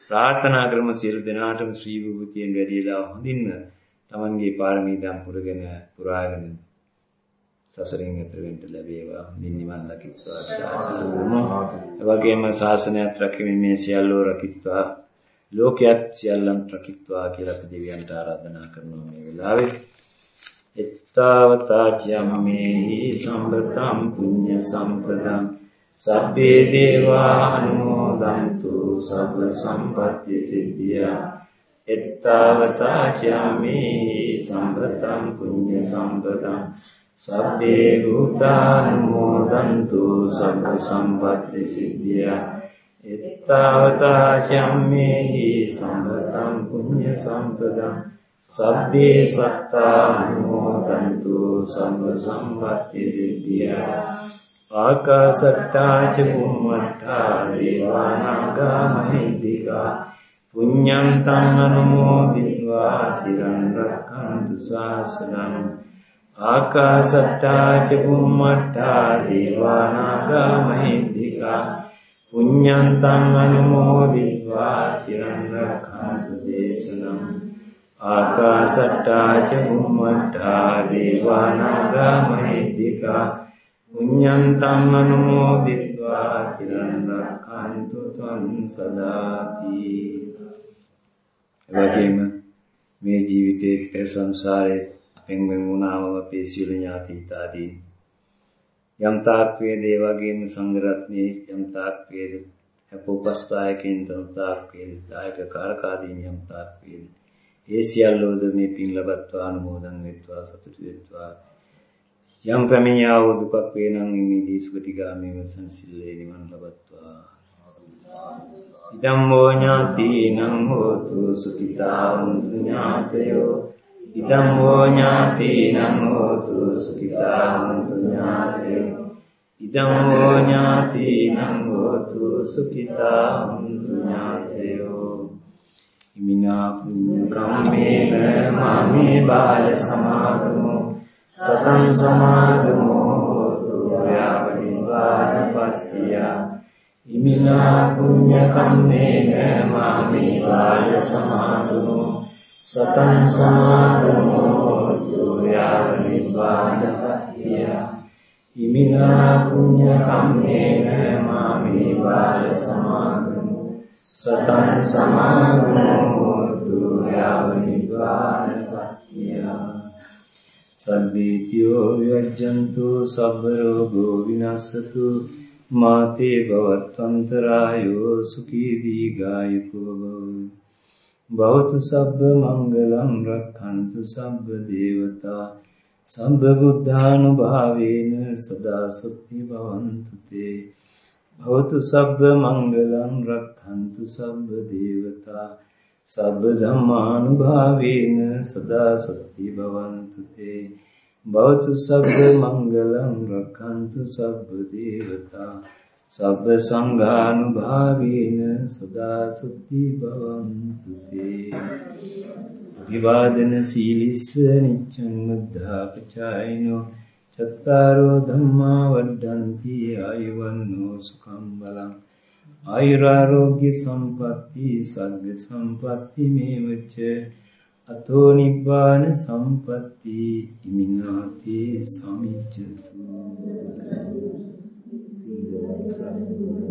Speaker 1: ප්‍රාර්ථනා කරමු සියලු දෙනාටම ශ්‍රී විභූතියෙන් වැඩිලා හොඳින්ම තමන්ගේ පාරමී දම් පුරගෙන පුරාගෙන සසරින් එතර වෙන්න ලැබේවා. නිවන් දකිත්වා. ඒ වගේම ශාසනයත් රැකීමේ මේ සියල්ලෝ රකිත්වා. ලෝකයක් සියල්ලන් රකිත්වා කියලා අපි දෙවියන්ට ආරාධනා කරනවා මේ වෙලාවේ. එත්තාවතා චම්මේහි සම්බතම් පුඤ්ඤ සම්පදං සබ්බේ දේවා අනුමෝදන්තු සබ්බ සම්පත්ති සිද්ධියා. එත්තාවතා චාමි සම්පතං පුඤ්ඤ සම්පතං සබ්බේ භූතානුමෝදන්තු සබ්බ සම්පත්ති සිද්ධියා. එත්තාවතා චම්මේහි සම්පතං පුඤ්ඤ සම්පදං. සබ්බේ සත්තානුමෝදන්තු සබ්බ සම්පත්ති සිද්ධියා. ආකාසත්තා ච බුම්මත්තා දේවානාගා මහිද්దికා පුඤ්ඤං තං අනුමෝදිत्वा තිරං රක්ඛන්තු ශාසනං ආකාසට්ටා ච බුම්මට්ටා දීවානාගා මහින්దికා පුඤ්ඤන්තං අනුමෝදිत्वा চিරං රක්ඛන්තු දේශනම් ආකාසට්ටා ච බුම්මට්ටා දීවානාගා මහින්దికා පුඤ්ඤන්තං අනුමෝදිत्वा চিරං රක්ඛන්තු ත්වං සදාති එවැගේම මේ ජීවිතයේ පෙර සංසාරයේ අපෙන් වෙන් වුණාම අපේ සියලු ඥාති හිතාදී යම් තාක් වේද ඒ වගේම සංඝ රත්නයේ යම් තාක් වේද අපෝපස්ථායකින් තම තාක් වේද දායක කාරකාදීන් යම් තාක් වේද ඒ සියල්ලෝද මේ පින් ලබත්වා අනුමෝදන් වෙත්වා සතුටු වෙත්වා. යම් පැමිණියා වූ දුකක් වේ නම් ඉමේදී සුගතිගාමීව සංසිල්ලේ නිවන් ලබත්වා. ඉදම්මෝ ඥාතිනං හෝතු සුඛිතා හොන්තු ඥාතයෝ ඉදම්මෝ ඥාතිනං හෝතු සුඛිතා හොන්තු ඥාතයෝ ඉදම්මෝ ඥාතිනං හෝතු සුඛිතා හොන්තු ඥාතයෝ. ඉමිනා පුඤ්ඤ කම්මේන මාමේ බාල සමාගමෝ. සතං සමාගමෝ හෝතු යාවනිවානපත්තියා ඉමිනා පුඤ්ඤ කම්මේන මාමේ වාය සමාගමෝ. සතං සමාගමෝ හෝතු යාවනිවානපත්තියා ඉමිනා පුඤ්ඤ කම්මේන මාමේ වාය සමාගමෝ සතං සමාගමෝ හෝතු යාවනිවානපත්තියා සබ්බීතියෝ විවජ්ජන්තු සබ්බ රෝගෝ විනස්සතු මාතේ භවත්වන්තරායෝ සුඛී දීඝායුකෝ භව භවතු සබ්බ මංගලං රක්ඛන්තු සබ්බ දේවතා සබ්බ බුද්ධානුභාවේන සදා සුඛී භවන්තු තේ. භවතු සබ්බ මංගලං රක්ඛන්තු සබ්බ දේවතා සබ්බ ධම්මානුභාවේන සදා සුඛී භවන්තු තේ. භවතු සබ්බ මංගලං රක්ඛන්තු සබ්බ දේවතා සබ්බ සංඝානුභාවේන සදා සුඛී භවන්තු තේ. විවාදන සීලිස්ස නිච්ඡං මුද්ධාපචායිනෝ චත්තාරෝ ධම්මා වඩ්ඩಂತಿ ආයුවන්නෝ සුඛං බලං ආයුරාෝග්‍ය සම්පatti සග්ග සම්පatti මේවච. අතෝ නිබ්බාන සම්පatti ඉමිනාති සමිච්ඡතු. Bismillahirrahmanirrahim.